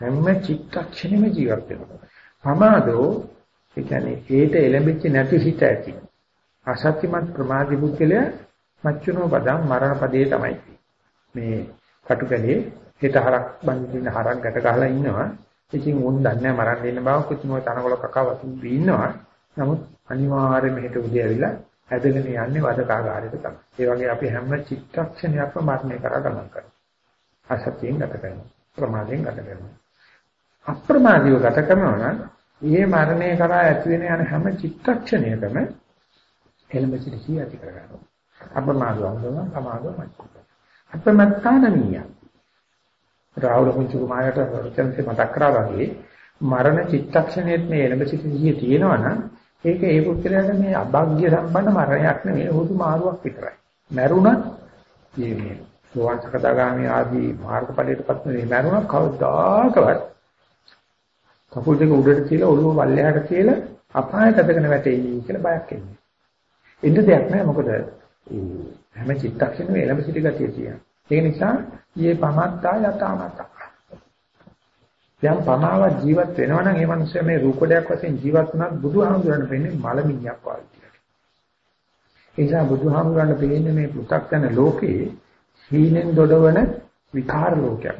හැම චිත්තක්ෂණෙම ජීවත් වෙනවා. ප්‍රමාදෝ ඒ කියන්නේ ඒට එළඹෙච්ච නැති හිත ඇති. අසත්‍යමත් ප්‍රමාදී පුද්ගලයා මච්චුනෝ පදම් මරණ පදේ තමයි. මේ කටුකලේ හිත හරක් බඳින්න හරක් ගැට ගහලා ඉන්නවා. ඉතින් උන් දන්නේ මරන්න ඉන්න බව. කිසිම තනකොළ කකා වතුන් ඉන්නවා. නමුත් අනිවාර්යයෙන්ම හිත උදේ ඇවිල්ලා ඇදගෙන යන්නේ වදකාගාරයට තමයි. ඒ වගේ අපි හැම චිත්තක්ෂණයක්ම මරණය කරා ගමන් කරනවා. අසතියෙන් ගත කරනවා. ප්‍රමාදයෙන් ගත කරනවා. අප්‍රමාදීව ගත කරනවා නම් මේ මරණය කරා ඇති වෙන යන හැම චිත්තක්ෂණයකම එළඹ සිට සිය ඇති කර ගන්නවා. අප්‍රමාදව වන්දන සමාදව මච්චු. අප්‍රමත්තානීය රාහුල කුංචු කුමාරට රචනසේ මතක් කරා වගේ මරණ චිත්තක්ෂණයේත් මේ එළඹ සිට සිහිය තියෙනවා නම් ඒක ඒ පුත්‍රයාට මේ අභාග්‍ය සම්බන්ධ මරණයක් නෙවෙයි හුදු මාරුවක් විතරයි. මැරුණත් මේ සෝවාන් සකදාගාමී ආදී මාර්ගඵලයටපත් වෙන්නේ මැරුණත් කවදාකවත් කකුල් දෙක උඩට තියලා ඔළුව වල්ලයට තියලා අපායට ඇදගෙන වැටෙයි කියලා බයක් එන්නේ. එන්න දෙයක් නැහැ මොකද හැම චිත්තක්ෂණෙම එළඹ සිට ගතිය තියෙනවා. ඒ නිසා යේ පමත්තා යතාමත. යම් පමාවක් ජීවත් වෙනවා නම් ඒ මනුස්සයා මේ රූපඩයක් වශයෙන් ජීවත් වුණත් බුදුහාමුදුරන් වෙන්නේ මලමිණියක් වගේ. ඒ නිසා බුදුහාමුදුරන් දෙන්නේ මේ පෘථග්ජන ලෝකේ හීනෙන් දොඩවන විකාර ලෝකයක්.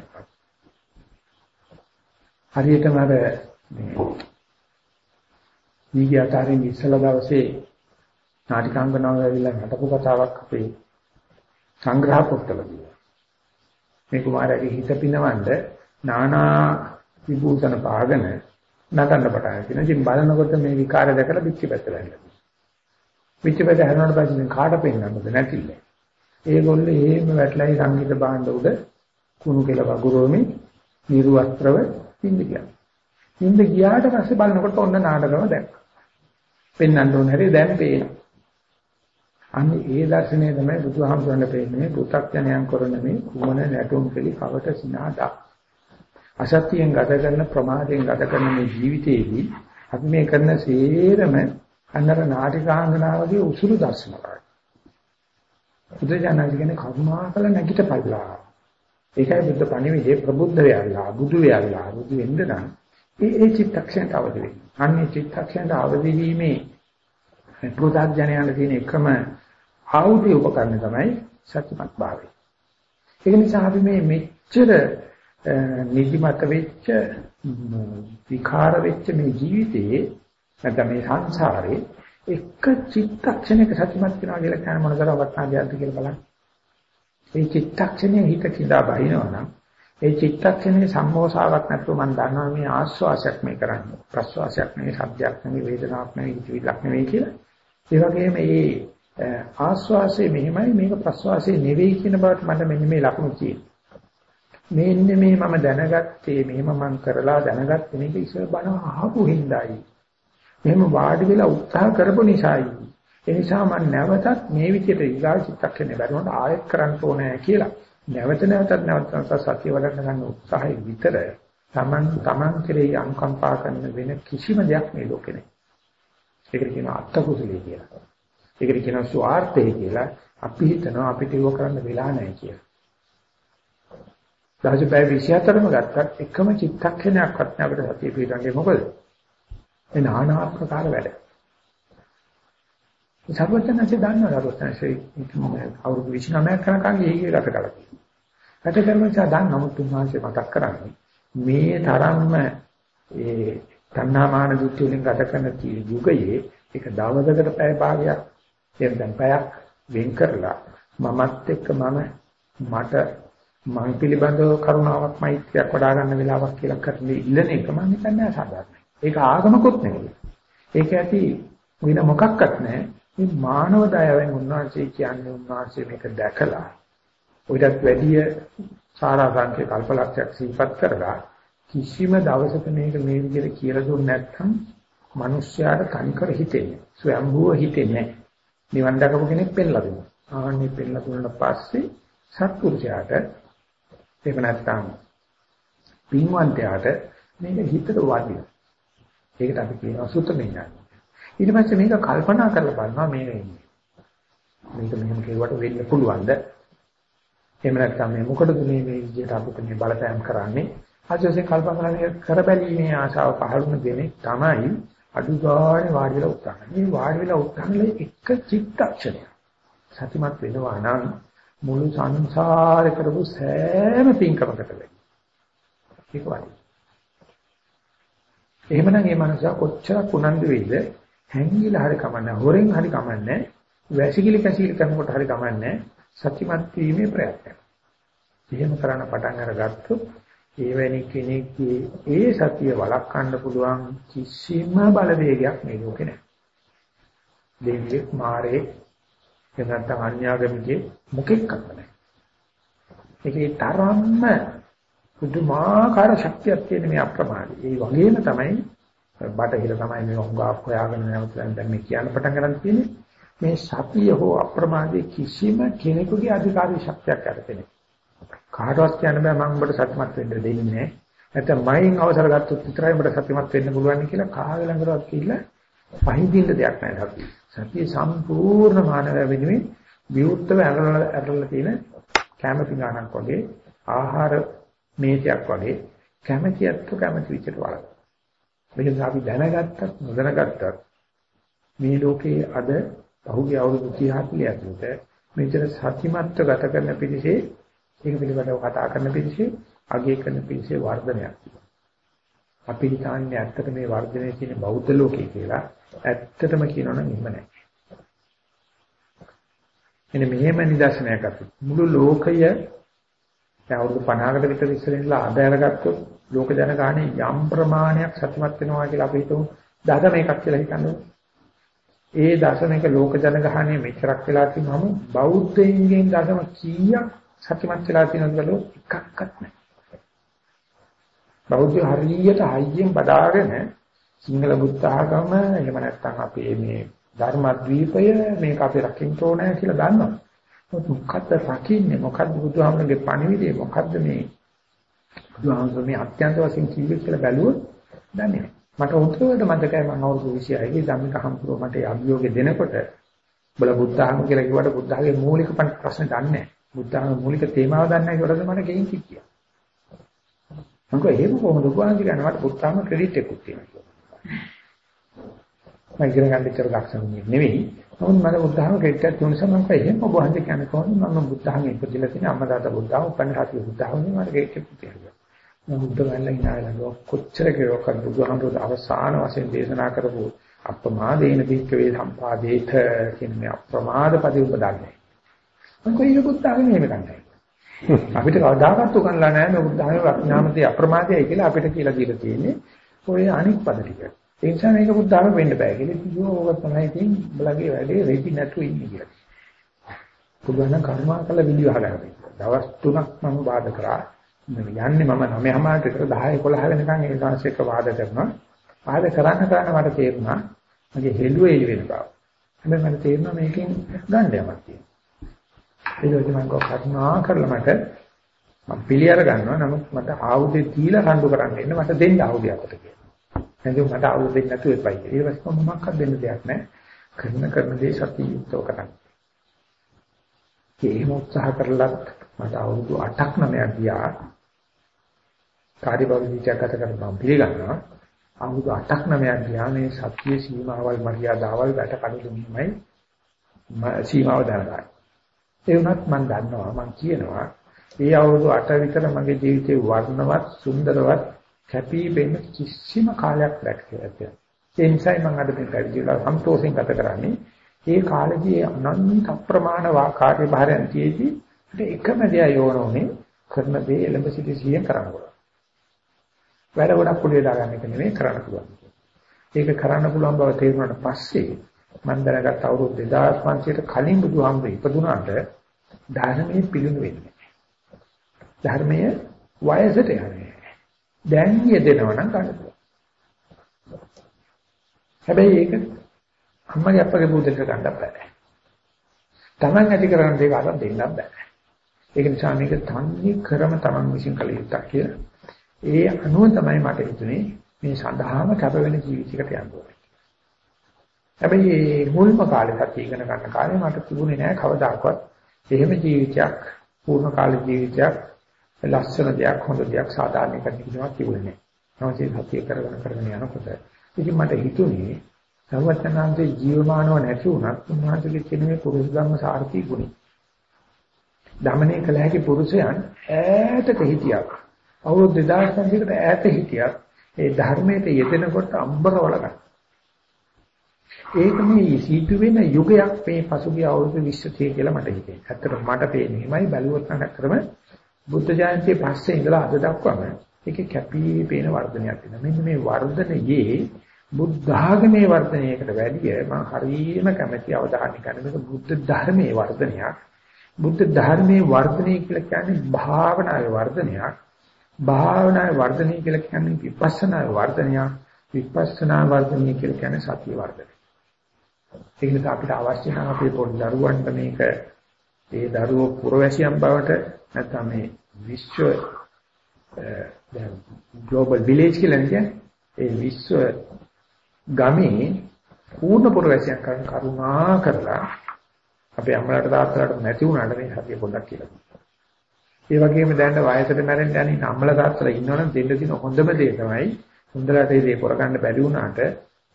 හරියටම අර මේ නීගියතරෙන් ඉස්සලා දවසේ නාටිකාංගනාව ඇවිල්ලා නටපු කතාවක් අපේ සංග්‍රහ පොත්වල තියෙනවා. මේ කුමාරයාගේ හිත පිනවන්න නානා විභූෂණ පාගන නටන්න පටන් ගන්නවා. ඉතින් බලනකොට මේ විකාරය දැකලා පිටිපැත්ත වැටෙනවා. පිටිපැත්ත හැරෙනාට පස්සේ කාට පෙන්නන්නද නැතිල. ඒගොල්ලෝ එහෙම වැටලයි සංගීත භාණ්ඩ උඩ කුණු කෙල වගුරුවමින් නිර්වස්ත්‍රව ඉඳ ගියා. ඉඳ ගියාට පස්සේ බලනකොට ඔන්න නාටකම දැක්කා. පෙන්වන්න ඕන හැටි දැන් පේනවා. අන්න ඒ දර්ශනය තමයි බුදුහාමුදුරන් පෙන්නන්නේ පු탁ඥයන් කරන මේ කුමන නැටුම් පිළි කවට සිනාදා. අසත්‍යයෙන් ගත කරන ප්‍රමාදයෙන් ගත කරන මේ ජීවිතයේදී අපි මේ කරන සේරම අන්නර නාටිකාංගනාවගේ උසුළු දර්ශනවයි. බුදුජානක කියන්නේ කරුණාකල නැගිටපල්ලා. ඒකයි බුද්ධ පණිවිඩේ ප්‍රබුද්ධ වෙයලා බුදු වෙයලා බුදු වෙන්න නම් ඒ ඒ චිත්තක්ෂණයට අවදි වෙන්න. අන්නේ චිත්තක්ෂණයට අවදි වීමේ පුරුදාඥයන තියෙන එකම ආයුධ උපකරණ තමයි සත්‍යමත් භාවය. ඒක නිසා අපි මේ මෙච්චර නිදිමත වෙච්ච විකාර වෙච්ච මේ ජීවිතයේ නැත්නම් මේ සංසාරේ එක චිත්තක්ෂණයක සත්‍යමත් වෙනවා කියලා කියන මොනතර වටනාදියක්ද කියලා බලන්න. මේ චිත්තක්ෂණයේ හිත කිඳා බහිනවනම් ඒ චිත්තක්ෂණයේ සම්මෝසාවක් නැතුව මම දන්නවා මේ ආස්වාසයක් මේ කරන්නේ. ප්‍රස්වාසයක් නෙවෙයි, සත්‍යයක් නෙවෙයි, වේදනාවක් නෙවෙයි, හිතවිල්ලක් නෙවෙයි කියලා. ඒ වගේම මේ ආස්වාසයේ මෙහිමයි මේක ප්‍රස්වාසයේ නෙවෙයි කියන බවට මට මෙන්න මේ ලකුණු තියෙනවා. මේන්නේ මේ මම දැනගත්තේ මෙහෙම මම කරලා දැනගත්තේ මේක ඉස්සර බණ අහපු හිඳයි. මෙහෙම වාඩි වෙලා උත්සාහ කරපු නිසායි. ඒ නිසා මම නැවතත් මේ විදිහට ඊගා චිත්තක්ෂණය බැලුවොත් ආයෙත් කරන්න ඕනේ කියලා. නැවත නැවතත් නැවත සත්‍ය වඩන්න ගන්න උත්සාහය විතර Taman Taman කෙරෙහි අනුකම්පා කරන වෙන කිසිම දෙයක් මේ ලෝකේ නැහැ. ඒකට කියනවා අත්ත කුසලයේ කියලා. ඒකට කියනවා ස්වార్థය කියලා. අපි හිතනවා අපිට ඒක කරන්න වෙලා නැහැ කියලා. දහසපෑ 24ම ගත්තත් එකම චිත්තක්ෂණයක්වත් නෑ අපිට සතිය පිටන්නේ මොකද? ඒ නානා ආකාර වැඩ. සර්වඥාන්සේ දන්නවා සර්වඥාන්සේ අවුරුදු 29ක් කරනකම් ඒකේ ගත කළා. ගත කරනවා දැන් නමුත් උන්වහන්සේ මතක් කරන්නේ මේ තරම්ම ඒ තණ්හාමාන දුක්ඛ වලින් ගත කරන යුගයේ ඒක දවසකට පැය භාගයක් එහෙම දැන් පැයක් වෙන් කරලා මමත් එක්ක මම මට මං පිළිබඳව කරුණාවක් මෛත්‍රියක් වඩා ගන්න වෙලාවක් කියලා කරන්නේ ඉල්ලන එක මම හිතන්නේ සාධාරණයි. ඒක ආගමකුත් නෙවෙයි. ඒක ඇති වෙන මොකක්වත් නැහැ. මේ මානව දයාවෙන් උන්වහන්සේ කියන්නේ උන්වහන්සේ මේක දැකලා ඔයිටත් වැඩිය සාරාංශක කල්පලක්ෂයක් සිහිපත් කරලා කිසිම දවසක මේක මේ විදිහට කියලා දුන්නේ නැත්නම් මිනිස්යාට තනිකර හිතෙන්නේ. ස්වයම්භූව හිතෙන්නේ නැහැ. නිවන් දකපු කෙනෙක් පෙන්ලා දෙනවා. ආන්නේ පෙන්ලා දුන්නාට පස්සේ සත්පුරුෂයාට ඒක නැත්නම් පින්වන්තයාට මේක හිතට වදිනවා. ඒකට අපි කියනවා සුත්තමේ ඥාන. ඊට පස්සේ මේක කල්පනා කරලා බලනවා මේ වෙන්නේ. මේක මෙහෙම කෙරුවට වෙන්න පුළුවන්ද? එහෙම නැත්නම් මේ මොකටද මේ මේ විදිහට අපිට මේ බලපෑම් කරන්නේ? ආජෝසේ කල්පනා කරබැලීමේ ආශාව පහළුන දෙන්නේ තමයි අඩු ගානේ වාඩි වෙලා උත්සාහ මේ වාඩි වෙලා උත්සාහනේ එක චිත්තක්ෂණය. සතිමත් වෙනවා නම් මුළු සංසාරේ කරපු සෑම පින්කමකට වෙයි. ඒක වගේ. එහෙමනම් මේ මනුස්සයා කොච්චර කුණන්දු වෙයිද හැංගිලා හරි කමන්නේ හොරෙන් හරි කමන්නේ වැසිකිලි කැසිලි කරනකොට හරි කමන්නේ සත්‍යමත් වීමේ ප්‍රයත්නය. එහෙම කරන්න පටන් අරගත්තොත් එවැනි කෙනෙක්ගේ ඒ සතිය වළක්වන්න පුළුවන් කිසිම බලවේගයක් මේ ලෝකේ නැහැ. දෙවියෙක් මාරේ එනත්නම් අන්‍යාගමිකේ මොකෙක්වත් නැහැ. ඒකේ තරම්ම පුදුමාකාර ශක්තියක් තියෙන මේ අප්‍රමාදී. ඒ වගේම තමයි බටහිර තමයි මේ හොඟා හොයාගෙන නැවතුම් දැන් මේ කියන්න පටන් ගන්න තියෙන්නේ. මේ සතිය හෝ අප්‍රමාදී කිසිම කෙනෙකුගේ අධිකාරී ශක්තියක් ඇතිවෙන්නේ. කාටවත් කියන්න බෑ මම උඹට සත්‍යමත් වෙන්න දෙන්නේ නැහැ. නැත්නම් මයින් අවසර ගත්තොත් විතරයි උඹට සත්‍යමත් වෙන්න පුළුවන් කියලා කාගේ ළඟවත් කියලා පහදින්න දෙයක් නැහැ සතිය. සතිය සම්පූර්ණ මානව වෙනුවෙන් විවුර්තව ඇරලා ඇරලා තියෙන කැමති ගානක් වගේ ආහාර මේසයක් වගේ කැමැතියත් කැමැති විදිහට වළඳ. මේක අපි දැනගත්තත් නොදැනගත්තත් මේ ලෝකයේ අද පහුගිය අවුරුදු 30 40 ඇතුළත මෙතන සතිමත්ව ගත කරන පිළිසේ ඒක පිළිබඳව කතා කරන පිළිසේ අගය කරන පිළිසේ වර්ධනයක් තිබුණා. අපි හිතන්නේ ඇත්තට මේ වර්ධනය කියන්නේ බෞද්ධ ලෝකේ කියලා. ඇත්තටම කියනවනම් එහෙම නැහැ. එනේ මෙහෙම නිදර්ශනයක් අපි මුළු ලෝකය දැන් අවුරුදු 50කට විතර ඉස්සර ඉඳලා අද අරගත්තොත් ලෝක ජනගහනේ යම් ප්‍රමාණයක් සත්‍යමත් වෙනවා කියලා අපි හිතමු දහම එකක් කියලා හිතන්නේ. ඒ දශමයක ලෝක ජනගහනේ මෙච්චරක් වෙලා තිබුණාම බෞද්ධයින්ගෙන් දශම කීයක් සත්‍යමත් වෙලා තියෙනවද කියලා එකක්වත් නැහැ. බෞද්ධ හරියට හයියෙන් බදාගෙන සිංහල බුද්ධ ආගම එහෙම නැත්නම් අපේ මේ ධර්මද්වීපය මේක අපි රකින්න ඕනේ කියලා දන්නවා. මොකද්ද රකින්නේ මොකද්ද බුදුහාමරගේ පණිවිඩය මොකද්ද මේ බුදුහාමර මේ අත්‍යන්ත වශයෙන් කිව්වේ කියලා බැලුවොත් දන්නේ නැහැ. මට උන්ට මතකයි මම අවුරුදු 26 ධම්මික හම්පුර මට අභියෝගය දෙනකොට බල බුද්ධහම කියලා කිව්වට බුද්ධහගේ මූලික ප්‍රශ්න දන්නේ නැහැ. බුද්ධහගේ මූලික තේමාව දන්නේ නැහැ කියලාද මට ගෙයින් කිව්වා. මම කිව්වා එහෙම කොහොමද බුදුහාම කියන්නේ මට බුද්ධහම ක්‍රෙඩිට් එකක් තියෙනවා. මම ඉගෙන ගන්න ඉතර දක්ෂණියෙක් නෙවෙයි. නමුත් මම බුද්ධහම ක්‍රෙඩිට් එකක් තියෙන නිසා මම කිව්වා එහෙම ඔබ හන්ද කියන්නේ කොහොමද මම බුද්ධහම ඉපදිලා තියෙන අම්මා තාත්තා බුද්ධහම උපන්න හතිය බුද්ධහම මට ක්‍රෙඩිට් එකක් තියෙනවා. බුද්ධ වල්ලා ඉනාලනවා කොච්චර කෙරුවක් බුදුහාමුදුරුවෝ අවසාන වශයෙන් දේශනා කරපු අප්‍රමාදේන භික්කවේ සම්පාදේත කියන මේ අප්‍රමාද පදේ උපදන්නේ. මම කොහේ බුද්ධාගම එහෙම ගන්නයි. අපිට කවදාකවත් උගන්ලා නැහැ මේ බුද්ධාගමේ වඥාමතේ අප්‍රමාදයයි කියලා අපිට කියලා දීලා තියෙන්නේ. ඔය අනික් පද ටික. ඒ නිසා මේක බුද්ධාගම වෙන්න බෑ කියලා කිව්වෝ ඕක තමයි ඉතින් බලගේ වැඩේ රෙදි නැතු ඉන්නේ කියලා. පුදුමන කර්මා කළ විදිහ හදාගන්න. දවස් 3ක් මම බාධා කරා. යන්නේ මම 9:00මාට විතර 10 11 වෙනකන් ඒ දාසයක වාද කරනවා. වාද කරන්න කරන්න මට තේරුණා මගේ හෙළුවේ එළි වෙන බව. හැබැයි මට තේරුණා මේකෙන් ගන්න යමක් තියෙනවා. ඒක විදිහ මම කරුණා කරලා මට මම පිළියර ගන්නවා. නමුත් මට ආයුධය දීලා රණ්ඩු කරන්න ඉන්න මට දෙන්න ආයුධය අපට කියලා. එහෙනම් මට ආයුධ දෙන්න නැතුව එපයි කියලා. ඊට පස්සේ මම මොකක්ද දෙන්න දෙයක් නැහැ. කරන කරන දේ සතිය යුක්තව කරන්න. ඒ උත්සාහ කරලත් මට අවුරුදු 8ක් 9ක් ගියා. කාර්යබහුල ජීවිතයක් ගත කරන මම පිළිගන්නවා. අවුරුදු 8ක් 9ක් ගියා මේ සත්‍ය සීමාවල් මර්යාදාවල් වැට කඩලු මෙහිමයි සීමාව දැනගන්න. ඒ වුණත් මම දන්නවා මම කියනවා ඒ අවුරුදු 8 විතර මගේ ජීවිතේ වර්ණවත් සුන්දරවත් කැපී පෙනෙන කිසිම කාලයක් දැක්කේ නැහැ. ඒ නිසායි මම අද මේ පැවිදිලා සන්තෝෂෙන් ගත කරන්නේ. ඒ කාලේදී අනන්ත අප්‍රමාණ වාකාරය භාරයන් තියේදී එකම දේ යෝනෝනේ කරන දේ එළඹ සිටි සිහිය කරනවා. වැඩ ගොඩක් පුළිය දාගන්න එක නෙමෙයි කරන්න පුළුවන්. ඒක කරන්න පුළුවන් බව තේරුණාට පස්සේ මම දැනගත් අවුරුදු 2500ට කලින් බුදුහාමුදුරු ඉපදුනාට ධර්මයේ පිළිණු වෙන්නේ. ධර්මයේ වයසට යන්නේ. දැන් යෙදෙනවා නම් ගන්න පුළුවන්. හැබැයි ඒක අම්මගේ අප්පගේ බුදුදෙට ගන්න බෑ. Taman ඇති කරන දේ කාටවත් දෙන්න බෑ. ඒක නිසා මේක තන්නේ කරම Taman විසින් කළ යුත්තක් කියලා ඒ අනුව තමයි මට හිතුනේ මේ සඳහාම කැප වෙන ජීවිතයකට යන්න ඕනේ. හැබැයි මේ මුල්ම කාලේ සතිය ඉගෙන ගන්න කාලේ මට තිබුණේ නෑ කවදාකවත් එහෙම ජීවිතයක් පූර්ණ කාල ජීවිතයක් ලස්සන දෙයක් හොඳ දෙයක් සාධාරණ එකක් කියනවා තිබුණේ නෑ. නමුත් සතිය කරගෙන කරගෙන යනකොට ඉතින් මට හිතුනේ සර්වඥාන්සේ ජීවමානව නැති වුණත් උන්වහන්සේගේ කියන මේ පුරුෂ ධම්ම සාර්ථී ගුණය. දමනය කළ හැකි පුරුෂයන් ඈතක හිටියා. අවුරුදු 2500කට ඈත හිටියත් ඒ ධර්මයට යෙදෙනකොට අම්බරවල ගන්න. ඒක මේ සීතු වෙන යුගයක් මේ පසුගිය අවුරුදු 20 කියලා මට හිතෙනවා. ඇත්තට මට පේන්නේ හිමයි බැලුවොත් නම් ඇත්තටම බුද්ධ ජයන්තියේ පස්සේ ඉඳලා අද දක්වාම ඒකේ කැපී පේන වර්ධනයක් තියෙනවා. මෙන්න මේ වර්ධනයේ බුද්ධ ආගමේ වර්ධනයකට වැඩිය මම හරියම කැමැති අවධානය ගන්න මේක බුද්ධ ධර්මයේ වර්ධනයක්. බුද්ධ ධර්මයේ වර්ධනය කියලා කියන්නේ භාවනාවේ වර්ධනයක්. භාවනාවේ වර්ධනය කියලා කියන්නේ විපස්සනා වර්ධනය විපස්සනා වර්ධනය කියලා කියන්නේ සතිය වර්ධනය. ඒක නිසා අපිට අවශ්‍ය නම් අපේ පොඩි දරුවන්ට මේක ඒ දරුවෝ පුරවැසියන් බවට නැත්නම් මේ විශ්ව දැන් ග්ලෝබල් විලේජ් කියලා කියන්නේ. ඒ විශ්ව ගමේ පූර්ණ පුරවැසියන් කරන කරුණා කරලා අපේ අම්මලාට තාත්තලාට නැති වුණාට මේ සතිය පොඩ්ඩක් කියලා ඒ වගේම දැන් වයසට මැරෙන්න යන අම්මලා තාත්තලා ඉන්නවනම් දෙන්න දින හොඳම දේ තමයි හොඳට ඒ දේ කරගන්න බැරි වුණාට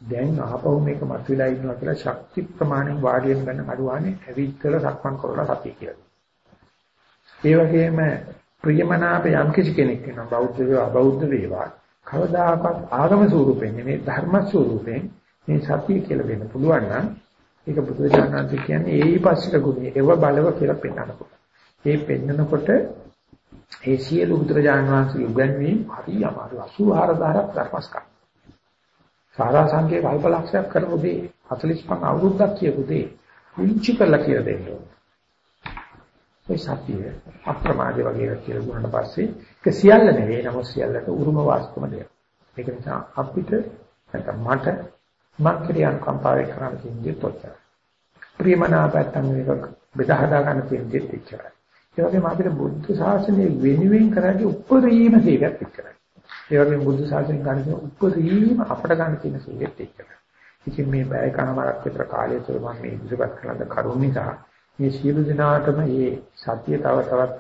දැන් ආපහු මේක මතුවලා ඉන්නවා කියලා ශක්ති ප්‍රමාණයෙන් වාඩි වෙන ගන්න අඩුවානේ ඇවිත් සක්මන් කරලා සතිය කියලා. ඒ වගේම ප්‍රියමනාප යම් කිසි කෙනෙක් වෙනවා බෞද්ධ වේවා අබෞද්ධ වේවා කවදාකවත් ආගම ස්වරූපෙන් නෙමෙයි ධර්ම ස්වරූපෙන් මේ සතිය කියලා වෙන්න පුළුවන් නම් ඒක බුදුරජාණන් කියන්නේ ඒයි පස්සික ගුණය ඒව බලව කියලා පෙන්වන්න පුළුවන්. ඒ පෙන්නකොට ඒ සියලු බුදුරජාණන් වහන්සේගේ උගන්වීම් හරි අමාරු 84000ක් ධර්මස්කන්ධ. සාරා සංකේ කල්පලක්ෂයක් කරපු දේ 45 අවුරුද්දක් කියපු දේ පුංචි කරලා කියලා දෙන්න ඕනේ. ඒ සතිය අප්‍රමාදී වගේ කියලා දුන්නාට පස්සේ ඒක සියල්ල නෙවෙයි නමුත් සියල්ලට උරුම වාස්තුම දෙයක්. ඒක නිසා අපිට නැත්නම් මට මක්‍රියන් කම්පාවේ කරන්න තියෙන්නේ තොච්චර. ප්‍රියමනාපයන් මේක බෙදා හදා ගන්න තියෙන්නේ එච්චරයි. ඒ වගේම අපිට බුද්ධ ශාසනය වෙනුවෙන් කරන්නේ උපරිම සීලයක් එච්චරයි. ඒ වගේම බුද්ධ ශාසනය ගන්න උපරිම අපට ගන්න තියෙන සීලෙත් එච්චරයි. ඉතින් මේ බය කනමාරක් විතර කාලය තුළ මම මේ ඉදිරිපත් කළාද කරුණ නිසා මේ සියලු දිනාටම මේ සත්‍ය තව තවත්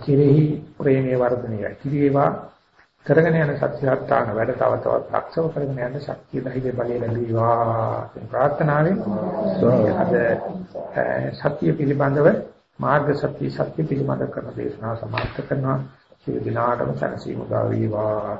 කෙරෙහි ප්‍රේමයේ වර්ධනය කිරීවා කරගෙන යන සත්‍යස්ථාන වැඩ තව තවත් ලක්ෂව කරගෙන යන ශක්තිය ධෛර්ය බලය ලැබීවා කියන ප්‍රාර්ථනාවෙන් අද සත්‍ය පිළිබඳව මාර්ග සත්‍ය සත්‍ය පිළිබඳ කරන දේශනාව සමාප්ත කරනවා සියලු දිනාටම සැනසීම උදා වේවා.